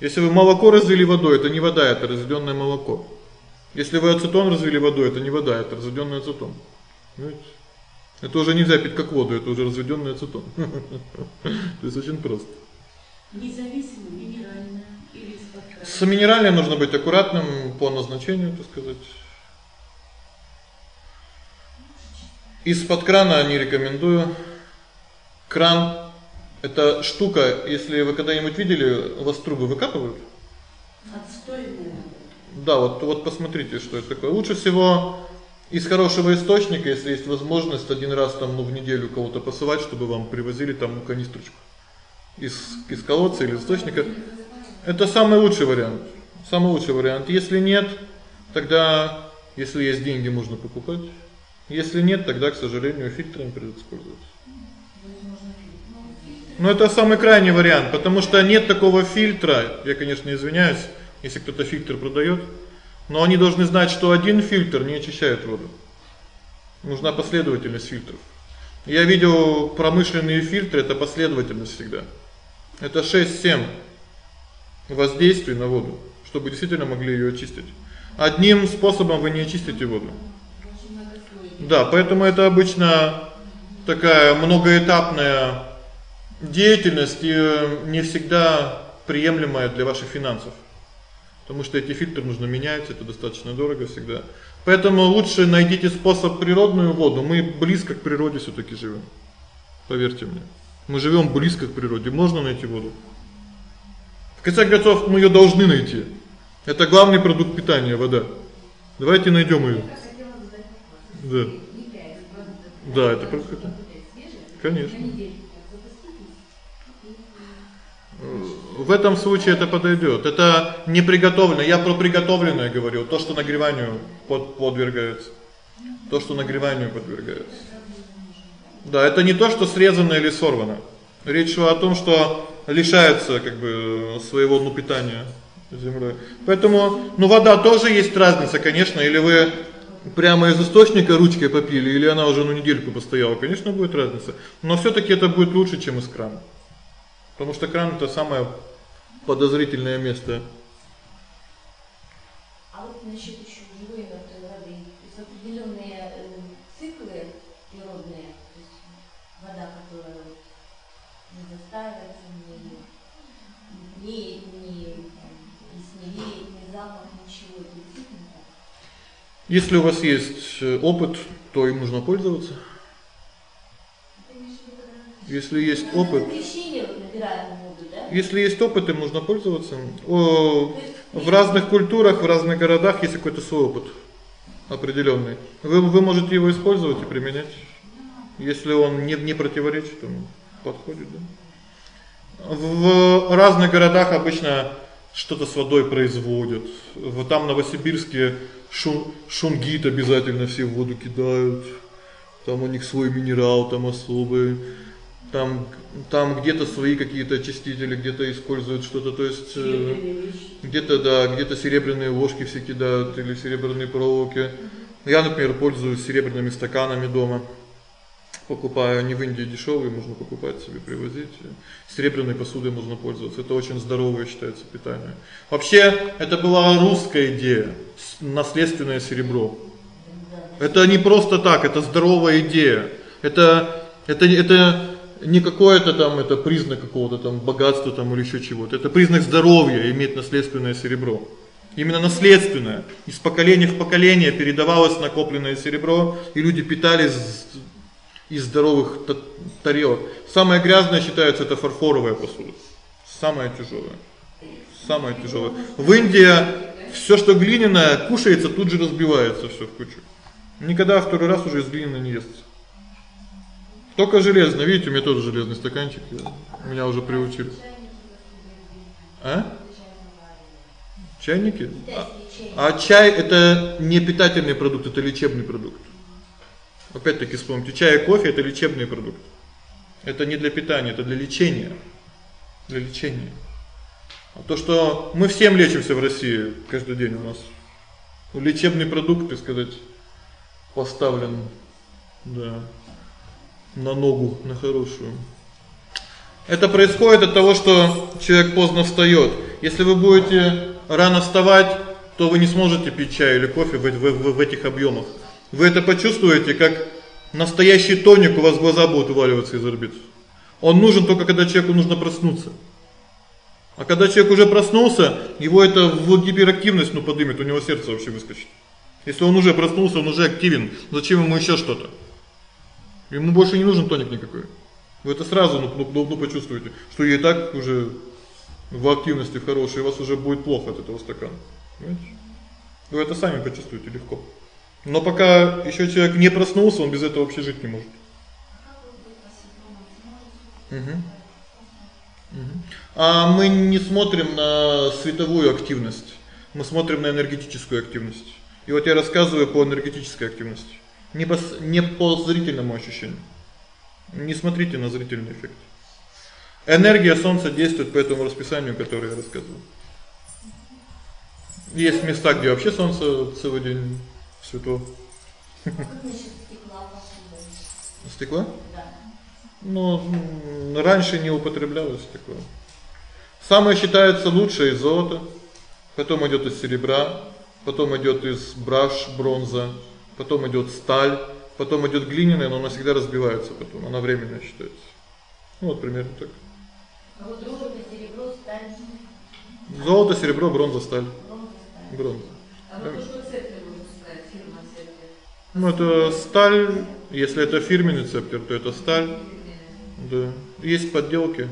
Если вы молоко развели водой, это не вода, это разведённое молоко. Если вы ацетон развели водой, это не вода, это разведённый ацетон. Понимаете? Это уже нельзя пить как воду, это уже разведённый ацетон. То есть очень просто. Независимо минеральное или из С минеральным нужно быть аккуратным по назначению, так сказать. Из-под крана не рекомендую. Кран это штука, если вы когда-нибудь видели, у вас трубы выкапывают? Отстойные. Да, вот вот посмотрите, что это такое. Лучше всего из хорошего источника, если есть возможность один раз там ну в неделю кого-то посылать, чтобы вам привозили там канистрочку из из колодца или источника. Это самый лучший вариант. Самый лучший вариант. Если нет, тогда если есть деньги, можно покупать. Если нет, тогда, к сожалению, фильтрами придётся пользоваться. Но это самый крайний вариант, потому что нет такого фильтра. Я, конечно, извиняюсь, если кто-то фильтр продаёт, но они должны знать, что один фильтр не очищает воду. Нужна последовательность фильтров. Я видел промышленные фильтры это последовательность всегда. Это 6-7 воздействий на воду, чтобы действительно могли её очистить. Одним способом вы не очистите воду. Да, поэтому это обычно такая многоэтапная деятельность и не всегда приемлемая для ваших финансов. Потому что эти фильтры нужно менять, это достаточно дорого всегда. Поэтому лучше найдите способ природную воду. Мы близко к природе всё-таки живём. Поверьте мне. Мы живём близко к природе. Можно найти воду. В конце концов, мы её должны найти. Это главный продукт питания вода. Давайте найдём её. Да. Да, это питания. Конечно. В этом случае это подойдёт. Это не приготовленное. Я про приготовленное говорю, то, что нагреванию под подвергается. То, что нагреванию подвергается. Да, это не то, что срезано или сорвано. Речь шла о том, что лишается как бы своего ну питания землей. Поэтому, ну вода тоже есть разница, конечно, или вы прямо из источника ручкой попили, или она уже ну недельку постояла, конечно, будет разница. Но всё-таки это будет лучше, чем из крана. Потому что кран это самое подозрительное место. А вот насчёт ещё живой воды. То есть определённые э, циклы природные, то есть вода, которая не застаивается, не не не не смелеет, не запах, ничего, так. Если у вас есть э, опыт, то им нужно пользоваться. Если есть опыт, если есть опыт, им нужно пользоваться. О, в разных культурах, в разных городах есть какой-то свой опыт определённый. Вы вы можете его использовать и применять. Если он не не противоречит, он подходит, да. В разных городах обычно что-то с водой производят. Вот там в Новосибирске шун, шунгит обязательно все в воду кидают. Там у них свой минерал там особый там там где-то свои какие-то очистители, где-то используют что-то, то есть э, где-то да, где-то серебряные ложки все кидают или серебряные проволоки. Я, например, пользуюсь серебряными стаканами дома. Покупаю, они в Индии дешёвые, можно покупать себе, привозить. Серебряной посудой можно пользоваться. Это очень здоровое считается питание. Вообще, это была русская идея наследственное серебро. Это не просто так, это здоровая идея. Это это это не какое-то там это признак какого-то там богатства там или ещё чего-то. Это признак здоровья иметь наследственное серебро. Именно наследственное. Из поколения в поколение передавалось накопленное серебро, и люди питались из здоровых тарелок. Самое грязное считается это фарфоровая посуда. Самая тяжёлая. Самая тяжёлая. В Индии всё, что глиняное, кушается, тут же разбивается всё в кучу. Никогда второй раз уже из глины не ест. Только железно, видите, у меня тоже железный стаканчик, меня уже приучили. А? Чайники? А, а чай это не питательный продукт, это лечебный продукт. Опять-таки вспомните, чай и кофе это лечебный продукт. Это не для питания, это для лечения. Для лечения. А то, что мы всем лечимся в России каждый день у нас лечебный продукт, так сказать, поставлен. Да на ногу, на хорошую. Это происходит от того, что человек поздно встаёт. Если вы будете рано вставать, то вы не сможете пить чай или кофе в в, в, в этих объёмах. Вы это почувствуете, как настоящий тоник у вас глаза будут вываливаться из орбит. Он нужен только когда человеку нужно проснуться. А когда человек уже проснулся, его это в гиперактивность ну поднимет, у него сердце вообще выскочит. Если он уже проснулся, он уже активен, зачем ему ещё что-то? Ему больше не нужен тоник никакой. Вы это сразу ну, ну, ну почувствуете, что и так уже в активности в хорошей, у вас уже будет плохо от этого стакана. Понимаете? Вы это сами почувствуете легко. Но пока ещё человек не проснулся, он без этого вообще жить не может. Угу. Угу. А мы не смотрим на световую активность. Мы смотрим на энергетическую активность. И вот я рассказываю по энергетической активности. Не по не по зрительному ощущению. Не смотрите на зрительный эффект. Энергия солнца действует по этому расписанию, которое я рассказывал. Есть места, где вообще солнце целый день светло. Стекла? Да. Ну, раньше не употреблялось стекло. Самое считается лучшее из золота, потом идёт из серебра, потом идёт из браш, бронза, потом идёт сталь, потом идёт глиняная, но она всегда разбивается потом, она временная считается. Ну вот примерно так. А вот золото, серебро, сталь. Золото, серебро, бронза, сталь. Бронза, сталь. Бронза. А вот то, что цептер выпускает, фирма цептер. Ну это сталь, если это фирменный цептер, то это сталь. Да. Есть подделки.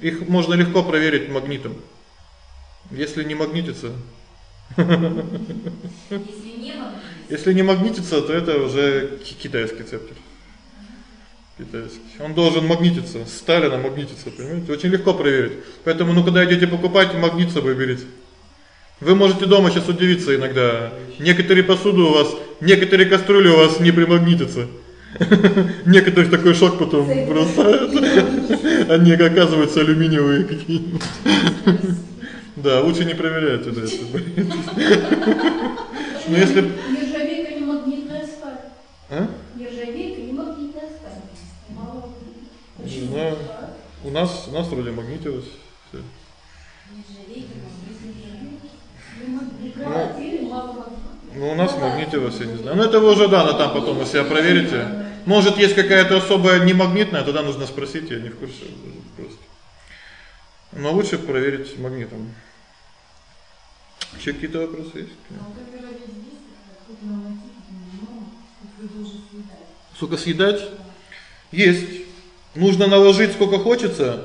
Их можно легко проверить магнитом. Если не магнитится. Если не магнит, Если не магнитится, то это уже ки- китайский цептер. Китайский. Он должен магнититься. Сталь она магнитится, понимаете? Очень легко проверить. Поэтому ну когда идёте покупать, магнит с собой берите. Вы можете дома сейчас удивиться иногда. Некоторые посуды у вас, некоторые кастрюли у вас не примагнитятся. Некоторых такой шок потом бросают. Они оказываются алюминиевые какие-нибудь. Да, лучше не проверяйте, да, если. Ну если Нержавейка не магнитная сталь. А? Нержавейка не магнитная сталь. Мало. Не знаю. У нас у нас вроде магнитилось всё. нержавейка, магнитная. Ну у нас магнитилось, я не знаю. Ну это вы уже да, на там потом вы себя проверите. Может есть какая-то особая немагнитная, тогда нужно спросить, я не в курсе просто. Но лучше проверить магнитом. Ещё какие-то вопросы есть? Сколько съедать? Есть. Нужно наложить сколько хочется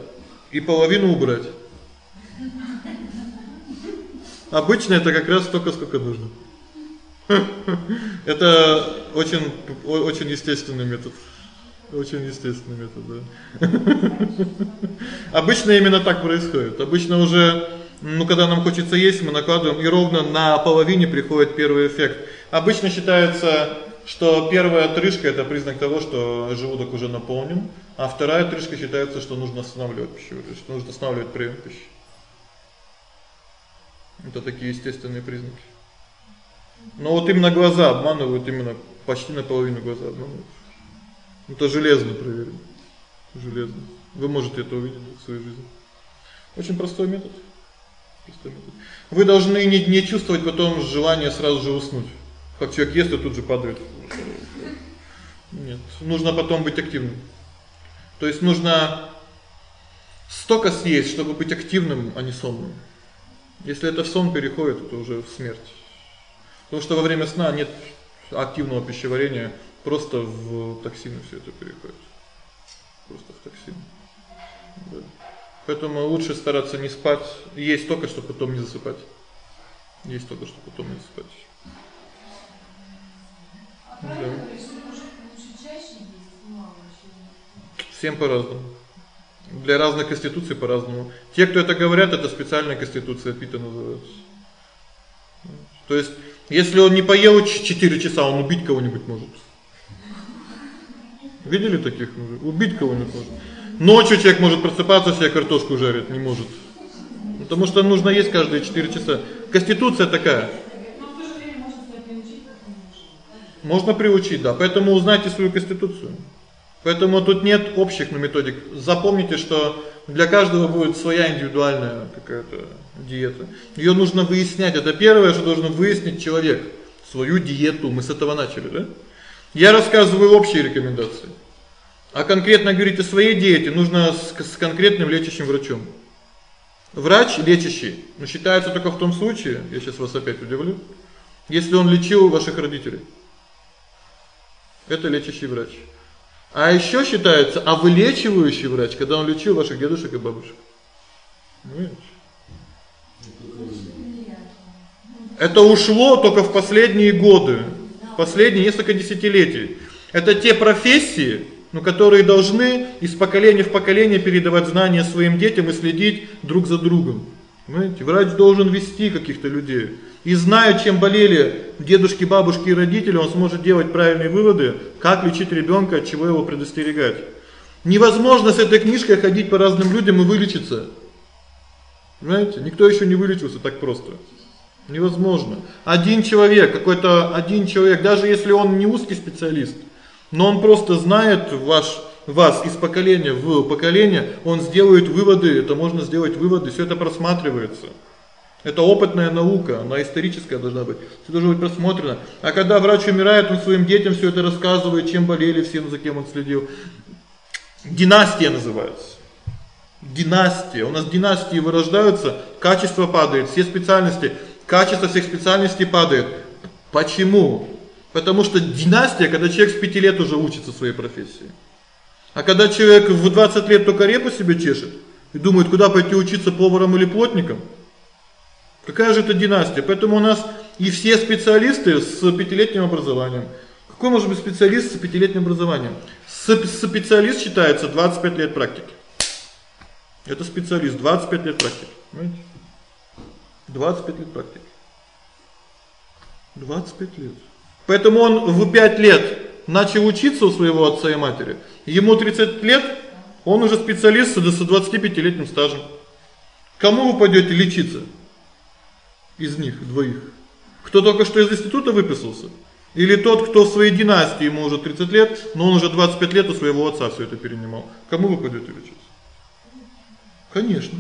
и половину убрать. Обычно это как раз столько, сколько нужно. Это очень очень естественный метод. Очень естественный метод, да. Обычно именно так происходит. Обычно уже, ну, когда нам хочется есть, мы накладываем и ровно на половине приходит первый эффект. Обычно считается, что первая отрыжка это признак того, что желудок уже наполнен, а вторая отрыжка считается, что нужно останавливать пищу, то есть нужно останавливать прием пищи. Это такие естественные признаки. Но вот именно глаза обманывают, именно почти наполовину глаза обманывают. Это железно проверено. Железно. Вы можете это увидеть в своей жизни. Очень простой метод. Простой метод. Вы должны не не чувствовать потом желание сразу же уснуть. Как человек ест и тут же падает. Нет, нужно потом быть активным. То есть нужно столько съесть, чтобы быть активным, а не сонным. Если это в сон переходит, это уже в смерть. Потому что во время сна нет активного пищеварения, просто в токсины всё это переходит. Просто в токсины. Да. Поэтому лучше стараться не спать, есть только чтобы потом не засыпать. Есть только чтобы потом не засыпать. А правильно говорить, что может лучше чаще есть, мало чем Всем по-разному. Для разных конституций по-разному. Те, кто это говорят, это специальная конституция пита называется. То есть, если он не поел 4 часа, он убить кого-нибудь может. Видели таких? Убить кого-нибудь может. Ночью человек может просыпаться, себе картошку жарит, не может. Потому что нужно есть каждые 4 часа. Конституция такая. Но в то же время можно себя приучить к этому же. Можно приучить, да. Поэтому узнайте свою конституцию. Поэтому тут нет общих ну, методик. Запомните, что для каждого будет своя индивидуальная какая-то диета. Её нужно выяснять. Это первое, что должен выяснить человек свою диету. Мы с этого начали, да? Я рассказываю общие рекомендации. А конкретно говорить о своей диете нужно с, с конкретным лечащим врачом. Врач лечащий, ну считается только в том случае, я сейчас вас опять удивлю, если он лечил ваших родителей. Это лечащий врач. А еще считается, а вылечивающий врач, когда он лечил ваших дедушек и бабушек. Понимаете? Это ушло только в последние годы, последние несколько десятилетий. Это те профессии, ну, которые должны из поколения в поколение передавать знания своим детям и следить друг за другом. Понимаете? Врач должен вести каких-то людей. И зная, чем болели дедушки, бабушки и родители, он сможет делать правильные выводы, как лечить ребенка, от чего его предостерегать. Невозможно с этой книжкой ходить по разным людям и вылечиться. Понимаете? Никто еще не вылечился так просто. Невозможно. Один человек, какой-то один человек, даже если он не узкий специалист, но он просто знает ваш вас из поколения в поколение, он сделает выводы, это можно сделать выводы, все это просматривается. Это опытная наука, она историческая должна быть. Все должно быть просмотрено. А когда врач умирает, он своим детям все это рассказывает, чем болели все, за кем он следил. Династия называется. Династия. У нас династии вырождаются, качество падает, все специальности, качество всех специальностей падает. Почему? Потому что династия, когда человек с 5 лет уже учится своей профессии. А когда человек в 20 лет только репу себе чешет и думает, куда пойти учиться поваром или плотником, какая же это династия? Поэтому у нас и все специалисты с пятилетним образованием. Какой может быть специалист с пятилетним образованием? Специалист считается 25 лет практики. Это специалист, 25 лет практики. Понимаете? 25 лет практики. 25 лет. Поэтому он в 5 лет начал учиться у своего отца и матери. Ему 30 лет, он уже специалист с 25-летним стажем. Кому вы пойдете лечиться? Из них двоих. Кто только что из института выписался? Или тот, кто в своей династии, ему уже 30 лет, но он уже 25 лет у своего отца все это перенимал. Кому вы пойдете лечиться? Конечно.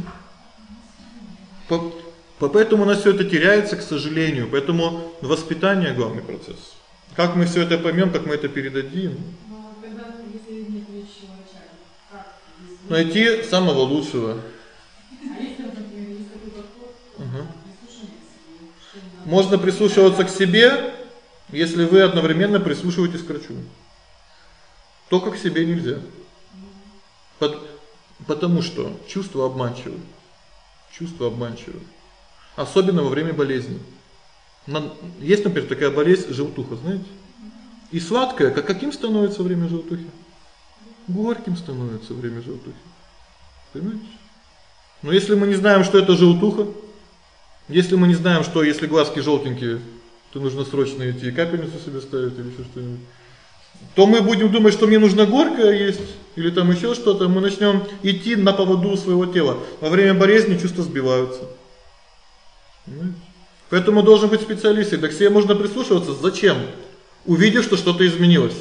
По, по поэтому у нас все это теряется, к сожалению. Поэтому воспитание главный процесс. Как мы все это поймем, как мы это передадим? Найти самого лучшего. Угу. Можно прислушиваться к себе, если вы одновременно прислушиваетесь к врачу. Только к себе нельзя. Потому что чувства обманчивы. Чувства обманчивы. Особенно во время болезни. Есть, например, такая болезнь желтуха, знаете? И сладкое, как каким становится время желтухи? Горьким становится время желтухи. Понимаете? Но если мы не знаем, что это желтуха, если мы не знаем, что если глазки желтенькие, то нужно срочно идти капельницу себе ставить или еще что-нибудь, то мы будем думать, что мне нужно горькое есть или там еще что-то, мы начнем идти на поводу своего тела. Во время болезни чувства сбиваются. Понимаете? Поэтому должен быть специалист, и к себе можно прислушиваться. Зачем? Увидев, что что-то изменилось.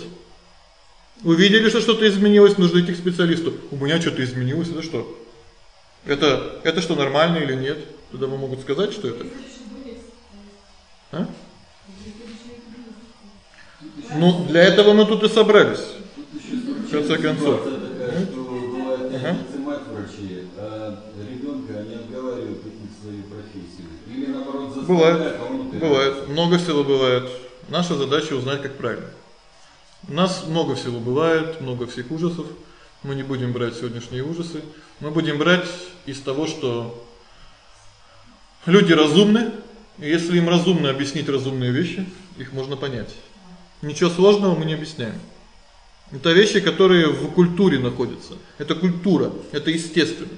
Увидели, что что-то изменилось, нужно идти к специалисту. У меня что-то изменилось, это что? Это это что нормально или нет? Тогда вам могут сказать, что это. А? Ну, для этого мы тут и собрались. В конце концов. Ага. Мать врачи, а ребенка они отговаривают идти своей профессии. Или наоборот Бывает. Бывает. Много всего бывает. Наша задача узнать, как правильно. У нас много всего бывает, много всех ужасов. Мы не будем брать сегодняшние ужасы. Мы будем брать из того, что люди разумны, и если им разумно объяснить разумные вещи, их можно понять. Ничего сложного мы не объясняем. Это вещи, которые в культуре находятся. Это культура, это естественно.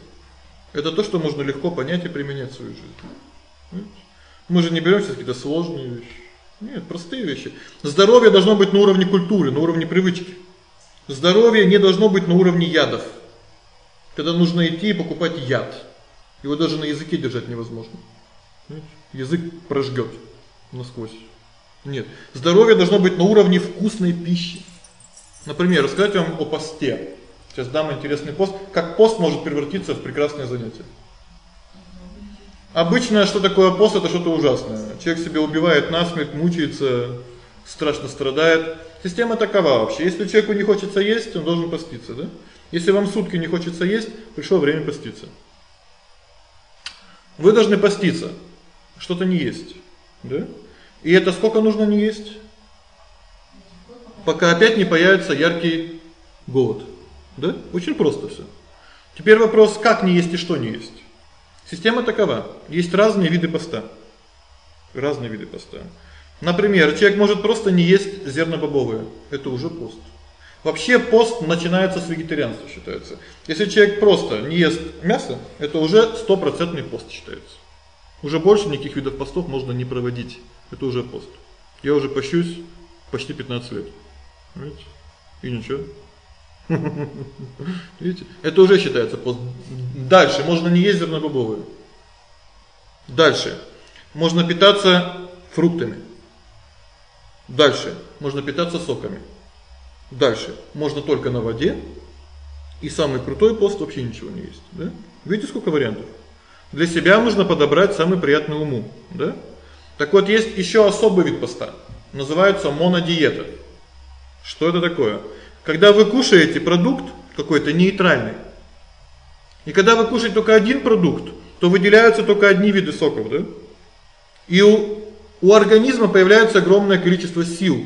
Это то, что можно легко понять и применять в своей жизни. Мы же не берем сейчас какие-то сложные вещи. Нет, простые вещи. Здоровье должно быть на уровне культуры, на уровне привычки. Здоровье не должно быть на уровне ядов. Когда нужно идти и покупать яд. Его даже на языке держать невозможно. Язык прожгёт насквозь. Нет. Здоровье должно быть на уровне вкусной пищи. Например, рассказать вам о посте. Сейчас дам интересный пост, как пост может превратиться в прекрасное занятие. Обычно что такое пост это что-то ужасное. Человек себя убивает насмерть, мучается, страшно страдает. Система такова вообще. Если человеку не хочется есть, он должен поститься, да? Если вам сутки не хочется есть, пришло время поститься. Вы должны поститься. Что-то не есть, да? И это сколько нужно не есть? Пока опять не появится яркий голод. Да? Очень просто всё. Теперь вопрос, как не есть и что не есть. Система такова: есть разные виды поста. Разные виды поста. Например, человек может просто не есть зернобобовые. Это уже пост. Вообще пост начинается с вегетарианства, считается. Если человек просто не ест мясо, это уже стопроцентный пост считается. Уже больше никаких видов постов можно не проводить. Это уже пост. Я уже пощусь почти 15 лет. Видите? И ничего. Видите? Это уже считается пост. Дальше можно не есть зернобобовые. Дальше можно питаться фруктами. Дальше можно питаться соками. Дальше можно только на воде. И самый крутой пост вообще ничего не есть, да? Видите, сколько вариантов? Для себя нужно подобрать самый приятный уму, да? Так вот есть еще особый вид поста. Называется монодиета. Что это такое? Когда вы кушаете продукт какой-то нейтральный. И когда вы кушаете только один продукт, то выделяются только одни виды соков, да? И у у организма появляется огромное количество сил.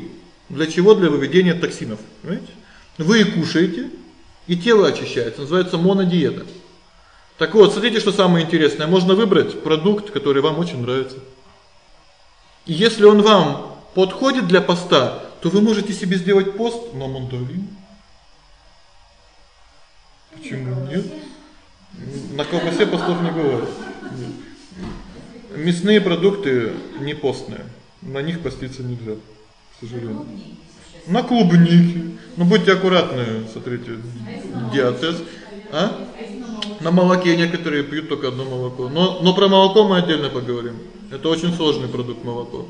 Для чего? Для выведения токсинов, понимаете? Вы кушаете, и тело очищается, называется монодиета. Так вот, смотрите, что самое интересное. Можно выбрать продукт, который вам очень нравится. И если он вам подходит для поста, то вы можете себе сделать пост на мандарин. Почему нет? На колбасе постов не бывает. Мясные продукты не постные. На них поститься нельзя, к сожалению. На клубнике. Ну будьте аккуратны, смотрите, диатез. А? На молоке некоторые пьют только одно молоко. Но но про молоко мы отдельно поговорим. Это очень сложный продукт молоко.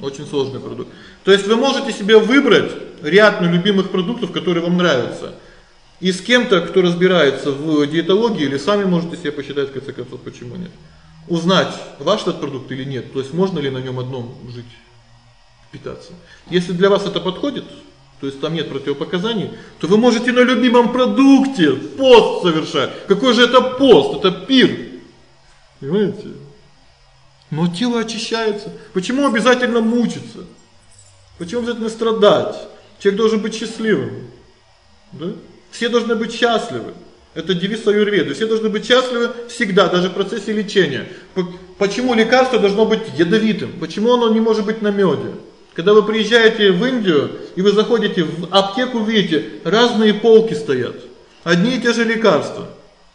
Очень сложный продукт. То есть вы можете себе выбрать ряд любимых продуктов, которые вам нравятся. И с кем-то, кто разбирается в диетологии, или сами можете себе посчитать в конце концов, почему нет узнать, ваш этот продукт или нет, то есть можно ли на нем одном жить, питаться. Если для вас это подходит, то есть там нет противопоказаний, то вы можете на любимом продукте пост совершать. Какой же это пост? Это пир. Понимаете? Но тело очищается. Почему обязательно мучиться? Почему обязательно страдать? Человек должен быть счастливым. Да? Все должны быть счастливы. Это девиз аюрведы. Все должны быть счастливы всегда, даже в процессе лечения. Почему лекарство должно быть ядовитым? Почему оно не может быть на меде? Когда вы приезжаете в Индию и вы заходите в аптеку, видите, разные полки стоят. Одни и те же лекарства.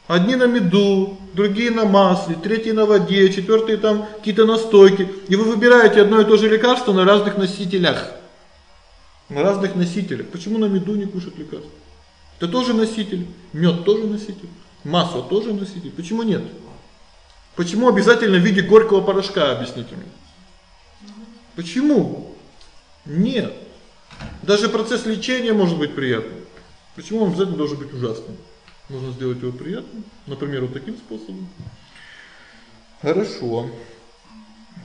Одни на меду, другие на масле, третьи на воде, четвертые там какие-то настойки. И вы выбираете одно и то же лекарство на разных носителях. На разных носителях. Почему на меду не кушать лекарства? Это тоже носитель, мед тоже носитель, масло тоже носитель. Почему нет? Почему обязательно в виде горького порошка, объясните мне? Почему? Нет. Даже процесс лечения может быть приятным. Почему он обязательно должен быть ужасным? Можно сделать его приятным, например, вот таким способом. Хорошо.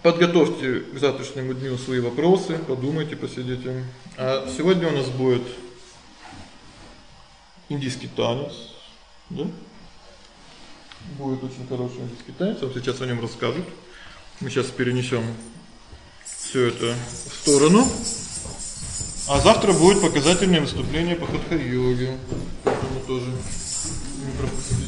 Подготовьте к завтрашнему дню свои вопросы, подумайте, посидите. А сегодня у нас будет индийский танец, да? Будет очень хороший индийский танец, вам сейчас о нем расскажут. Мы сейчас перенесем все это в сторону. А завтра будет показательное выступление по хатха-йоге. Поэтому тоже не пропустите.